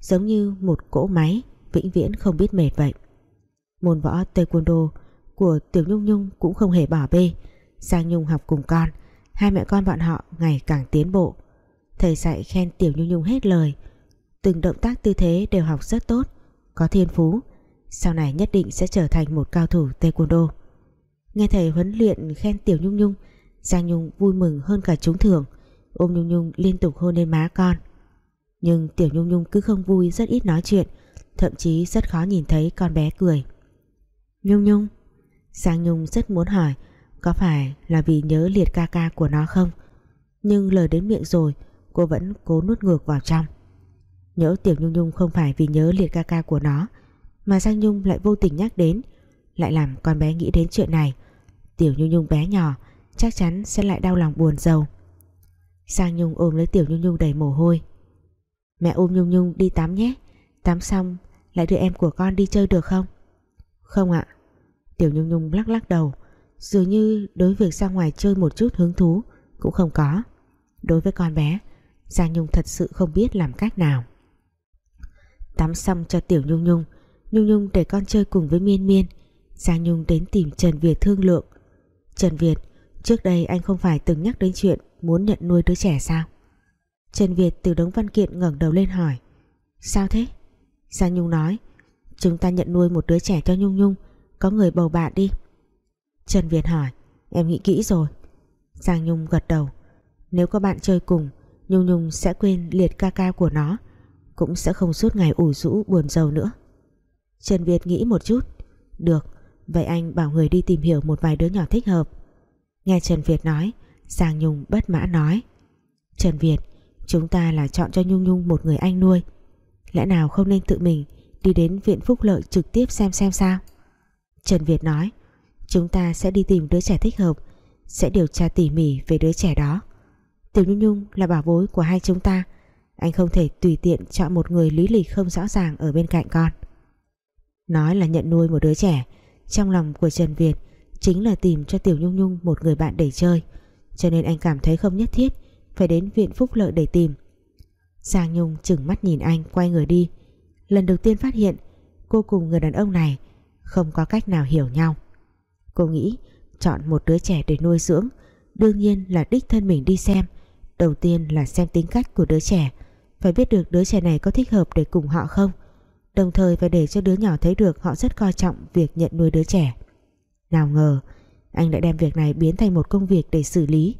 Giống như một cỗ máy Vĩnh viễn không biết mệt vậy. Môn võ taekwondo của Tiểu Nhung Nhung cũng không hề bỏ bê Giang Nhung học cùng con Hai mẹ con bọn họ ngày càng tiến bộ. Thầy dạy khen Tiểu Nhung Nhung hết lời. Từng động tác tư thế đều học rất tốt, Có thiên phú. Sau này nhất định sẽ trở thành một cao thủ taekwondo. Nghe thầy huấn luyện khen Tiểu Nhung Nhung, Giang Nhung vui mừng hơn cả chúng thường Ôm Nhung Nhung liên tục hôn lên má con. Nhưng Tiểu Nhung Nhung cứ không vui, Rất ít nói chuyện, Thậm chí rất khó nhìn thấy con bé cười. Nhung Nhung. Giang Nhung rất muốn hỏi có phải là vì nhớ liệt ca ca của nó không? Nhưng lời đến miệng rồi, Cô vẫn cố nuốt ngược vào trong. Nhớ Tiểu Nhung Nhung không phải vì nhớ liệt ca ca của nó, Mà Giang Nhung lại vô tình nhắc đến, Lại làm con bé nghĩ đến chuyện này. Tiểu Nhung Nhung bé nhỏ, Chắc chắn sẽ lại đau lòng buồn giàu Giang Nhung ôm lấy Tiểu Nhung Nhung đầy mồ hôi. Mẹ ôm Nhung Nhung đi tắm nhé, Tắm xong lại đưa em của con đi chơi được không? Không ạ. Tiểu Nhung Nhung lắc lắc đầu Dường như đối việc ra ngoài chơi một chút hứng thú Cũng không có. Đối với con bé, Giang Nhung thật sự không biết làm cách nào. Tắm xong cho Tiểu Nhung Nhung Nhung Nhung để con chơi cùng với Miên Miên. Giang Nhung đến tìm Trần Việt thương lượng. Trần Việt, Trước đây anh không phải từng nhắc đến chuyện Muốn nhận nuôi đứa trẻ sao? Trần Việt từ đống văn kiện ngẩng đầu lên hỏi. Sao thế? Giang Nhung nói. Chúng ta nhận nuôi một đứa trẻ cho Nhung Nhung, Có người bầu bạn đi. Trần Việt hỏi. Em nghĩ kỹ rồi. Giang Nhung gật đầu. Nếu có bạn chơi cùng, Nhung Nhung sẽ quên liệt ca ca của nó, Cũng sẽ không suốt ngày ủ rũ buồn rầu nữa. Trần Việt nghĩ một chút. Được, Vậy anh bảo người đi tìm hiểu một vài đứa nhỏ thích hợp. Nghe Trần Việt nói, Giang Nhung bất mã nói. Trần Việt, Chúng ta là chọn cho Nhung Nhung một người anh nuôi. Lẽ nào không nên tự mình Đi đến viện phúc lợi trực tiếp xem xem sao? Trần Việt nói. Chúng ta sẽ đi tìm đứa trẻ thích hợp, Sẽ điều tra tỉ mỉ về đứa trẻ đó. Tiểu Nhung Nhung là bảo bối của hai chúng ta. Anh không thể tùy tiện chọn một người lý lịch không rõ ràng ở bên cạnh con. Nói là nhận nuôi một đứa trẻ, Trong lòng của Trần Việt Chính là tìm cho Tiểu Nhung Nhung một người bạn để chơi, Cho nên anh cảm thấy không nhất thiết Phải đến viện phúc lợi để tìm. Giang Nhung chừng mắt nhìn anh quay người đi. Lần đầu tiên phát hiện, Cô cùng người đàn ông này Không có cách nào hiểu nhau. Cô nghĩ, chọn một đứa trẻ để nuôi dưỡng, Đương nhiên là đích thân mình đi xem. Đầu tiên là xem tính cách của đứa trẻ. Phải biết được đứa trẻ này có thích hợp để cùng họ không? Đồng thời phải để cho đứa nhỏ thấy được Họ rất coi trọng việc nhận nuôi đứa trẻ. Nào ngờ, Anh đã đem việc này biến thành một công việc để xử lý.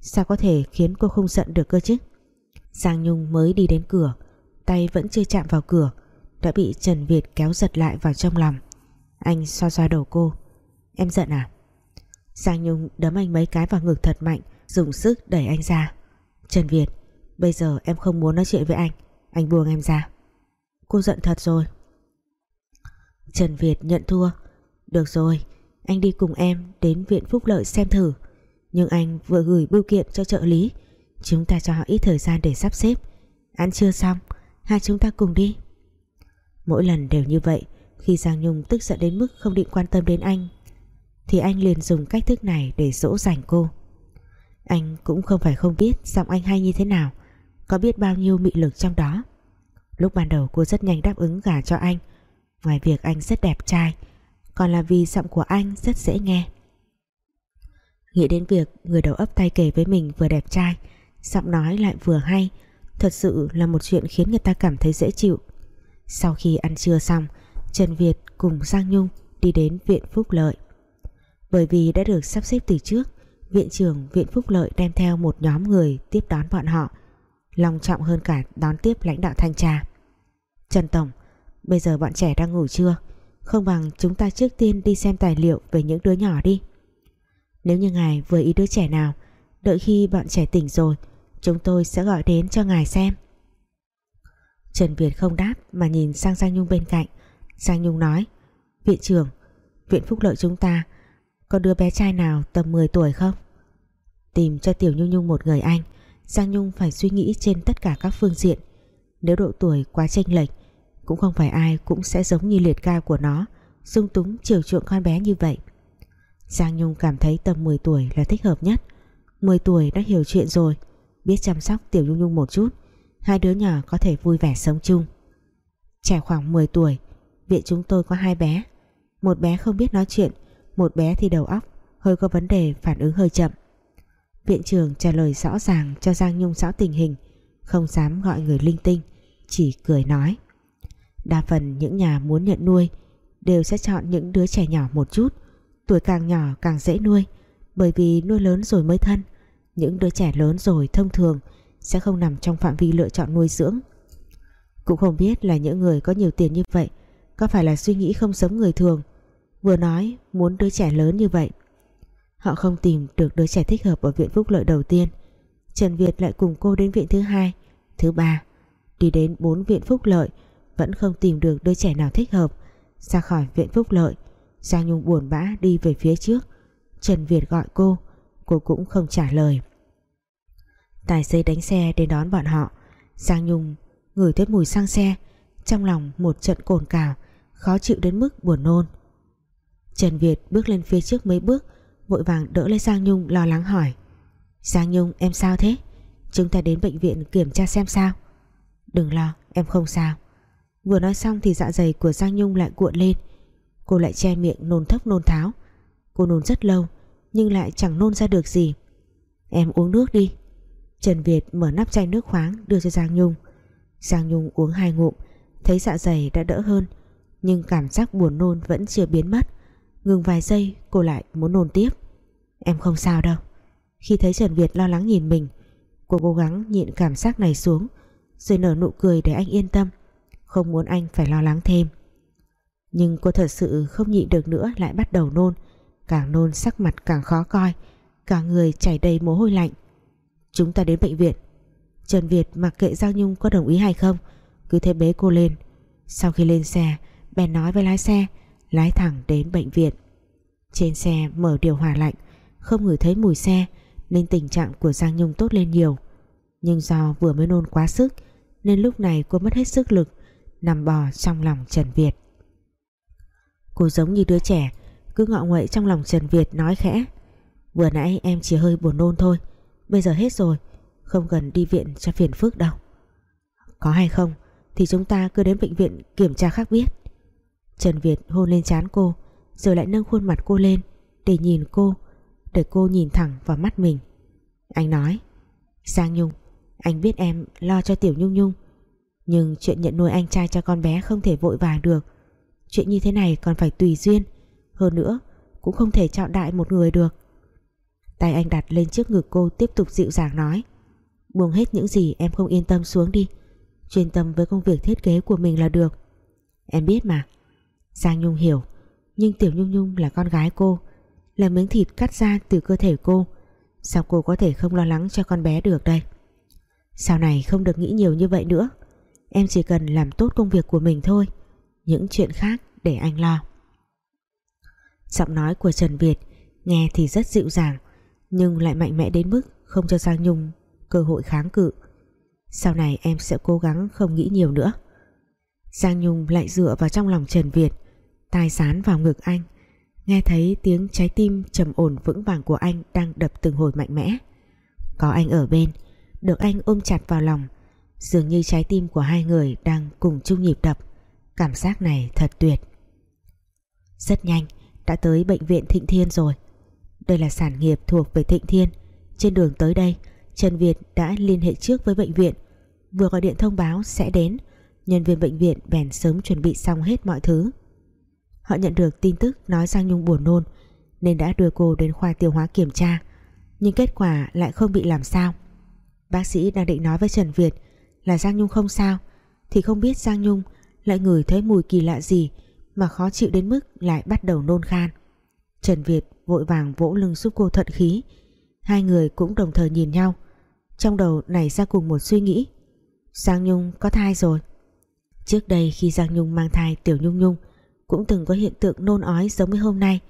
Sao có thể khiến cô không giận được cơ chứ? Giang Nhung mới đi đến cửa, Tay vẫn chưa chạm vào cửa, Đã bị Trần Việt kéo giật lại vào trong lòng. Anh xoa xoa đầu cô. Em giận à? Giang Nhung đấm anh mấy cái vào ngực thật mạnh, Dùng sức đẩy anh ra. Trần Việt, Bây giờ em không muốn nói chuyện với anh. Anh buông em ra. Cô giận thật rồi. Trần Việt nhận thua. Được rồi, Anh đi cùng em đến viện phúc lợi xem thử. Nhưng anh vừa gửi bưu kiện cho trợ lý. Chúng ta cho họ ít thời gian để sắp xếp. Ăn trưa xong, Hai chúng ta cùng đi. Mỗi lần đều như vậy, Khi Giang Nhung tức giận đến mức không định quan tâm đến anh thì anh liền dùng cách thức này để dỗ dành cô. Anh cũng không phải không biết Giọng anh hay như thế nào, Có biết bao nhiêu mị lực trong đó. Lúc ban đầu cô rất nhanh đáp ứng gả cho anh. Ngoài việc anh rất đẹp trai, Còn là vì giọng của anh rất dễ nghe. Nghĩ đến việc người đầu ấp tay kể với mình vừa đẹp trai, Giọng nói lại vừa hay, Thật sự là một chuyện khiến người ta cảm thấy dễ chịu. Sau khi ăn trưa xong, Trần Việt cùng Giang Nhung đi đến viện Phúc Lợi. Bởi vì đã được sắp xếp từ trước, Viện trưởng viện Phúc Lợi đem theo một nhóm người tiếp đón bọn họ, Long trọng hơn cả đón tiếp lãnh đạo thanh tra. Trần Tổng, Bây giờ bọn trẻ đang ngủ chưa? Không bằng chúng ta trước tiên đi xem tài liệu Về những đứa nhỏ đi. Nếu như ngài vừa ý đứa trẻ nào, Đợi khi bọn trẻ tỉnh rồi, Chúng tôi sẽ gọi đến cho ngài xem. Trần Việt không đáp Mà nhìn sang Giang Nhung bên cạnh. Giang Nhung nói, Viện trưởng, Viện Phúc Lợi chúng ta có đứa bé trai nào tầm 10 tuổi không? Tìm cho Tiểu Nhung Nhung một người anh, Giang Nhung phải suy nghĩ trên tất cả các phương diện. Nếu độ tuổi quá chênh lệch, Cũng không phải ai cũng sẽ giống như liệt ca của nó, Dung túng chiều chuộng con bé như vậy. Giang Nhung cảm thấy tầm 10 tuổi là thích hợp nhất. 10 tuổi đã hiểu chuyện rồi, biết chăm sóc Tiểu Nhung Nhung một chút, hai đứa nhỏ có thể vui vẻ sống chung. Trẻ khoảng 10 tuổi, viện chúng tôi có hai bé. Một bé không biết nói chuyện một bé thì đầu óc, hơi có vấn đề phản ứng hơi chậm. Viện trưởng trả lời rõ ràng cho Giang Nhung rõ tình hình, không dám gọi người linh tinh, chỉ cười nói. Đa phần những nhà muốn nhận nuôi đều sẽ chọn những đứa trẻ nhỏ một chút, tuổi càng nhỏ càng dễ nuôi, bởi vì nuôi lớn rồi mới thân. Những đứa trẻ lớn rồi thông thường sẽ không nằm trong phạm vi lựa chọn nuôi dưỡng. Cũng không biết là những người có nhiều tiền như vậy có phải là suy nghĩ không giống người thường vừa nói, muốn đứa trẻ lớn như vậy. Họ không tìm được đứa trẻ thích hợp ở viện phúc lợi đầu tiên. Trần Việt lại cùng cô đến viện thứ hai, thứ ba. Đi đến bốn viện phúc lợi, vẫn không tìm được đứa trẻ nào thích hợp. Ra khỏi viện phúc lợi, Giang Nhung buồn bã đi về phía trước. Trần Việt gọi cô Cô cũng không trả lời. Tài xế đánh xe đến đón bọn họ. Giang Nhung ngửi thấy mùi xăng xe, Trong lòng một trận cồn cào, Khó chịu đến mức buồn nôn. Trần Việt bước lên phía trước mấy bước, Vội vàng đỡ lấy Giang Nhung lo lắng hỏi. Giang Nhung, em sao thế? Chúng ta đến bệnh viện kiểm tra xem sao. Đừng lo, em không sao. Vừa nói xong thì dạ dày của Giang Nhung lại cuộn lên. Cô lại che miệng nôn thốc nôn tháo. Cô nôn rất lâu, Nhưng lại chẳng nôn ra được gì. Em uống nước đi. Trần Việt mở nắp chai nước khoáng đưa cho Giang Nhung. Giang Nhung uống hai ngụm, Thấy dạ dày đã đỡ hơn, Nhưng cảm giác buồn nôn vẫn chưa biến mất. Ngừng vài giây, cô lại muốn nôn tiếp. Em không sao đâu. Khi thấy Trần Việt lo lắng nhìn mình, Cô cố gắng nhịn cảm giác này xuống, Rồi nở nụ cười để anh yên tâm, Không muốn anh phải lo lắng thêm. Nhưng cô thật sự không nhịn được nữa, Lại bắt đầu nôn. Càng nôn sắc mặt càng khó coi, Cả người chảy đầy mồ hôi lạnh. Chúng ta đến bệnh viện. Trần Việt mặc kệ Giang Nhung có đồng ý hay không, Cứ thế bế cô lên. Sau khi lên xe, Bèn nói với lái xe Lái thẳng đến bệnh viện. Trên xe mở điều hòa lạnh, Không ngửi thấy mùi xe, Nên tình trạng của Giang Nhung tốt lên nhiều. Nhưng do vừa mới nôn quá sức, Nên lúc này cô mất hết sức lực, Nằm bò trong lòng Trần Việt. Cô giống như đứa trẻ, Cứ ngọ nguậy trong lòng Trần Việt nói khẽ, Vừa nãy em chỉ hơi buồn nôn thôi, Bây giờ hết rồi, Không cần đi viện cho phiền phức đâu. Có hay không, Thì chúng ta cứ đến bệnh viện kiểm tra khác biết. Trần Việt hôn lên trán cô, Rồi lại nâng khuôn mặt cô lên Để nhìn cô, Để cô nhìn thẳng vào mắt mình. Anh nói Giang Nhung, Anh biết em lo cho Tiểu Nhung Nhung, Nhưng chuyện nhận nuôi anh trai cho con bé không thể vội vàng được. Chuyện như thế này còn phải tùy duyên, Hơn nữa Cũng không thể chọn đại một người được. Tay anh đặt lên trước ngực cô tiếp tục dịu dàng nói, Buông hết những gì em không yên tâm xuống đi, Chuyên tâm với công việc thiết kế của mình là được. Em biết mà Giang Nhung hiểu, Nhưng Tiểu Nhung Nhung là con gái cô, Là miếng thịt cắt ra từ cơ thể cô. Sao cô có thể không lo lắng cho con bé được đây? Sau này không được nghĩ nhiều như vậy nữa. Em chỉ cần làm tốt công việc của mình thôi, Những chuyện khác để anh lo. Giọng nói của Trần Việt Nghe thì rất dịu dàng, Nhưng lại mạnh mẽ đến mức Không cho Giang Nhung cơ hội kháng cự. Sau này em sẽ cố gắng không nghĩ nhiều nữa. Giang Nhung lại dựa vào trong lòng Trần Việt Tai sán vào ngực anh. Nghe thấy tiếng trái tim trầm ổn vững vàng của anh Đang đập từng hồi mạnh mẽ. Có anh ở bên, Được anh ôm chặt vào lòng. Dường như trái tim của hai người Đang cùng chung nhịp đập. Cảm giác này thật tuyệt. Rất nhanh, Đã tới bệnh viện Thịnh Thiên rồi. Đây là sản nghiệp thuộc về Thịnh Thiên. Trên đường tới đây, Trần Việt đã liên hệ trước với bệnh viện. Vừa gọi điện thông báo sẽ đến, Nhân viên bệnh viện bèn sớm chuẩn bị xong hết mọi thứ. Họ nhận được tin tức nói Giang Nhung buồn nôn, Nên đã đưa cô đến khoa tiêu hóa kiểm tra, Nhưng kết quả lại không bị làm sao. Bác sĩ đang định nói với Trần Việt Là Giang Nhung không sao, Thì không biết Giang Nhung lại ngửi thấy mùi kỳ lạ gì Mà khó chịu đến mức lại bắt đầu nôn khan. Trần Việt vội vàng vỗ lưng giúp cô thuận khí. Hai người cũng đồng thời nhìn nhau, Trong đầu nảy ra cùng một suy nghĩ. Giang Nhung có thai rồi. Trước đây khi Giang Nhung mang thai Tiểu Nhung Nhung cũng từng có hiện tượng nôn ói giống với hôm nay.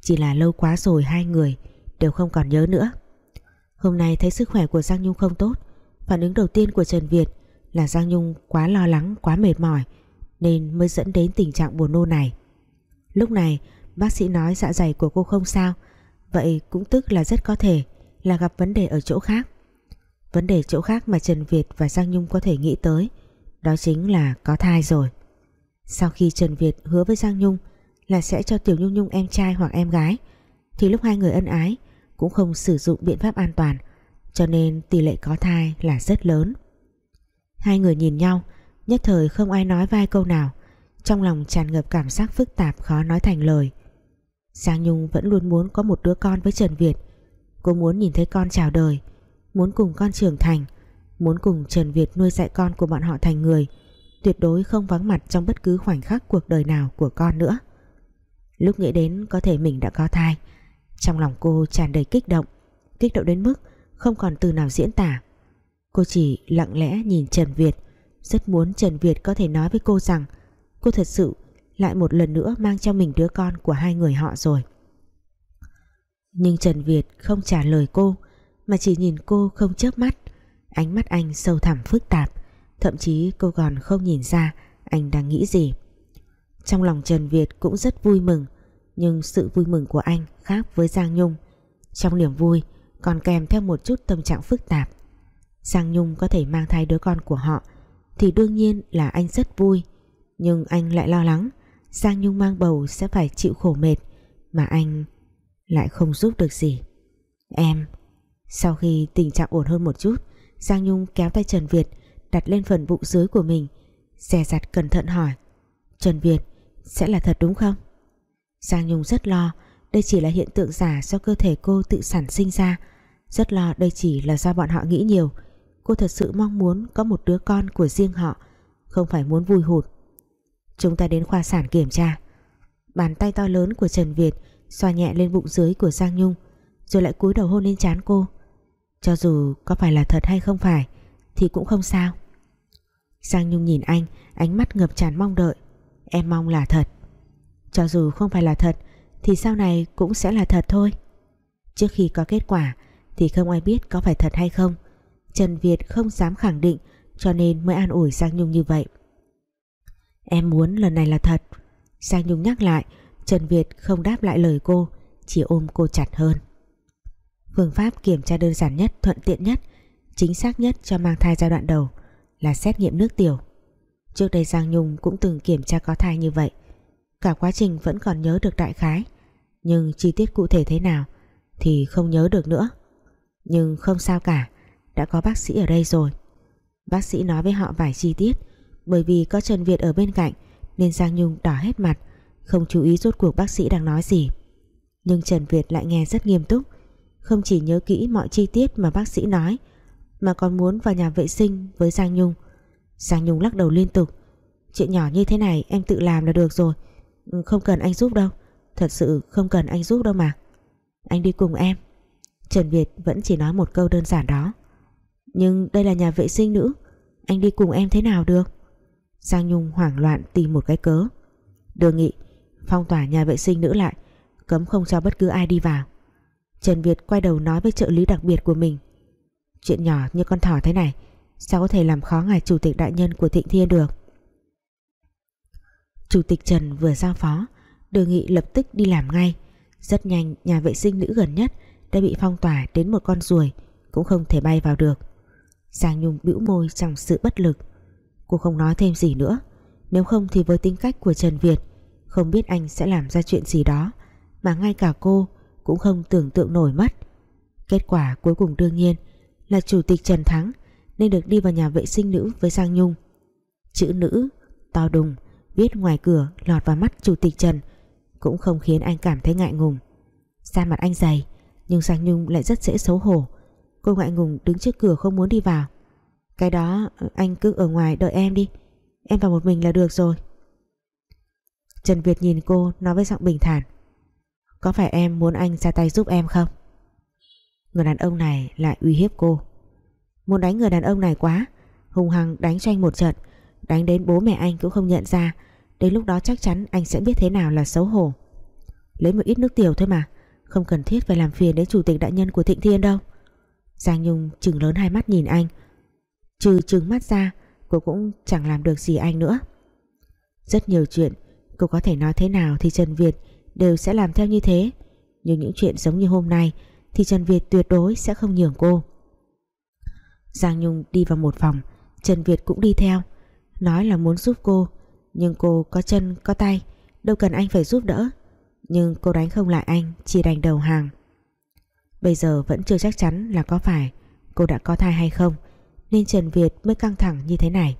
Chỉ là lâu quá rồi hai người đều không còn nhớ nữa. Hôm nay thấy sức khỏe của Giang Nhung không tốt, phản ứng đầu tiên của Trần Việt là Giang Nhung quá lo lắng, quá mệt mỏi, nên mới dẫn đến tình trạng buồn nôn này. Lúc này, bác sĩ nói dạ dày của cô không sao, vậy cũng tức là rất có thể là gặp vấn đề ở chỗ khác. Vấn đề chỗ khác mà Trần Việt và Giang Nhung có thể nghĩ tới, đó chính là có thai rồi. Sau khi Trần Việt hứa với Giang Nhung Là sẽ cho Tiểu Nhung Nhung em trai hoặc em gái, Thì lúc hai người ân ái Cũng không sử dụng biện pháp an toàn, Cho nên tỷ lệ có thai là rất lớn. Hai người nhìn nhau, Nhất thời không ai nói vai câu nào, Trong lòng tràn ngập cảm giác phức tạp Khó nói thành lời. Giang Nhung vẫn luôn muốn có một đứa con với Trần Việt. Cô muốn nhìn thấy con chào đời, Muốn cùng con trưởng thành, muốn cùng Trần Việt nuôi dạy con của bọn họ thành người tuyệt đối không vắng mặt trong bất cứ khoảnh khắc cuộc đời nào của con nữa. Lúc nghĩ đến có thể mình đã có thai, trong lòng cô tràn đầy kích động kích động đến mức không còn từ nào diễn tả. Cô chỉ lặng lẽ nhìn Trần Việt, rất muốn Trần Việt có thể nói với cô rằng cô thật sự lại một lần nữa mang cho mình đứa con của hai người họ rồi. Nhưng Trần Việt không trả lời cô, mà chỉ nhìn cô không chớp mắt, Ánh mắt anh sâu thẳm phức tạp. Thậm chí cô còn không nhìn ra Anh đang nghĩ gì. Trong lòng Trần Việt cũng rất vui mừng, nhưng sự vui mừng của anh khác với Giang Nhung. Trong niềm vui còn kèm theo một chút tâm trạng phức tạp. Giang Nhung có thể mang thai đứa con của họ thì đương nhiên là anh rất vui. Nhưng anh lại lo lắng Giang Nhung mang bầu sẽ phải chịu khổ mệt mà anh lại không giúp được gì. Em, sau khi tình trạng ổn hơn một chút, Giang Nhung kéo tay Trần Việt đặt lên phần bụng dưới của mình. Dè dặt cẩn thận hỏi, Trần Việt, sẽ là thật đúng không? Giang Nhung rất lo, đây chỉ là hiện tượng giả do cơ thể cô tự sản sinh ra. Rất lo đây chỉ là do bọn họ nghĩ nhiều. Cô thật sự mong muốn có một đứa con của riêng họ, không phải muốn vui hụt. Chúng ta đến khoa sản kiểm tra. Bàn tay to lớn của Trần Việt xoa nhẹ lên bụng dưới của Giang Nhung, rồi lại cúi đầu hôn lên trán cô. Cho dù có phải là thật hay không phải, thì cũng không sao. Giang Nhung nhìn anh, ánh mắt ngập tràn mong đợi. Em mong là thật. Cho dù không phải là thật, thì sau này cũng sẽ là thật thôi. Trước khi có kết quả, thì không ai biết có phải thật hay không. Trần Việt không dám khẳng định, cho nên mới an ủi Giang Nhung như vậy. Em muốn lần này là thật. Giang Nhung nhắc lại, Trần Việt không đáp lại lời cô, chỉ ôm cô chặt hơn. Phương pháp kiểm tra đơn giản nhất, thuận tiện nhất, chính xác nhất cho mang thai giai đoạn đầu là xét nghiệm nước tiểu. Trước đây Giang Nhung cũng từng kiểm tra có thai như vậy. Cả quá trình vẫn còn nhớ được đại khái. Nhưng chi tiết cụ thể thế nào thì không nhớ được nữa. Nhưng không sao cả, đã có bác sĩ ở đây rồi. Bác sĩ nói với họ vài chi tiết, bởi vì có Trần Việt ở bên cạnh nên Giang Nhung đỏ hết mặt, không chú ý rốt cuộc bác sĩ đang nói gì. Nhưng Trần Việt lại nghe rất nghiêm túc, không chỉ nhớ kỹ mọi chi tiết mà bác sĩ nói mà còn muốn vào nhà vệ sinh với Giang Nhung. Giang Nhung lắc đầu liên tục. Chuyện nhỏ như thế này em tự làm là được rồi. Ừ, không cần anh giúp đâu. Thật sự không cần anh giúp đâu mà. Anh đi cùng em. Trần Việt vẫn chỉ nói một câu đơn giản đó. Nhưng đây là nhà vệ sinh nữ. Anh đi cùng em thế nào được? Giang Nhung hoảng loạn tìm một cái cớ. Đưa nghị, phong tỏa nhà vệ sinh nữ lại, cấm không cho bất cứ ai đi vào. Trần Việt quay đầu nói với trợ lý đặc biệt của mình chuyện nhỏ như con thỏ thế này, sao có thể làm khó ngài chủ tịch đại nhân của Thịnh Thiên được? Chủ tịch Trần vừa giao phó Đường Nghị lập tức đi làm ngay. Rất nhanh, nhà vệ sinh nữ gần nhất đã bị phong tỏa đến một con ruồi, cũng không thể bay vào được. Giang Nhung bĩu môi trong sự bất lực. Cô không nói thêm gì nữa. Nếu không thì với tính cách của Trần Việt, không biết anh sẽ làm ra chuyện gì đó, mà ngay cả cô cũng không tưởng tượng nổi mất. Kết quả cuối cùng đương nhiên là chủ tịch Trần Thắng, nên được đi vào nhà vệ sinh nữ với Giang Nhung. Chữ nữ, to đùng, viết ngoài cửa, lọt vào mắt chủ tịch Trần, cũng không khiến anh cảm thấy ngại ngùng. Da mặt anh dày, nhưng Giang Nhung lại rất dễ xấu hổ. Cô ngại ngùng đứng trước cửa không muốn đi vào. Cái đó, anh cứ ở ngoài đợi em đi, em vào một mình là được rồi. Trần Việt nhìn cô nói với giọng bình thản, có phải em muốn anh ra tay giúp em không? Người đàn ông này lại uy hiếp cô. Muốn đánh người đàn ông này quá hùng hăng đánh cho anh một trận. Đánh đến bố mẹ anh cũng không nhận ra. Đến lúc đó chắc chắn anh sẽ biết thế nào là xấu hổ. Lấy một ít nước tiểu thôi mà, không cần thiết phải làm phiền đến chủ tịch đại nhân của Thịnh Thiên đâu. Giang Nhung chừng lớn hai mắt nhìn anh. Trừ trừng mắt ra, Cô cũng chẳng làm được gì anh nữa. Rất nhiều chuyện, Cô có thể nói thế nào thì Trần Việt Đều sẽ làm theo như thế. Nhưng những chuyện giống như hôm nay thì Trần Việt tuyệt đối sẽ không nhường cô. Giang Nhung đi vào một phòng, Trần Việt cũng đi theo. Nói là muốn giúp cô, Nhưng cô có chân, có tay, Đâu cần anh phải giúp đỡ. Nhưng cô đánh không lại anh, Chỉ đành đầu hàng. Bây giờ vẫn chưa chắc chắn là có phải Cô đã có thai hay không, Nên Trần Việt mới căng thẳng như thế này.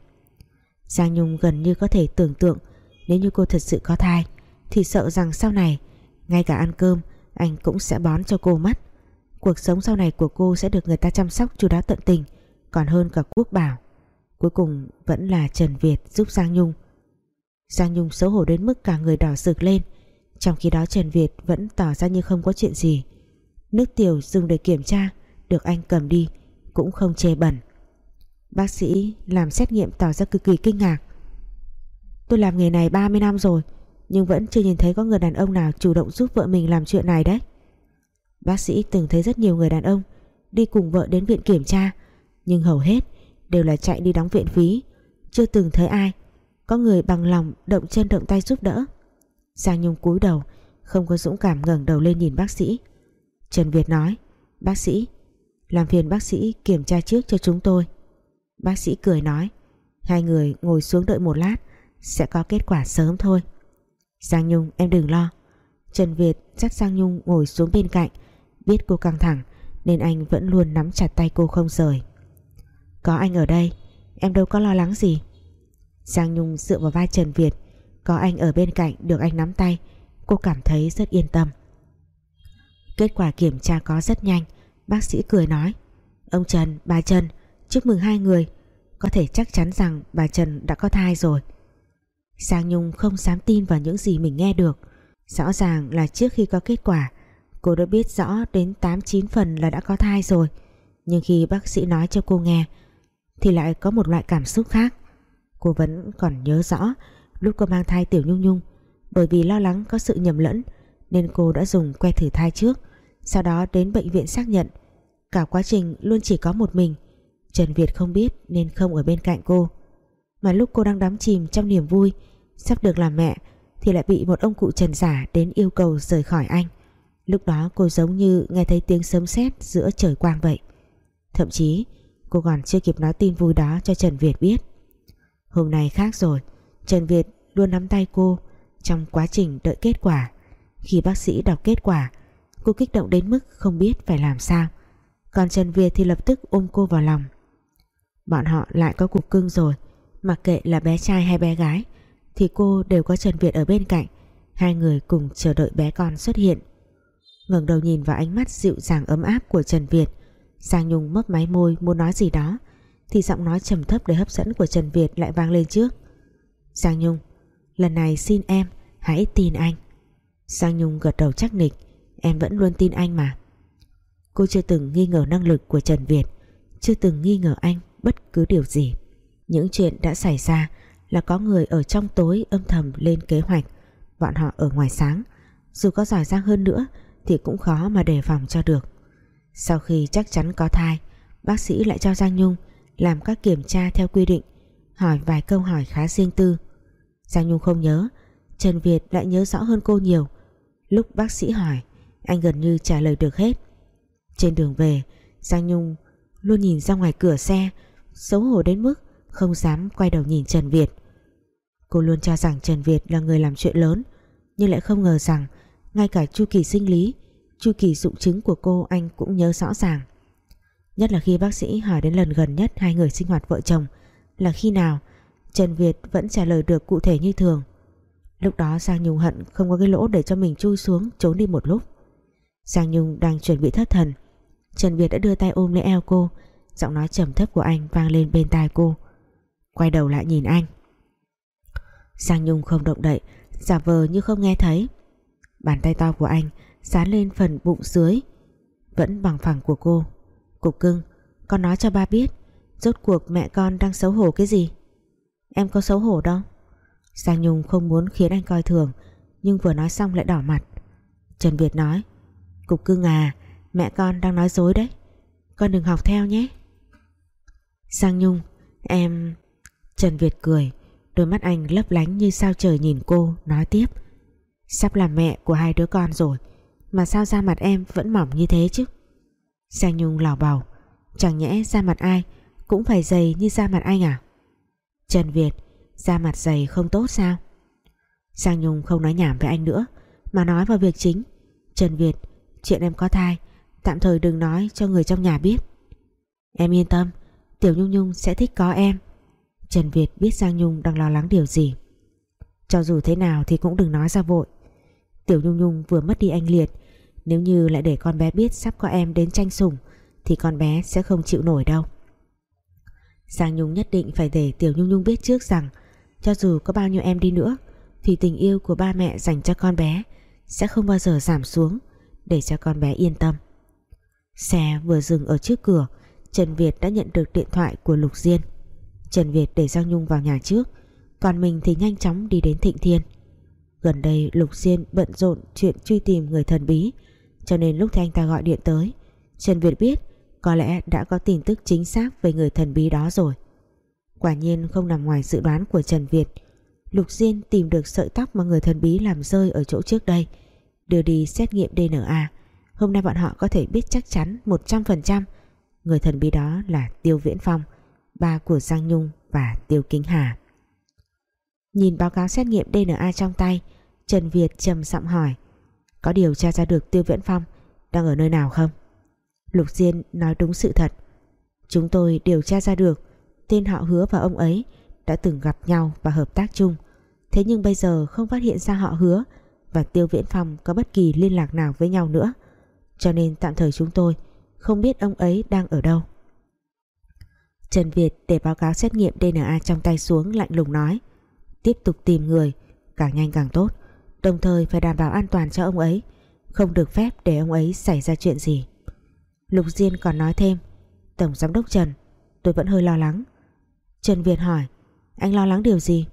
Giang Nhung gần như có thể tưởng tượng, Nếu như cô thật sự có thai, Thì sợ rằng sau này, Ngay cả ăn cơm, Anh cũng sẽ bón cho cô mất. Cuộc sống sau này của cô sẽ được người ta chăm sóc, chu đáo tận tình, Còn hơn cả quốc bảo. Cuối cùng vẫn là Trần Việt giúp Giang Nhung. Giang Nhung xấu hổ đến mức cả người đỏ rực lên. Trong khi đó Trần Việt vẫn tỏ ra như không có chuyện gì. Nước tiểu dùng để kiểm tra, Được anh cầm đi, Cũng không chê bẩn. Bác sĩ làm xét nghiệm tỏ ra cực kỳ kinh ngạc. Tôi làm nghề này 30 năm rồi, Nhưng vẫn chưa nhìn thấy có người đàn ông nào Chủ động giúp vợ mình làm chuyện này đấy. Bác sĩ từng thấy rất nhiều người đàn ông Đi cùng vợ đến viện kiểm tra, Nhưng hầu hết đều là chạy đi đóng viện phí. Chưa từng thấy ai Có người bằng lòng động chân động tay giúp đỡ. Giang Nhung cúi đầu, Không có dũng cảm ngẩng đầu lên nhìn bác sĩ. Trần Việt nói, Bác sĩ, Làm phiền bác sĩ kiểm tra trước cho chúng tôi. Bác sĩ cười nói, Hai người ngồi xuống đợi một lát, Sẽ có kết quả sớm thôi. Giang Nhung, em đừng lo. Trần Việt dắt Giang Nhung ngồi xuống bên cạnh Biết cô căng thẳng Nên anh vẫn luôn nắm chặt tay cô không rời. Có anh ở đây Em đâu có lo lắng gì. Giang Nhung dựa vào vai Trần Việt Có anh ở bên cạnh được anh nắm tay Cô cảm thấy rất yên tâm. Kết quả kiểm tra có rất nhanh Bác sĩ cười nói Ông Trần, bà Trần Chúc mừng hai người Có thể chắc chắn rằng bà Trần đã có thai rồi. Giang Nhung không dám tin vào những gì mình nghe được Rõ ràng là trước khi có kết quả Cô đã biết rõ đến 8-9 phần là đã có thai rồi. Nhưng khi bác sĩ nói cho cô nghe, Thì lại có một loại cảm xúc khác. Cô vẫn còn nhớ rõ Lúc cô mang thai Tiểu Nhung Nhung, Bởi vì lo lắng có sự nhầm lẫn, Nên cô đã dùng que thử thai trước, Sau đó đến bệnh viện xác nhận. Cả quá trình luôn chỉ có một mình. Trần Việt không biết nên không ở bên cạnh cô. Mà lúc cô đang đắm chìm trong niềm vui, Sắp được làm mẹ, Thì lại bị một ông cụ trần giả đến yêu cầu rời khỏi anh. Lúc đó cô giống như nghe thấy tiếng sấm sét giữa trời quang vậy. Thậm chí, cô còn chưa kịp nói tin vui đó cho Trần Việt biết. Hôm nay khác rồi, Trần Việt luôn nắm tay cô Trong quá trình đợi kết quả. Khi bác sĩ đọc kết quả, Cô kích động đến mức không biết phải làm sao. Còn Trần Việt thì lập tức ôm cô vào lòng. Bọn họ lại có cuộc cưng rồi, Mặc kệ là bé trai hay bé gái, Thì cô đều có Trần Việt ở bên cạnh. Hai người cùng chờ đợi bé con xuất hiện ngẩng đầu nhìn vào ánh mắt dịu dàng ấm áp của Trần Việt. Giang Nhung mấp máy môi muốn nói gì đó, thì giọng nói trầm thấp để hấp dẫn của Trần Việt lại vang lên trước. Giang Nhung, lần này xin em hãy tin anh. Giang Nhung gật đầu chắc nịch, em vẫn luôn tin anh mà. Cô chưa từng nghi ngờ năng lực của Trần Việt, chưa từng nghi ngờ anh bất cứ điều gì. Những chuyện đã xảy ra là có người ở trong tối âm thầm lên kế hoạch, bọn họ ở ngoài sáng. Dù có giỏi giang hơn nữa thì cũng khó mà đề phòng cho được. Sau khi chắc chắn có thai, bác sĩ lại cho Giang Nhung làm các kiểm tra theo quy định, hỏi vài câu hỏi khá riêng tư. Giang Nhung không nhớ, Trần Việt lại nhớ rõ hơn cô nhiều. Lúc bác sĩ hỏi, anh gần như trả lời được hết. Trên đường về, Giang Nhung luôn nhìn ra ngoài cửa xe, xấu hổ đến mức không dám quay đầu nhìn Trần Việt. Cô luôn cho rằng Trần Việt là người làm chuyện lớn, nhưng lại không ngờ rằng ngay cả chu kỳ sinh lý, chu kỳ dụng chứng của cô anh cũng nhớ rõ ràng. Nhất là khi bác sĩ hỏi đến lần gần nhất hai người sinh hoạt vợ chồng, là khi nào Trần Việt vẫn trả lời được cụ thể như thường. Lúc đó Giang Nhung hận không có cái lỗ để cho mình chui xuống, trốn đi một lúc. Giang Nhung đang chuẩn bị thất thần. Trần Việt đã đưa tay ôm lấy eo cô, Giọng nói trầm thấp của anh vang lên bên tai cô. Quay đầu lại nhìn anh. Giang Nhung không động đậy, Giả vờ như không nghe thấy. Bàn tay to của anh Dán lên phần bụng dưới, Vẫn bằng phẳng của cô. Cục cưng, Con nói cho ba biết, Rốt cuộc mẹ con đang xấu hổ cái gì? Em có xấu hổ đâu. Giang Nhung không muốn khiến anh coi thường, Nhưng vừa nói xong lại đỏ mặt. Trần Việt nói, Cục cưng à Mẹ con đang nói dối đấy. Con đừng học theo nhé. Giang Nhung, Em, Trần Việt cười, Đôi mắt anh lấp lánh như sao trời nhìn cô, Nói tiếp Sắp làm mẹ của hai đứa con rồi, Mà sao da mặt em vẫn mỏng như thế chứ? Giang Nhung lào bào, Chẳng nhẽ da mặt ai Cũng phải dày như da mặt anh à? Trần Việt, Da mặt dày không tốt sao? Giang Nhung không nói nhảm với anh nữa, Mà nói vào việc chính. Trần Việt, chuyện em có thai, Tạm thời đừng nói cho người trong nhà biết. Em yên tâm, Tiểu Nhung Nhung sẽ thích có em. Trần Việt biết Giang Nhung đang lo lắng điều gì. Cho dù thế nào thì cũng đừng nói ra vội. Tiểu Nhung Nhung vừa mất đi anh Liệt. Nếu như lại để con bé biết sắp có em đến tranh sủng, Thì con bé sẽ không chịu nổi đâu. Giang Nhung nhất định phải để Tiểu Nhung Nhung biết trước rằng, Cho dù có bao nhiêu em đi nữa, Thì tình yêu của ba mẹ dành cho con bé Sẽ không bao giờ giảm xuống Để cho con bé yên tâm. Xe vừa dừng ở trước cửa, Trần Việt đã nhận được điện thoại của Lục Diên. Trần Việt để Giang Nhung vào nhà trước, Còn mình thì nhanh chóng đi đến Thịnh Thiên. Gần đây Lục Diên bận rộn chuyện truy tìm người thần bí, cho nên lúc thì anh ta gọi điện tới, Trần Việt biết có lẽ đã có tin tức chính xác về người thần bí đó rồi. Quả nhiên không nằm ngoài dự đoán của Trần Việt, Lục Diên tìm được sợi tóc mà người thần bí làm rơi ở chỗ trước đây, đưa đi xét nghiệm DNA hôm nay bọn họ có thể biết chắc chắn 100% người thần bí đó là Tiêu Viễn Phong, ba của Giang Nhung và Tiêu Kính Hà nhìn báo cáo xét nghiệm DNA trong tay, Trần Việt trầm giọng hỏi, có điều tra ra được Tiêu Viễn Phong đang ở nơi nào không? Lục Diên nói đúng sự thật, chúng tôi điều tra ra được, tên họ hứa và ông ấy đã từng gặp nhau và hợp tác chung. Thế nhưng bây giờ không phát hiện ra họ hứa và Tiêu Viễn Phong có bất kỳ liên lạc nào với nhau nữa, cho nên tạm thời chúng tôi không biết ông ấy đang ở đâu. Trần Việt để báo cáo xét nghiệm DNA trong tay xuống lạnh lùng nói tiếp tục tìm người, càng nhanh càng tốt. Đồng thời phải đảm bảo an toàn cho ông ấy, không được phép để ông ấy xảy ra chuyện gì. Lục Diên còn nói thêm, Tổng Giám đốc Trần, tôi vẫn hơi lo lắng. Trần Việt hỏi, anh lo lắng điều gì?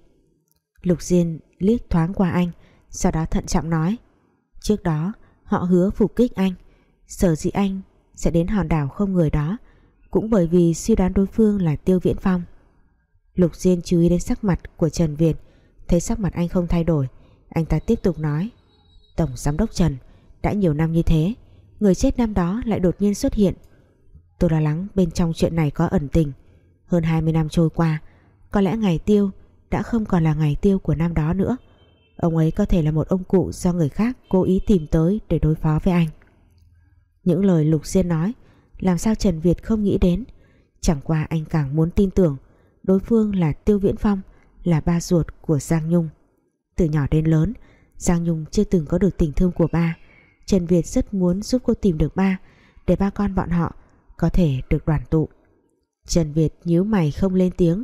Lục Diên liếc thoáng qua anh, sau đó thận trọng nói, trước đó, họ hứa phục kích anh, sở dĩ anh sẽ đến hòn đảo không người đó, cũng bởi vì suy đoán đối phương là Tiêu Viễn Phong. Lục Diên chú ý đến sắc mặt của Trần Việt, thấy sắc mặt anh không thay đổi, anh ta tiếp tục nói. Tổng Giám đốc Trần, đã nhiều năm như thế, người chết năm đó lại đột nhiên xuất hiện. Tôi lo lắng bên trong chuyện này có ẩn tình. Hơn 20 năm trôi qua, có lẽ ngày tiêu đã không còn là ngày tiêu của năm đó nữa. Ông ấy có thể là một ông cụ do người khác cố ý tìm tới để đối phó với anh. Những lời Lục Diên nói làm sao Trần Việt không nghĩ đến. Chẳng qua anh càng muốn tin tưởng đối phương là Tiêu Viễn Phong, là ba ruột của Giang Nhung. Từ nhỏ đến lớn, Giang Nhung chưa từng có được tình thương của ba. Trần Việt rất muốn giúp cô tìm được ba, để ba con bọn họ có thể được đoàn tụ. Trần Việt nhíu mày không lên tiếng,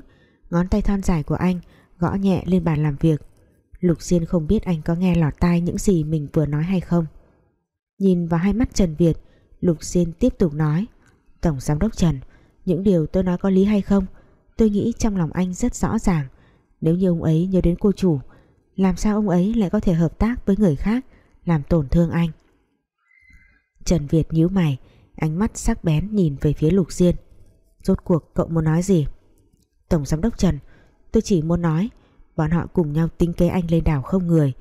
ngón tay thon dài của anh gõ nhẹ lên bàn làm việc. Lục Diên không biết anh có nghe lọt tai những gì mình vừa nói hay không. Nhìn vào hai mắt Trần Việt, Lục Diên tiếp tục nói, Tổng Giám đốc Trần, những điều tôi nói có lý hay không tôi nghĩ trong lòng anh rất rõ ràng. Nếu như ông ấy nhớ đến cô chủ, làm sao ông ấy lại có thể hợp tác với người khác, làm tổn thương anh? Trần Việt nhíu mày, ánh mắt sắc bén nhìn về phía Lục Diên. Rốt cuộc cậu muốn nói gì? Tổng Giám đốc Trần, tôi chỉ muốn nói, bọn họ cùng nhau tính kế anh lên đảo không người,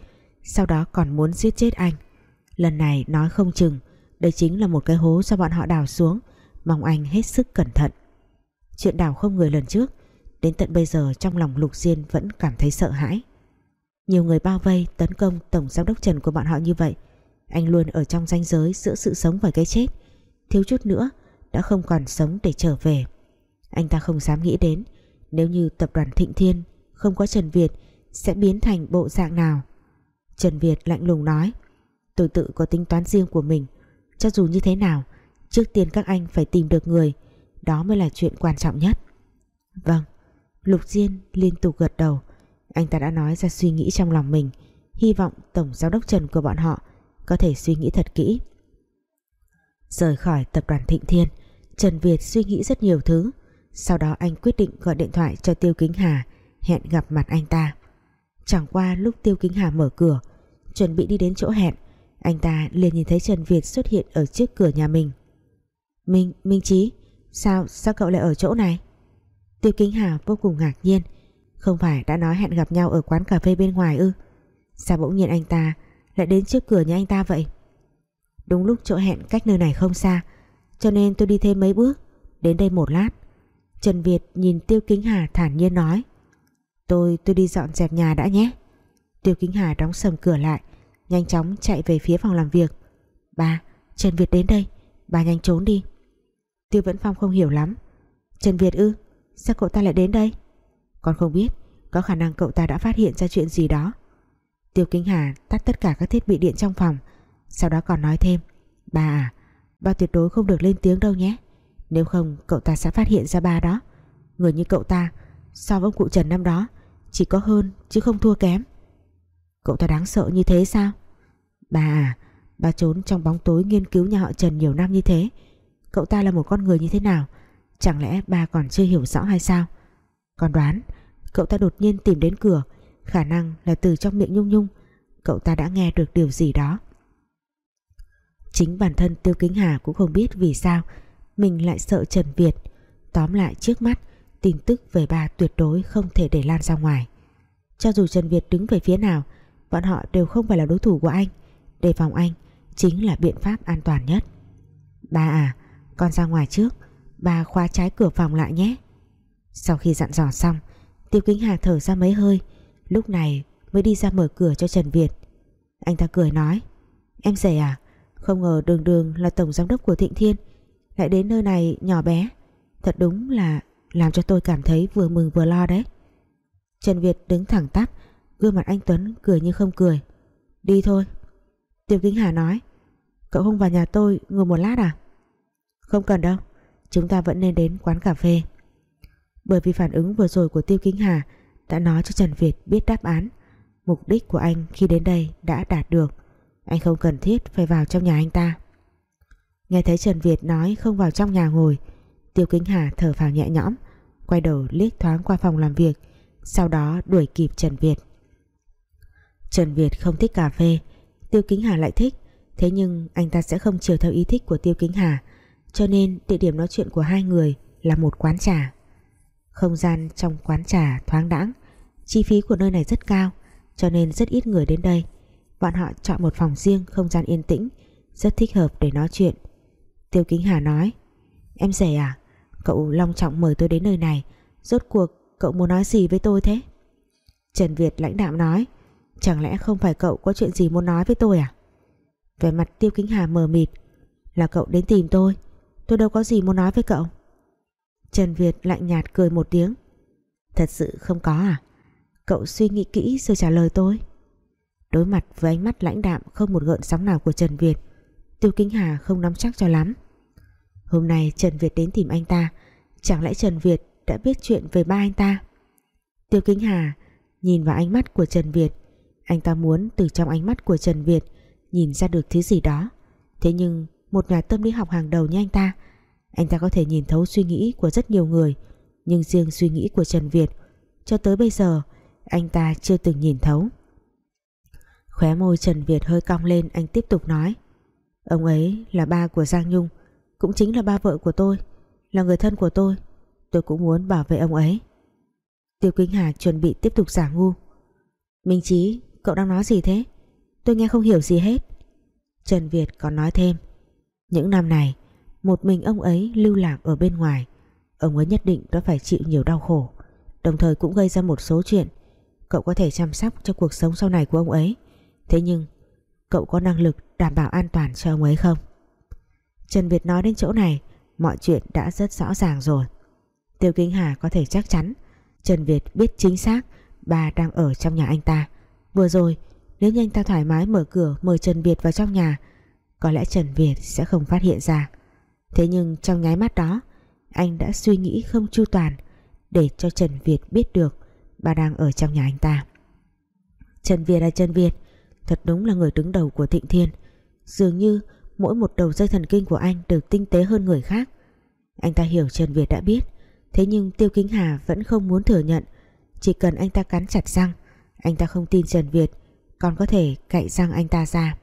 sau đó còn muốn giết chết anh. Lần này nói không chừng, đây chính là một cái hố do bọn họ đào xuống, mong anh hết sức cẩn thận chuyện đảo không người lần trước, đến tận bây giờ trong lòng Lục Diên vẫn cảm thấy sợ hãi. Nhiều người bao vây, tấn công tổng giám đốc Trần của bọn họ như vậy, anh luôn ở trong ranh giới giữa sự sống và cái chết. Thiếu chút nữa, đã không còn sống để trở về. Anh ta không dám nghĩ đến, nếu như tập đoàn Thịnh Thiên không có Trần Việt, sẽ biến thành bộ dạng nào? Trần Việt lạnh lùng nói, tôi tự có tính toán riêng của mình, cho dù như thế nào, trước tiên các anh phải tìm được người đó mới là chuyện quan trọng nhất. Vâng Lục Diên liên tục gật đầu. Anh ta đã nói ra suy nghĩ trong lòng mình hy vọng tổng giám đốc Trần của bọn họ có thể suy nghĩ thật kỹ. Rời khỏi tập đoàn Thịnh Thiên Trần Việt suy nghĩ rất nhiều thứ. Sau đó anh quyết định gọi điện thoại cho Tiêu Kính Hà hẹn gặp mặt anh ta. Chẳng qua lúc Tiêu Kính Hà mở cửa chuẩn bị đi đến chỗ hẹn anh ta liền nhìn thấy Trần Việt xuất hiện ở trước cửa nhà mình. Minh, Minh Chí Sao, sao cậu lại ở chỗ này? Tiêu Kính Hà vô cùng ngạc nhiên. Không phải đã nói hẹn gặp nhau ở quán cà phê bên ngoài ư? Sao bỗng nhiên anh ta Lại đến trước cửa nhà anh ta vậy? Đúng lúc chỗ hẹn cách nơi này không xa Cho nên tôi đi thêm mấy bước Đến đây một lát. Trần Việt nhìn Tiêu Kính Hà thản nhiên nói Tôi tôi đi dọn dẹp nhà đã nhé. Tiêu Kính Hà đóng sầm cửa lại Nhanh chóng chạy về phía phòng làm việc. Ba, Trần Việt đến đây Bà nhanh trốn đi. Tiêu Vẫn Phong không hiểu lắm. Trần Việt ư, sao cậu ta lại đến đây? Con không biết Có khả năng cậu ta đã phát hiện ra chuyện gì đó. Tiêu Kính Hà tắt tất cả các thiết bị điện trong phòng Sau đó còn nói thêm Bà à, bà tuyệt đối không được lên tiếng đâu nhé. Nếu không cậu ta sẽ phát hiện ra bà đó. Người như cậu ta So với ông cụ Trần năm đó Chỉ có hơn chứ không thua kém. Cậu ta đáng sợ như thế sao? Bà à Bà trốn trong bóng tối nghiên cứu nhà họ Trần nhiều năm như thế Cậu ta là một con người như thế nào? Chẳng lẽ bà còn chưa hiểu rõ hay sao? Còn đoán, Cậu ta đột nhiên tìm đến cửa, Khả năng là từ trong miệng Nhung Nhung. Cậu ta đã nghe được điều gì đó. Chính bản thân Tiêu Kính Hà cũng không biết vì sao, Mình lại sợ Trần Việt. Tóm lại trước mắt, Tin tức về bà tuyệt đối không thể để lan ra ngoài. Cho dù Trần Việt đứng về phía nào, Bọn họ đều không phải là đối thủ của anh. Đề phòng anh chính là biện pháp an toàn nhất. Ba à con ra ngoài trước. Bà khóa trái cửa phòng lại nhé. Sau khi dặn dò xong, Tiêu Kính Hà thở ra mấy hơi. Lúc này mới đi ra mở cửa cho Trần Việt. Anh ta cười nói, em rể à không ngờ đường đường là tổng giám đốc của Thịnh Thiên, lại đến nơi này nhỏ bé. Thật đúng là làm cho tôi cảm thấy vừa mừng vừa lo đấy. Trần Việt đứng thẳng tắp, gương mặt anh Tuấn cười như không cười. Đi thôi. Tiêu Kính Hà nói, cậu không vào nhà tôi ngồi một lát à? Không cần đâu, chúng ta vẫn nên đến quán cà phê. Bởi vì phản ứng vừa rồi của Tiêu Kính Hà đã nói cho Trần Việt biết đáp án, mục đích của anh khi đến đây đã đạt được. Anh không cần thiết phải vào trong nhà anh ta. Nghe thấy Trần Việt nói không vào trong nhà ngồi, Tiêu Kính Hà thở phào nhẹ nhõm, quay đầu liếc thoáng qua phòng làm việc, sau đó đuổi kịp Trần Việt. Trần Việt không thích cà phê, Tiêu Kính Hà lại thích, thế nhưng anh ta sẽ không chiều theo ý thích của Tiêu Kính Hà cho nên địa điểm nói chuyện của hai người là một quán trà. Không gian trong quán trà thoáng đãng, chi phí của nơi này rất cao, cho nên rất ít người đến đây. Bọn họ chọn một phòng riêng, không gian yên tĩnh, rất thích hợp để nói chuyện. Tiêu Kính Hà nói, Em rể à Cậu long trọng mời tôi đến nơi này, Rốt cuộc cậu muốn nói gì với tôi thế? Trần Việt lãnh đạm nói, Chẳng lẽ không phải cậu có chuyện gì muốn nói với tôi à? Về mặt Tiêu Kính Hà mờ mịt, Là cậu đến tìm tôi Tôi đâu có gì muốn nói với cậu. Trần Việt lạnh nhạt cười một tiếng. Thật sự không có à? Cậu suy nghĩ kỹ rồi trả lời tôi. Đối mặt với ánh mắt lãnh đạm Không một gợn sóng nào của Trần Việt, Tiêu Kính Hà không nắm chắc cho lắm. Hôm nay Trần Việt đến tìm anh ta, Chẳng lẽ Trần Việt đã biết chuyện về ba anh ta? Tiêu Kính Hà Nhìn vào ánh mắt của Trần Việt. Anh ta muốn từ trong ánh mắt của Trần Việt Nhìn ra được thứ gì đó. Thế nhưng một nhà tâm lý học hàng đầu như anh ta. Anh ta có thể nhìn thấu suy nghĩ của rất nhiều người, nhưng riêng suy nghĩ của Trần Việt, cho tới bây giờ, anh ta chưa từng nhìn thấu. Khóe môi Trần Việt hơi cong lên, anh tiếp tục nói, ông ấy là ba của Giang Nhung, cũng chính là ba vợ của tôi, là người thân của tôi. Tôi cũng muốn bảo vệ ông ấy. Tiêu Kính Hà chuẩn bị tiếp tục giả ngu, Minh Chí, cậu đang nói gì thế? Tôi nghe không hiểu gì hết. Trần Việt còn nói thêm những năm này, một mình ông ấy lưu lạc ở bên ngoài. Ông ấy nhất định đã phải chịu nhiều đau khổ. Đồng thời cũng gây ra một số chuyện. Cậu có thể chăm sóc cho cuộc sống sau này của ông ấy. Thế nhưng, Cậu có năng lực đảm bảo an toàn cho ông ấy không? Trần Việt nói đến chỗ này, Mọi chuyện đã rất rõ ràng rồi. Tiêu Kính Hà có thể chắc chắn, Trần Việt biết chính xác Bà đang ở trong nhà anh ta. Vừa rồi, nếu như anh ta thoải mái mở cửa Mời Trần Việt vào trong nhà có lẽ Trần Việt sẽ không phát hiện ra. Thế nhưng trong nháy mắt đó, Anh đã suy nghĩ không chu toàn Để cho Trần Việt biết được Bà đang ở trong nhà anh ta. Trần Việt là Trần Việt, Thật đúng là người đứng đầu của Thịnh Thiên. Dường như mỗi một đầu dây thần kinh của anh Đều tinh tế hơn người khác. Anh ta hiểu Trần Việt đã biết, Thế nhưng Tiêu Kính Hà vẫn không muốn thừa nhận. Chỉ cần anh ta cắn chặt răng, Anh ta không tin Trần Việt Còn có thể cạy răng anh ta ra.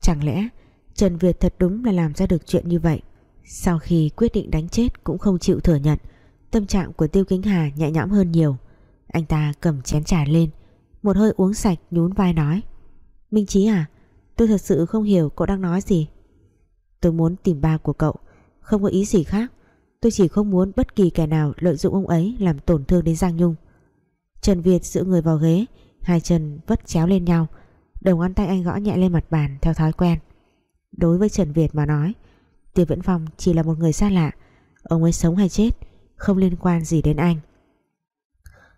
Chẳng lẽ Trần Việt thật đúng là làm ra được chuyện như vậy. Sau khi quyết định đánh chết cũng không chịu thừa nhận, Tâm trạng của Tiêu Kính Hà nhẹ nhõm hơn nhiều. Anh ta cầm chén trà lên, Một hơi uống sạch nhún vai nói, Minh Chí à Tôi thật sự không hiểu cậu đang nói gì. Tôi muốn tìm ba của cậu, Không có ý gì khác. Tôi chỉ không muốn bất kỳ kẻ nào lợi dụng ông ấy Làm tổn thương đến Giang Nhung. Trần Việt dựa người vào ghế, Hai chân vất chéo lên nhau, Đầu ngón tay anh gõ nhẹ lên mặt bàn theo thói quen. Đối với Trần Việt mà nói, Tiêu Viễn Phong chỉ là một người xa lạ. Ông ấy sống hay chết, Không liên quan gì đến anh.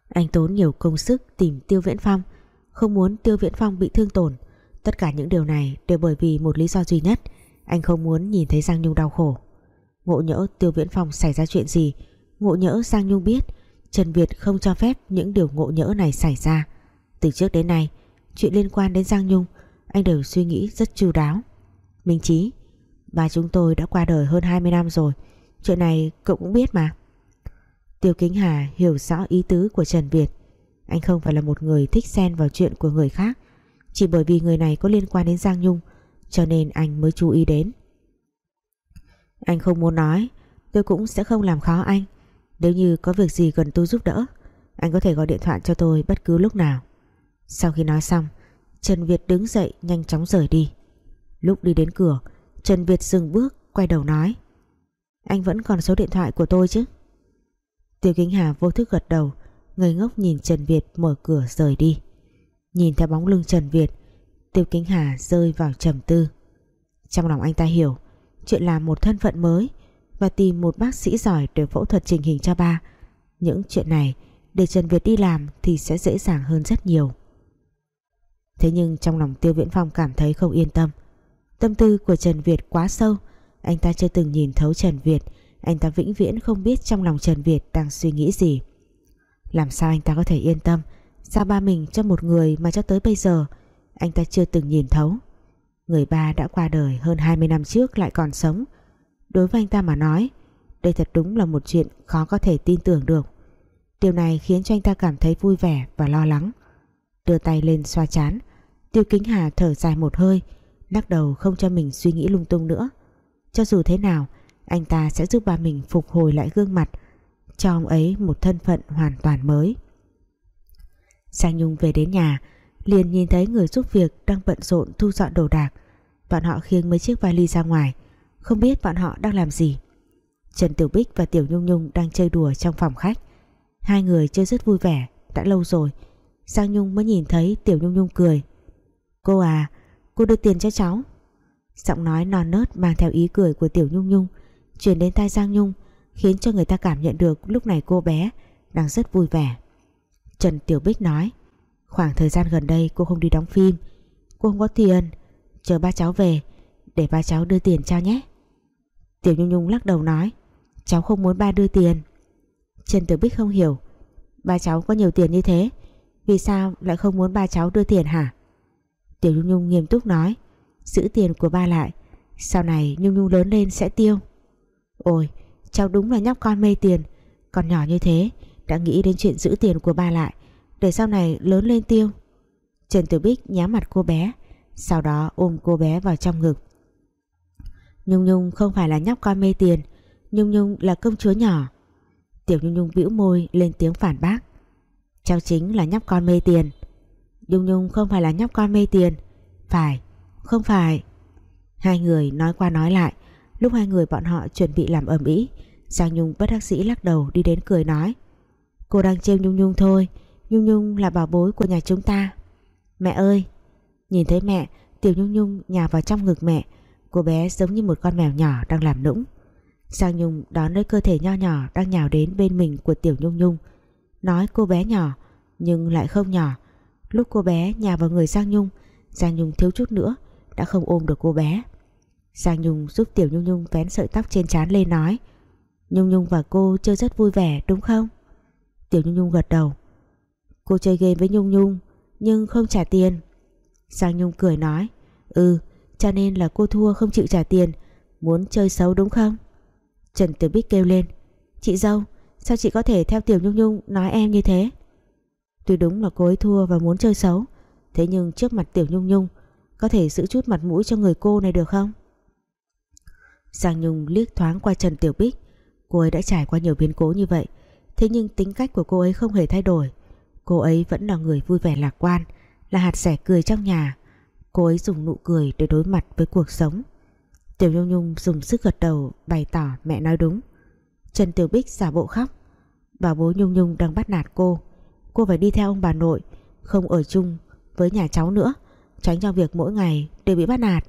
Anh tốn nhiều công sức tìm Tiêu Viễn Phong, Không muốn Tiêu Viễn Phong bị thương tổn. Tất cả những điều này đều bởi vì một lý do duy nhất, Anh không muốn nhìn thấy Giang Nhung đau khổ. Ngộ nhỡ Tiêu Viễn Phong xảy ra chuyện gì, Ngộ nhỡ Giang Nhung biết, Trần Việt không cho phép những điều ngộ nhỡ này xảy ra. Từ trước đến nay, Chuyện liên quan đến Giang Nhung, Anh đều suy nghĩ rất chu đáo. Minh Chí, bà chúng tôi đã qua đời hơn 20 năm rồi, Chuyện này cậu cũng biết mà. Tiêu Kính Hà hiểu rõ ý tứ của Trần Việt. Anh không phải là một người thích xen vào chuyện của người khác, Chỉ bởi vì người này có liên quan đến Giang Nhung, Cho nên anh mới chú ý đến. Anh không muốn nói, Tôi cũng sẽ không làm khó anh. Nếu như có việc gì cần tôi giúp đỡ, Anh có thể gọi điện thoại cho tôi bất cứ lúc nào. Sau khi nói xong, Trần Việt đứng dậy nhanh chóng rời đi. Lúc đi đến cửa, Trần Việt dừng bước, quay đầu nói. Anh vẫn còn số điện thoại của tôi chứ? Tiêu Kính Hà vô thức gật đầu, Ngây ngốc nhìn Trần Việt mở cửa rời đi. Nhìn theo bóng lưng Trần Việt, Tiêu Kính Hà rơi vào trầm tư. Trong lòng anh ta hiểu, Chuyện làm một thân phận mới Và tìm một bác sĩ giỏi để phẫu thuật trình hình cho ba. Những chuyện này Để Trần Việt đi làm Thì sẽ dễ dàng hơn rất nhiều. Thế nhưng trong lòng Tiêu Viễn Phong cảm thấy không yên tâm. Tâm tư của Trần Việt quá sâu. Anh ta chưa từng nhìn thấu Trần Việt. Anh ta vĩnh viễn không biết trong lòng Trần Việt đang suy nghĩ gì. Làm sao anh ta có thể yên tâm? Sao ba mình cho một người mà cho tới bây giờ Anh ta chưa từng nhìn thấu? Người ba đã qua đời hơn 20 năm trước lại còn sống. Đối với anh ta mà nói, Đây thật đúng là một chuyện khó có thể tin tưởng được. Điều này khiến cho anh ta cảm thấy vui vẻ và lo lắng. Đưa tay lên xoa chán. Tiêu Kính Hà thở dài một hơi. Lắc đầu không cho mình suy nghĩ lung tung nữa. Cho dù thế nào, Anh ta sẽ giúp ba mình phục hồi lại gương mặt, Cho ông ấy một thân phận hoàn toàn mới. Sang Nhung về đến nhà, liền nhìn thấy người giúp việc đang bận rộn thu dọn đồ đạc. Bọn họ khiêng mấy chiếc vali ra ngoài, không biết bọn họ đang làm gì. Trần Tiểu Bích và Tiểu Nhung Nhung đang chơi đùa trong phòng khách. Hai người chơi rất vui vẻ, đã lâu rồi. Sang Nhung mới nhìn thấy Tiểu Nhung Nhung cười. Cô à cô đưa tiền cho cháu. Giọng nói non nớt mang theo ý cười của Tiểu Nhung Nhung, truyền đến tai Giang Nhung, khiến cho người ta cảm nhận được lúc này cô bé đang rất vui vẻ. Trần Tiểu Bích nói, Khoảng thời gian gần đây cô không đi đóng phim, Cô không có tiền, Chờ ba cháu về, Để ba cháu đưa tiền cho nhé. Tiểu Nhung Nhung lắc đầu nói, Cháu không muốn ba đưa tiền. Trần Tiểu Bích không hiểu, Ba cháu có nhiều tiền như thế, Vì sao lại không muốn ba cháu đưa tiền hả? Tiểu Nhung Nhung nghiêm túc nói. Giữ tiền của ba lại. Sau này Nhung Nhung lớn lên sẽ tiêu. Ôi, cháu đúng là nhóc con mê tiền. Còn nhỏ như thế, đã nghĩ đến chuyện giữ tiền của ba lại, để sau này lớn lên tiêu. Trần Tiểu Bích nhá mặt cô bé, sau đó ôm cô bé vào trong ngực. Nhung Nhung không phải là nhóc con mê tiền, Nhung Nhung là công chúa nhỏ. Tiểu Nhung Nhung bĩu môi lên tiếng phản bác. Cháu chính là nhóc con mê tiền. Nhung Nhung không phải là nhóc con mê tiền. Phải, Không phải. Hai người nói qua nói lại. Lúc hai người bọn họ chuẩn bị làm ẩm ý Giang Nhung bất đắc sĩ lắc đầu đi đến cười nói. Cô đang trêu Nhung Nhung thôi. Nhung Nhung là bảo bối của nhà chúng ta. Mẹ ơi! Nhìn thấy mẹ, Tiểu Nhung Nhung nhào vào trong ngực mẹ. Cô bé giống như một con mèo nhỏ đang làm nũng. Giang Nhung đón lấy cơ thể nho nhỏ Đang nhào đến bên mình của Tiểu Nhung Nhung. Nói cô bé nhỏ, Nhưng lại không nhỏ. Lúc cô bé nhà vào người Giang Nhung Giang Nhung thiếu chút nữa Đã không ôm được cô bé. Giang Nhung giúp Tiểu Nhung Nhung vén sợi tóc trên trán lên nói, Nhung Nhung và cô chơi rất vui vẻ, đúng không? Tiểu Nhung Nhung gật đầu, Cô chơi game với Nhung Nhung, Nhưng không trả tiền. Giang Nhung cười nói Ừ cho nên là cô thua không chịu trả tiền, Muốn chơi xấu đúng không? Trần Tiểu Bích kêu lên, Chị dâu, sao chị có thể theo Tiểu Nhung Nhung nói em như thế? Tuy đúng là cô ấy thua và muốn chơi xấu, Thế nhưng trước mặt Tiểu Nhung Nhung, Có thể giữ chút mặt mũi cho người cô này được không? Giang Nhung liếc thoáng qua Trần Tiểu Bích. Cô ấy đã trải qua nhiều biến cố như vậy, Thế nhưng tính cách của cô ấy không hề thay đổi. Cô ấy vẫn là người vui vẻ lạc quan, Là hạt sẻ cười trong nhà. Cô ấy dùng nụ cười để đối mặt với cuộc sống. Tiểu Nhung Nhung dùng sức gật đầu, Bày tỏ mẹ nói đúng. Trần Tiểu Bích giả bộ khóc. Bảo bố Nhung Nhung đang bắt nạt cô. Cô phải đi theo ông bà nội, Không ở chung với nhà cháu nữa, Tránh cho việc mỗi ngày đều bị bắt nạt.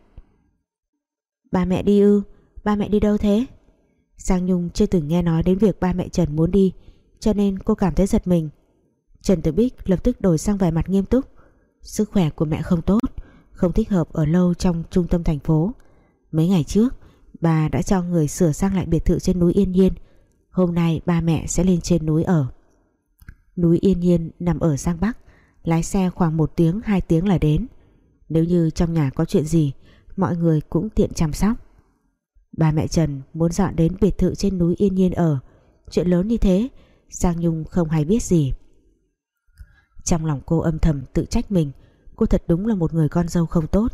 Ba mẹ đi ư? Ba mẹ đi đâu thế? Giang Nhung chưa từng nghe nói đến việc ba mẹ Trần muốn đi, Cho nên cô cảm thấy giật mình. Trần Tử Bích lập tức đổi sang vẻ mặt nghiêm túc. Sức khỏe của mẹ không tốt, Không thích hợp ở lâu trong trung tâm thành phố. Mấy ngày trước, Bà đã cho người sửa sang lại biệt thự trên núi Yên Nhiên. Hôm nay ba mẹ sẽ lên trên núi ở. Núi Yên Nhiên nằm ở Giang Bắc, Lái xe khoảng một tiếng, hai tiếng là đến. Nếu như trong nhà có chuyện gì, Mọi người cũng tiện chăm sóc. Bà mẹ Trần muốn dọn đến biệt thự trên núi Yên Nhiên ở. Chuyện lớn như thế, Giang Nhung không hay biết gì. Trong lòng cô âm thầm tự trách mình, Cô thật đúng là một người con dâu không tốt.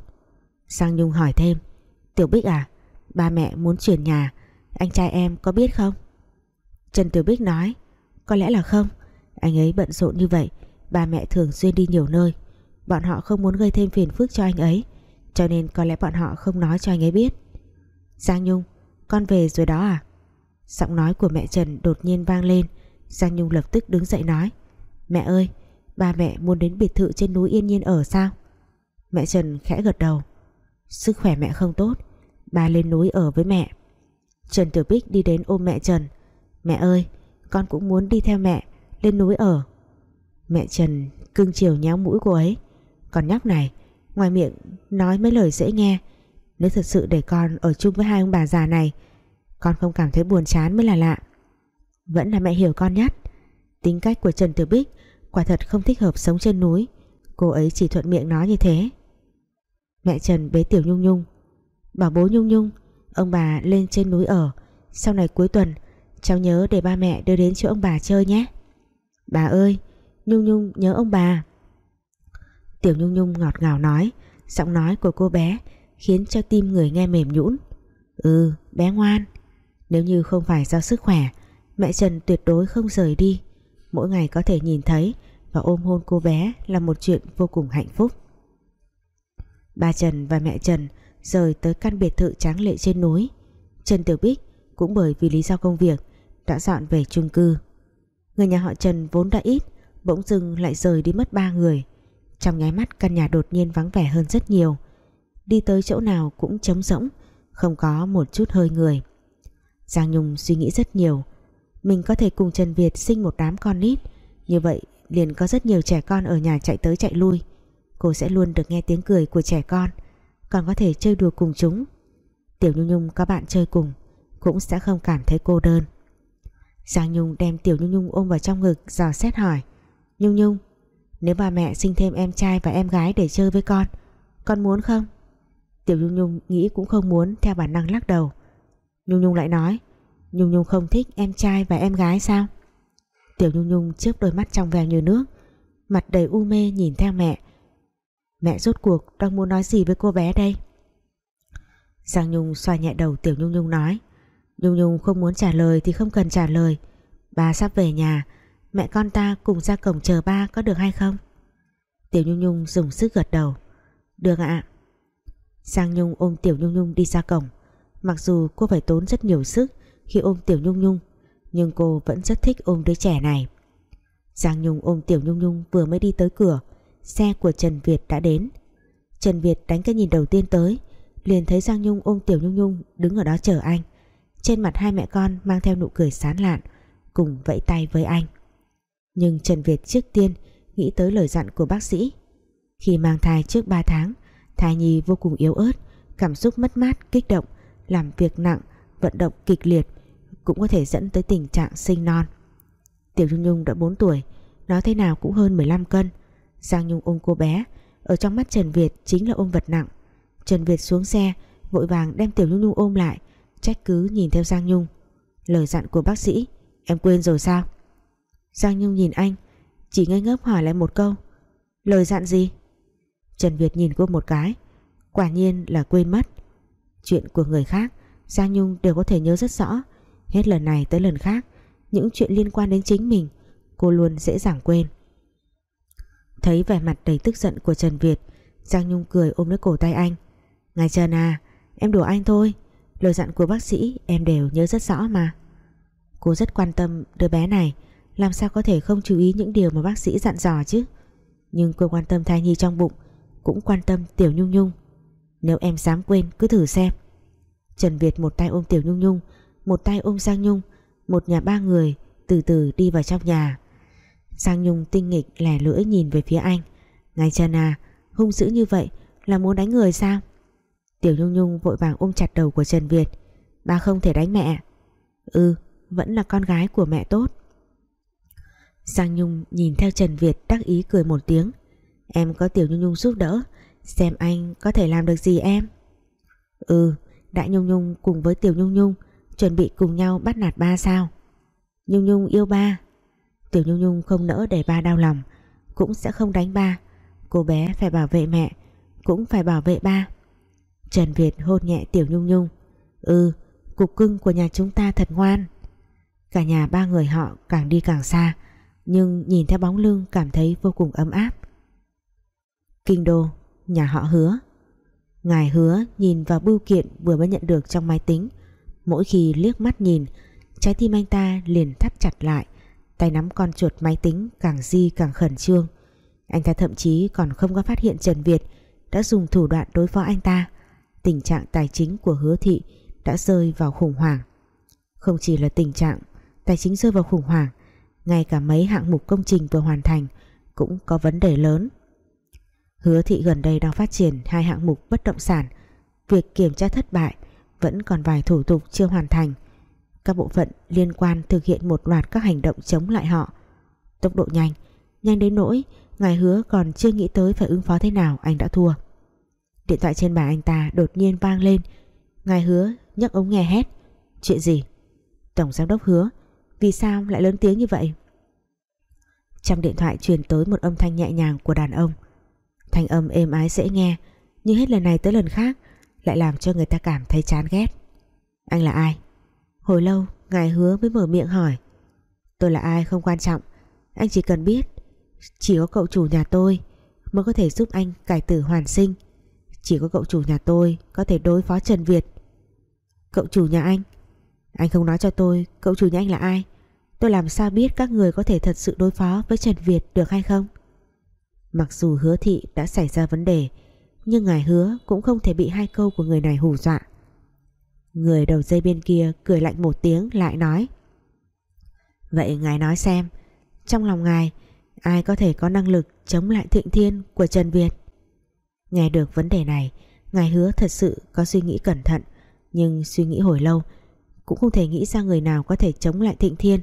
Giang Nhung hỏi thêm, Tiểu Bích à Ba mẹ muốn chuyển nhà, Anh trai em có biết không? Trần Tiểu Bích nói, Có lẽ là không. Anh ấy bận rộn như vậy, Ba mẹ thường xuyên đi nhiều nơi. Bọn họ không muốn gây thêm phiền phức cho anh ấy, Cho nên có lẽ bọn họ không nói cho anh ấy biết. Giang Nhung, Con về rồi đó à? Giọng nói của mẹ Trần đột nhiên vang lên. Giang Nhung lập tức đứng dậy nói, Mẹ ơi, Ba mẹ muốn đến biệt thự trên núi Yên Nhiên ở sao? Mẹ Trần khẽ gật đầu, Sức khỏe mẹ không tốt, Ba lên núi ở với mẹ. Trần Tiểu Bích đi đến ôm mẹ Trần, Mẹ ơi, con cũng muốn đi theo mẹ lên núi ở. Mẹ Trần cưng chiều nhéo mũi cô ấy. Còn nhóc này, Ngoài miệng nói mấy lời dễ nghe. Nếu thật sự để con ở chung với hai ông bà già này, Con không cảm thấy buồn chán mới là lạ. Vẫn là mẹ hiểu con nhất. Tính cách của Trần Tiểu Bích Quả thật không thích hợp sống trên núi. Cô ấy chỉ thuận miệng nói như thế. Mẹ Trần bế Tiểu Nhung Nhung. Bảo bố Nhung Nhung, Ông bà lên trên núi ở. Sau này cuối tuần, Cháu nhớ để ba mẹ đưa đến chỗ ông bà chơi nhé. Bà ơi, Nhung Nhung, nhớ ông bà. Tiểu Nhung Nhung ngọt ngào nói, Giọng nói của cô bé Khiến cho tim người nghe mềm nhũn. Ừ bé ngoan. Nếu như không phải do sức khỏe, Mẹ Trần tuyệt đối không rời đi. Mỗi ngày có thể nhìn thấy Và ôm hôn cô bé là một chuyện vô cùng hạnh phúc. Bà Trần và mẹ Trần rời tới căn biệt thự tráng lệ trên núi. Trần Tiểu Bích, cũng bởi vì lý do công việc, đã dọn về chung cư người nhà họ Trần vốn đã ít, bỗng dưng lại rời đi mất ba người. Trong nháy mắt, căn nhà đột nhiên vắng vẻ hơn rất nhiều. Đi tới chỗ nào cũng trống rỗng, không có một chút hơi người. Giang Nhung suy nghĩ rất nhiều. Mình có thể cùng Trần Việt sinh một đám con nít. Như vậy, liền có rất nhiều trẻ con ở nhà chạy tới chạy lui. Cô sẽ luôn được nghe tiếng cười của trẻ con, còn có thể chơi đùa cùng chúng. Tiểu Nhung Nhung có bạn chơi cùng, cũng sẽ không cảm thấy cô đơn. Giang Nhung đem Tiểu Nhung Nhung ôm vào trong ngực, dò xét hỏi Nhung Nhung, Nếu bà mẹ sinh thêm em trai và em gái để chơi với con Con muốn không? Tiểu Nhung Nhung nghĩ cũng không muốn, theo bản năng lắc đầu Nhung Nhung lại nói, Nhung Nhung không thích em trai và em gái sao? Tiểu Nhung Nhung trước đôi mắt trong veo như nước, Mặt đầy u mê nhìn theo mẹ Mẹ rốt cuộc đang muốn nói gì với cô bé đây? Giang Nhung xoa nhẹ đầu Tiểu Nhung Nhung nói Nhung Nhung không muốn trả lời thì không cần trả lời. Ba sắp về nhà, Mẹ con ta cùng ra cổng chờ ba có được hay không? Tiểu Nhung Nhung dùng sức gật đầu. Được ạ. Giang Nhung ôm Tiểu Nhung Nhung đi ra cổng. Mặc dù cô phải tốn rất nhiều sức Khi ôm Tiểu Nhung Nhung, Nhưng cô vẫn rất thích ôm đứa trẻ này. Giang Nhung ôm Tiểu Nhung Nhung vừa mới đi tới cửa, Xe của Trần Việt đã đến. Trần Việt đánh cái nhìn đầu tiên tới, Liền thấy Giang Nhung ôm Tiểu Nhung Nhung Đứng ở đó chờ anh trên mặt hai mẹ con mang theo nụ cười sán lạn Cùng vẫy tay với anh. Nhưng Trần Việt trước tiên Nghĩ tới lời dặn của bác sĩ. Khi mang thai trước 3 tháng Thai nhi vô cùng yếu ớt Cảm xúc mất mát, kích động Làm việc nặng, vận động kịch liệt Cũng có thể dẫn tới tình trạng sinh non. Tiểu Nhung Nhung đã 4 tuổi Nói thế nào cũng hơn 15 cân. Giang Nhung ôm cô bé Ở trong mắt Trần Việt chính là ôm vật nặng. Trần Việt xuống xe Vội vàng đem Tiểu Nhung Nhung ôm lại Trách cứ nhìn theo Giang Nhung. Lời dặn của bác sĩ, Em quên rồi sao? Giang Nhung nhìn anh, Chỉ ngây ngốc hỏi lại một câu. Lời dặn gì? Trần Việt nhìn cô một cái, Quả nhiên là quên mất. Chuyện của người khác, Giang Nhung đều có thể nhớ rất rõ. Hết lần này tới lần khác, Những chuyện liên quan đến chính mình, Cô luôn dễ dàng quên. Thấy vẻ mặt đầy tức giận của Trần Việt, Giang Nhung cười ôm lấy cổ tay anh. Ngài Trần à Em đùa anh thôi. Lời dặn của bác sĩ, em đều nhớ rất rõ mà. Cô rất quan tâm đứa bé này, Làm sao có thể không chú ý những điều mà bác sĩ dặn dò chứ? Nhưng cô quan tâm thai nhi trong bụng, Cũng quan tâm Tiểu Nhung Nhung. Nếu em dám quên, cứ thử xem. Trần Việt một tay ôm Tiểu Nhung Nhung, Một tay ôm Giang Nhung. Một nhà ba người từ từ đi vào trong nhà. Giang Nhung tinh nghịch lẻ lưỡi nhìn về phía anh. Ngài Trần à Hung dữ như vậy là muốn đánh người sao? Tiểu Nhung Nhung vội vàng ôm chặt đầu của Trần Việt. Ba không thể đánh mẹ. Ừ vẫn là con gái của mẹ tốt. Giang Nhung nhìn theo Trần Việt đắc ý cười một tiếng. Em có Tiểu Nhung Nhung giúp đỡ, Xem anh có thể làm được gì em? Ừ Đại Nhung Nhung cùng với Tiểu Nhung Nhung Chuẩn bị cùng nhau bắt nạt ba sao? Nhung Nhung yêu ba. Tiểu Nhung Nhung không nỡ để ba đau lòng, Cũng sẽ không đánh ba. Cô bé phải bảo vệ mẹ, Cũng phải bảo vệ ba. Trần Việt hôn nhẹ Tiểu Nhung Nhung. Ừ cục cưng của nhà chúng ta thật ngoan. Cả nhà ba người họ càng đi càng xa, Nhưng nhìn theo bóng lưng cảm thấy vô cùng ấm áp. Kinh đô, Nhà họ hứa. Ngài hứa nhìn vào bưu kiện vừa mới nhận được trong máy tính. Mỗi khi liếc mắt nhìn, Trái tim anh ta liền thắt chặt lại, Tay nắm con chuột máy tính càng di càng khẩn trương. Anh ta thậm chí còn không có phát hiện Trần Việt Đã dùng thủ đoạn đối phó anh ta. Tình trạng tài chính của hứa thị Đã rơi vào khủng hoảng Không chỉ là tình trạng Tài chính rơi vào khủng hoảng Ngay cả mấy hạng mục công trình vừa hoàn thành Cũng có vấn đề lớn Hứa thị gần đây đang phát triển hai hạng mục bất động sản Việc kiểm tra thất bại Vẫn còn vài thủ tục chưa hoàn thành các bộ phận liên quan thực hiện một loạt các hành động chống lại họ. Tốc độ nhanh, nhanh đến nỗi ngài hứa còn chưa nghĩ tới phải ứng phó thế nào anh đã thua. Điện thoại trên bàn anh ta đột nhiên vang lên, ngài hứa nhấc ống nghe hét. Chuyện gì? Tổng giám đốc hứa, vì sao lại lớn tiếng như vậy? Trong điện thoại truyền tới một âm thanh nhẹ nhàng của đàn ông. Thanh âm êm ái dễ nghe, nhưng hết lần này tới lần khác lại làm cho người ta cảm thấy chán ghét. Anh là ai? Hồi lâu ngài hứa mới mở miệng hỏi Tôi là ai không quan trọng Anh chỉ cần biết Chỉ có cậu chủ nhà tôi Mới có thể giúp anh cải tử hoàn sinh chỉ có cậu chủ nhà tôi Có thể đối phó Trần Việt. Cậu chủ nhà anh? Anh không nói cho tôi cậu chủ nhà anh là ai. Tôi làm sao biết các người có thể thật sự đối phó với Trần Việt được hay không? Mặc dù hứa thị đã xảy ra vấn đề, Nhưng ngài hứa cũng không thể bị hai câu của người này hù dọa. Người đầu dây bên kia cười lạnh một tiếng lại nói, Vậy ngài nói xem, Trong lòng ngài, Ai có thể có năng lực chống lại thịnh thiên của Trần Việt? Nghe được vấn đề này Ngài hứa thật sự có suy nghĩ cẩn thận Nhưng suy nghĩ hồi lâu Cũng không thể nghĩ ra người nào có thể chống lại thịnh thiên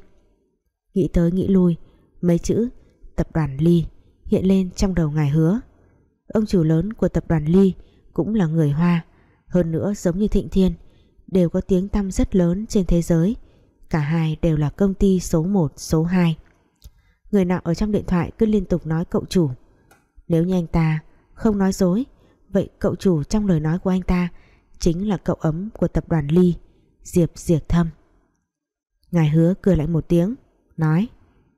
Nghĩ tới nghĩ lui Mấy chữ tập đoàn Ly Hiện lên trong đầu ngài hứa Ông chủ lớn của tập đoàn Ly Cũng là người Hoa Hơn nữa giống như thịnh thiên đều có tiếng tăm rất lớn trên thế giới. Cả hai đều là công ty số 1, số 2. Người nào ở trong điện thoại cứ liên tục nói cậu chủ. Nếu như anh ta không nói dối, vậy cậu chủ trong lời nói của anh ta chính là cậu ấm của tập đoàn Ly, Diệp Diệt Thâm. Ngài hứa cười lại một tiếng, nói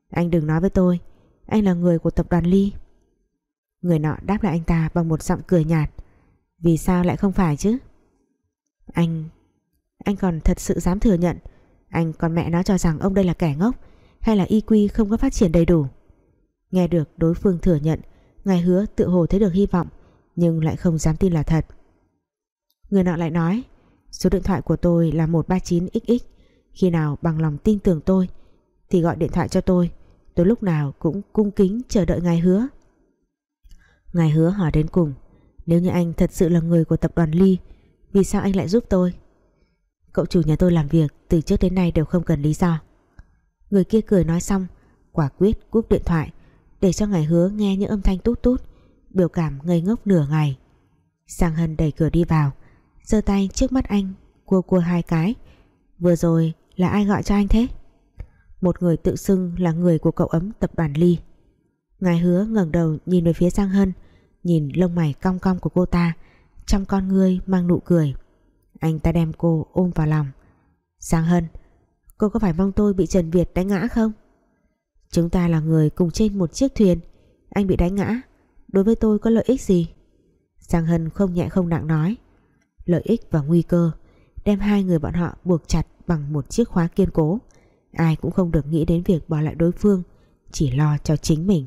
Anh đừng nói với tôi, anh là người của tập đoàn Ly. Người nọ đáp lại anh ta bằng một giọng cười nhạt. Vì sao lại không phải chứ? Anh anh còn thật sự dám thừa nhận Anh còn mẹ nó cho rằng ông đây là kẻ ngốc Hay là Y Quy không có phát triển đầy đủ Nghe được đối phương thừa nhận Ngài hứa tự hồ thấy được hy vọng, Nhưng lại không dám tin là thật. Người nọ lại nói, Số điện thoại của tôi là 139XX Khi nào bằng lòng tin tưởng tôi, Thì gọi điện thoại cho tôi. Tôi lúc nào cũng cung kính chờ đợi ngài hứa. Ngài hứa hỏi đến cùng, Nếu như anh thật sự là người của tập đoàn Ly, Vì sao anh lại giúp tôi? Cậu chủ nhà tôi làm việc từ trước đến nay đều không cần lý do. Người kia cười nói xong, Quả quyết cúp điện thoại để cho ngài hứa nghe những âm thanh tút tút, Biểu cảm ngây ngốc nửa ngày. Sang Hân đẩy cửa đi vào, giơ tay trước mắt anh, Cua cua hai cái. Vừa rồi là ai gọi cho anh thế? Một người tự xưng là người của cậu ấm tập đoàn Ly. Ngài hứa ngẩng đầu nhìn về phía Sang Hân, Nhìn lông mày cong cong của cô ta, Trong con ngươi mang nụ cười. Anh ta đem cô ôm vào lòng. Giang Hân, Cô có phải mong tôi bị Trần Việt đánh ngã không? Chúng ta là người cùng trên một chiếc thuyền. Anh bị đánh ngã. Đối với tôi có lợi ích gì? Giang Hân không nhẹ không nặng nói. Lợi ích và nguy cơ. Đem hai người bọn họ buộc chặt bằng một chiếc khóa kiên cố. Ai cũng không được nghĩ đến việc bỏ lại đối phương, Chỉ lo cho chính mình.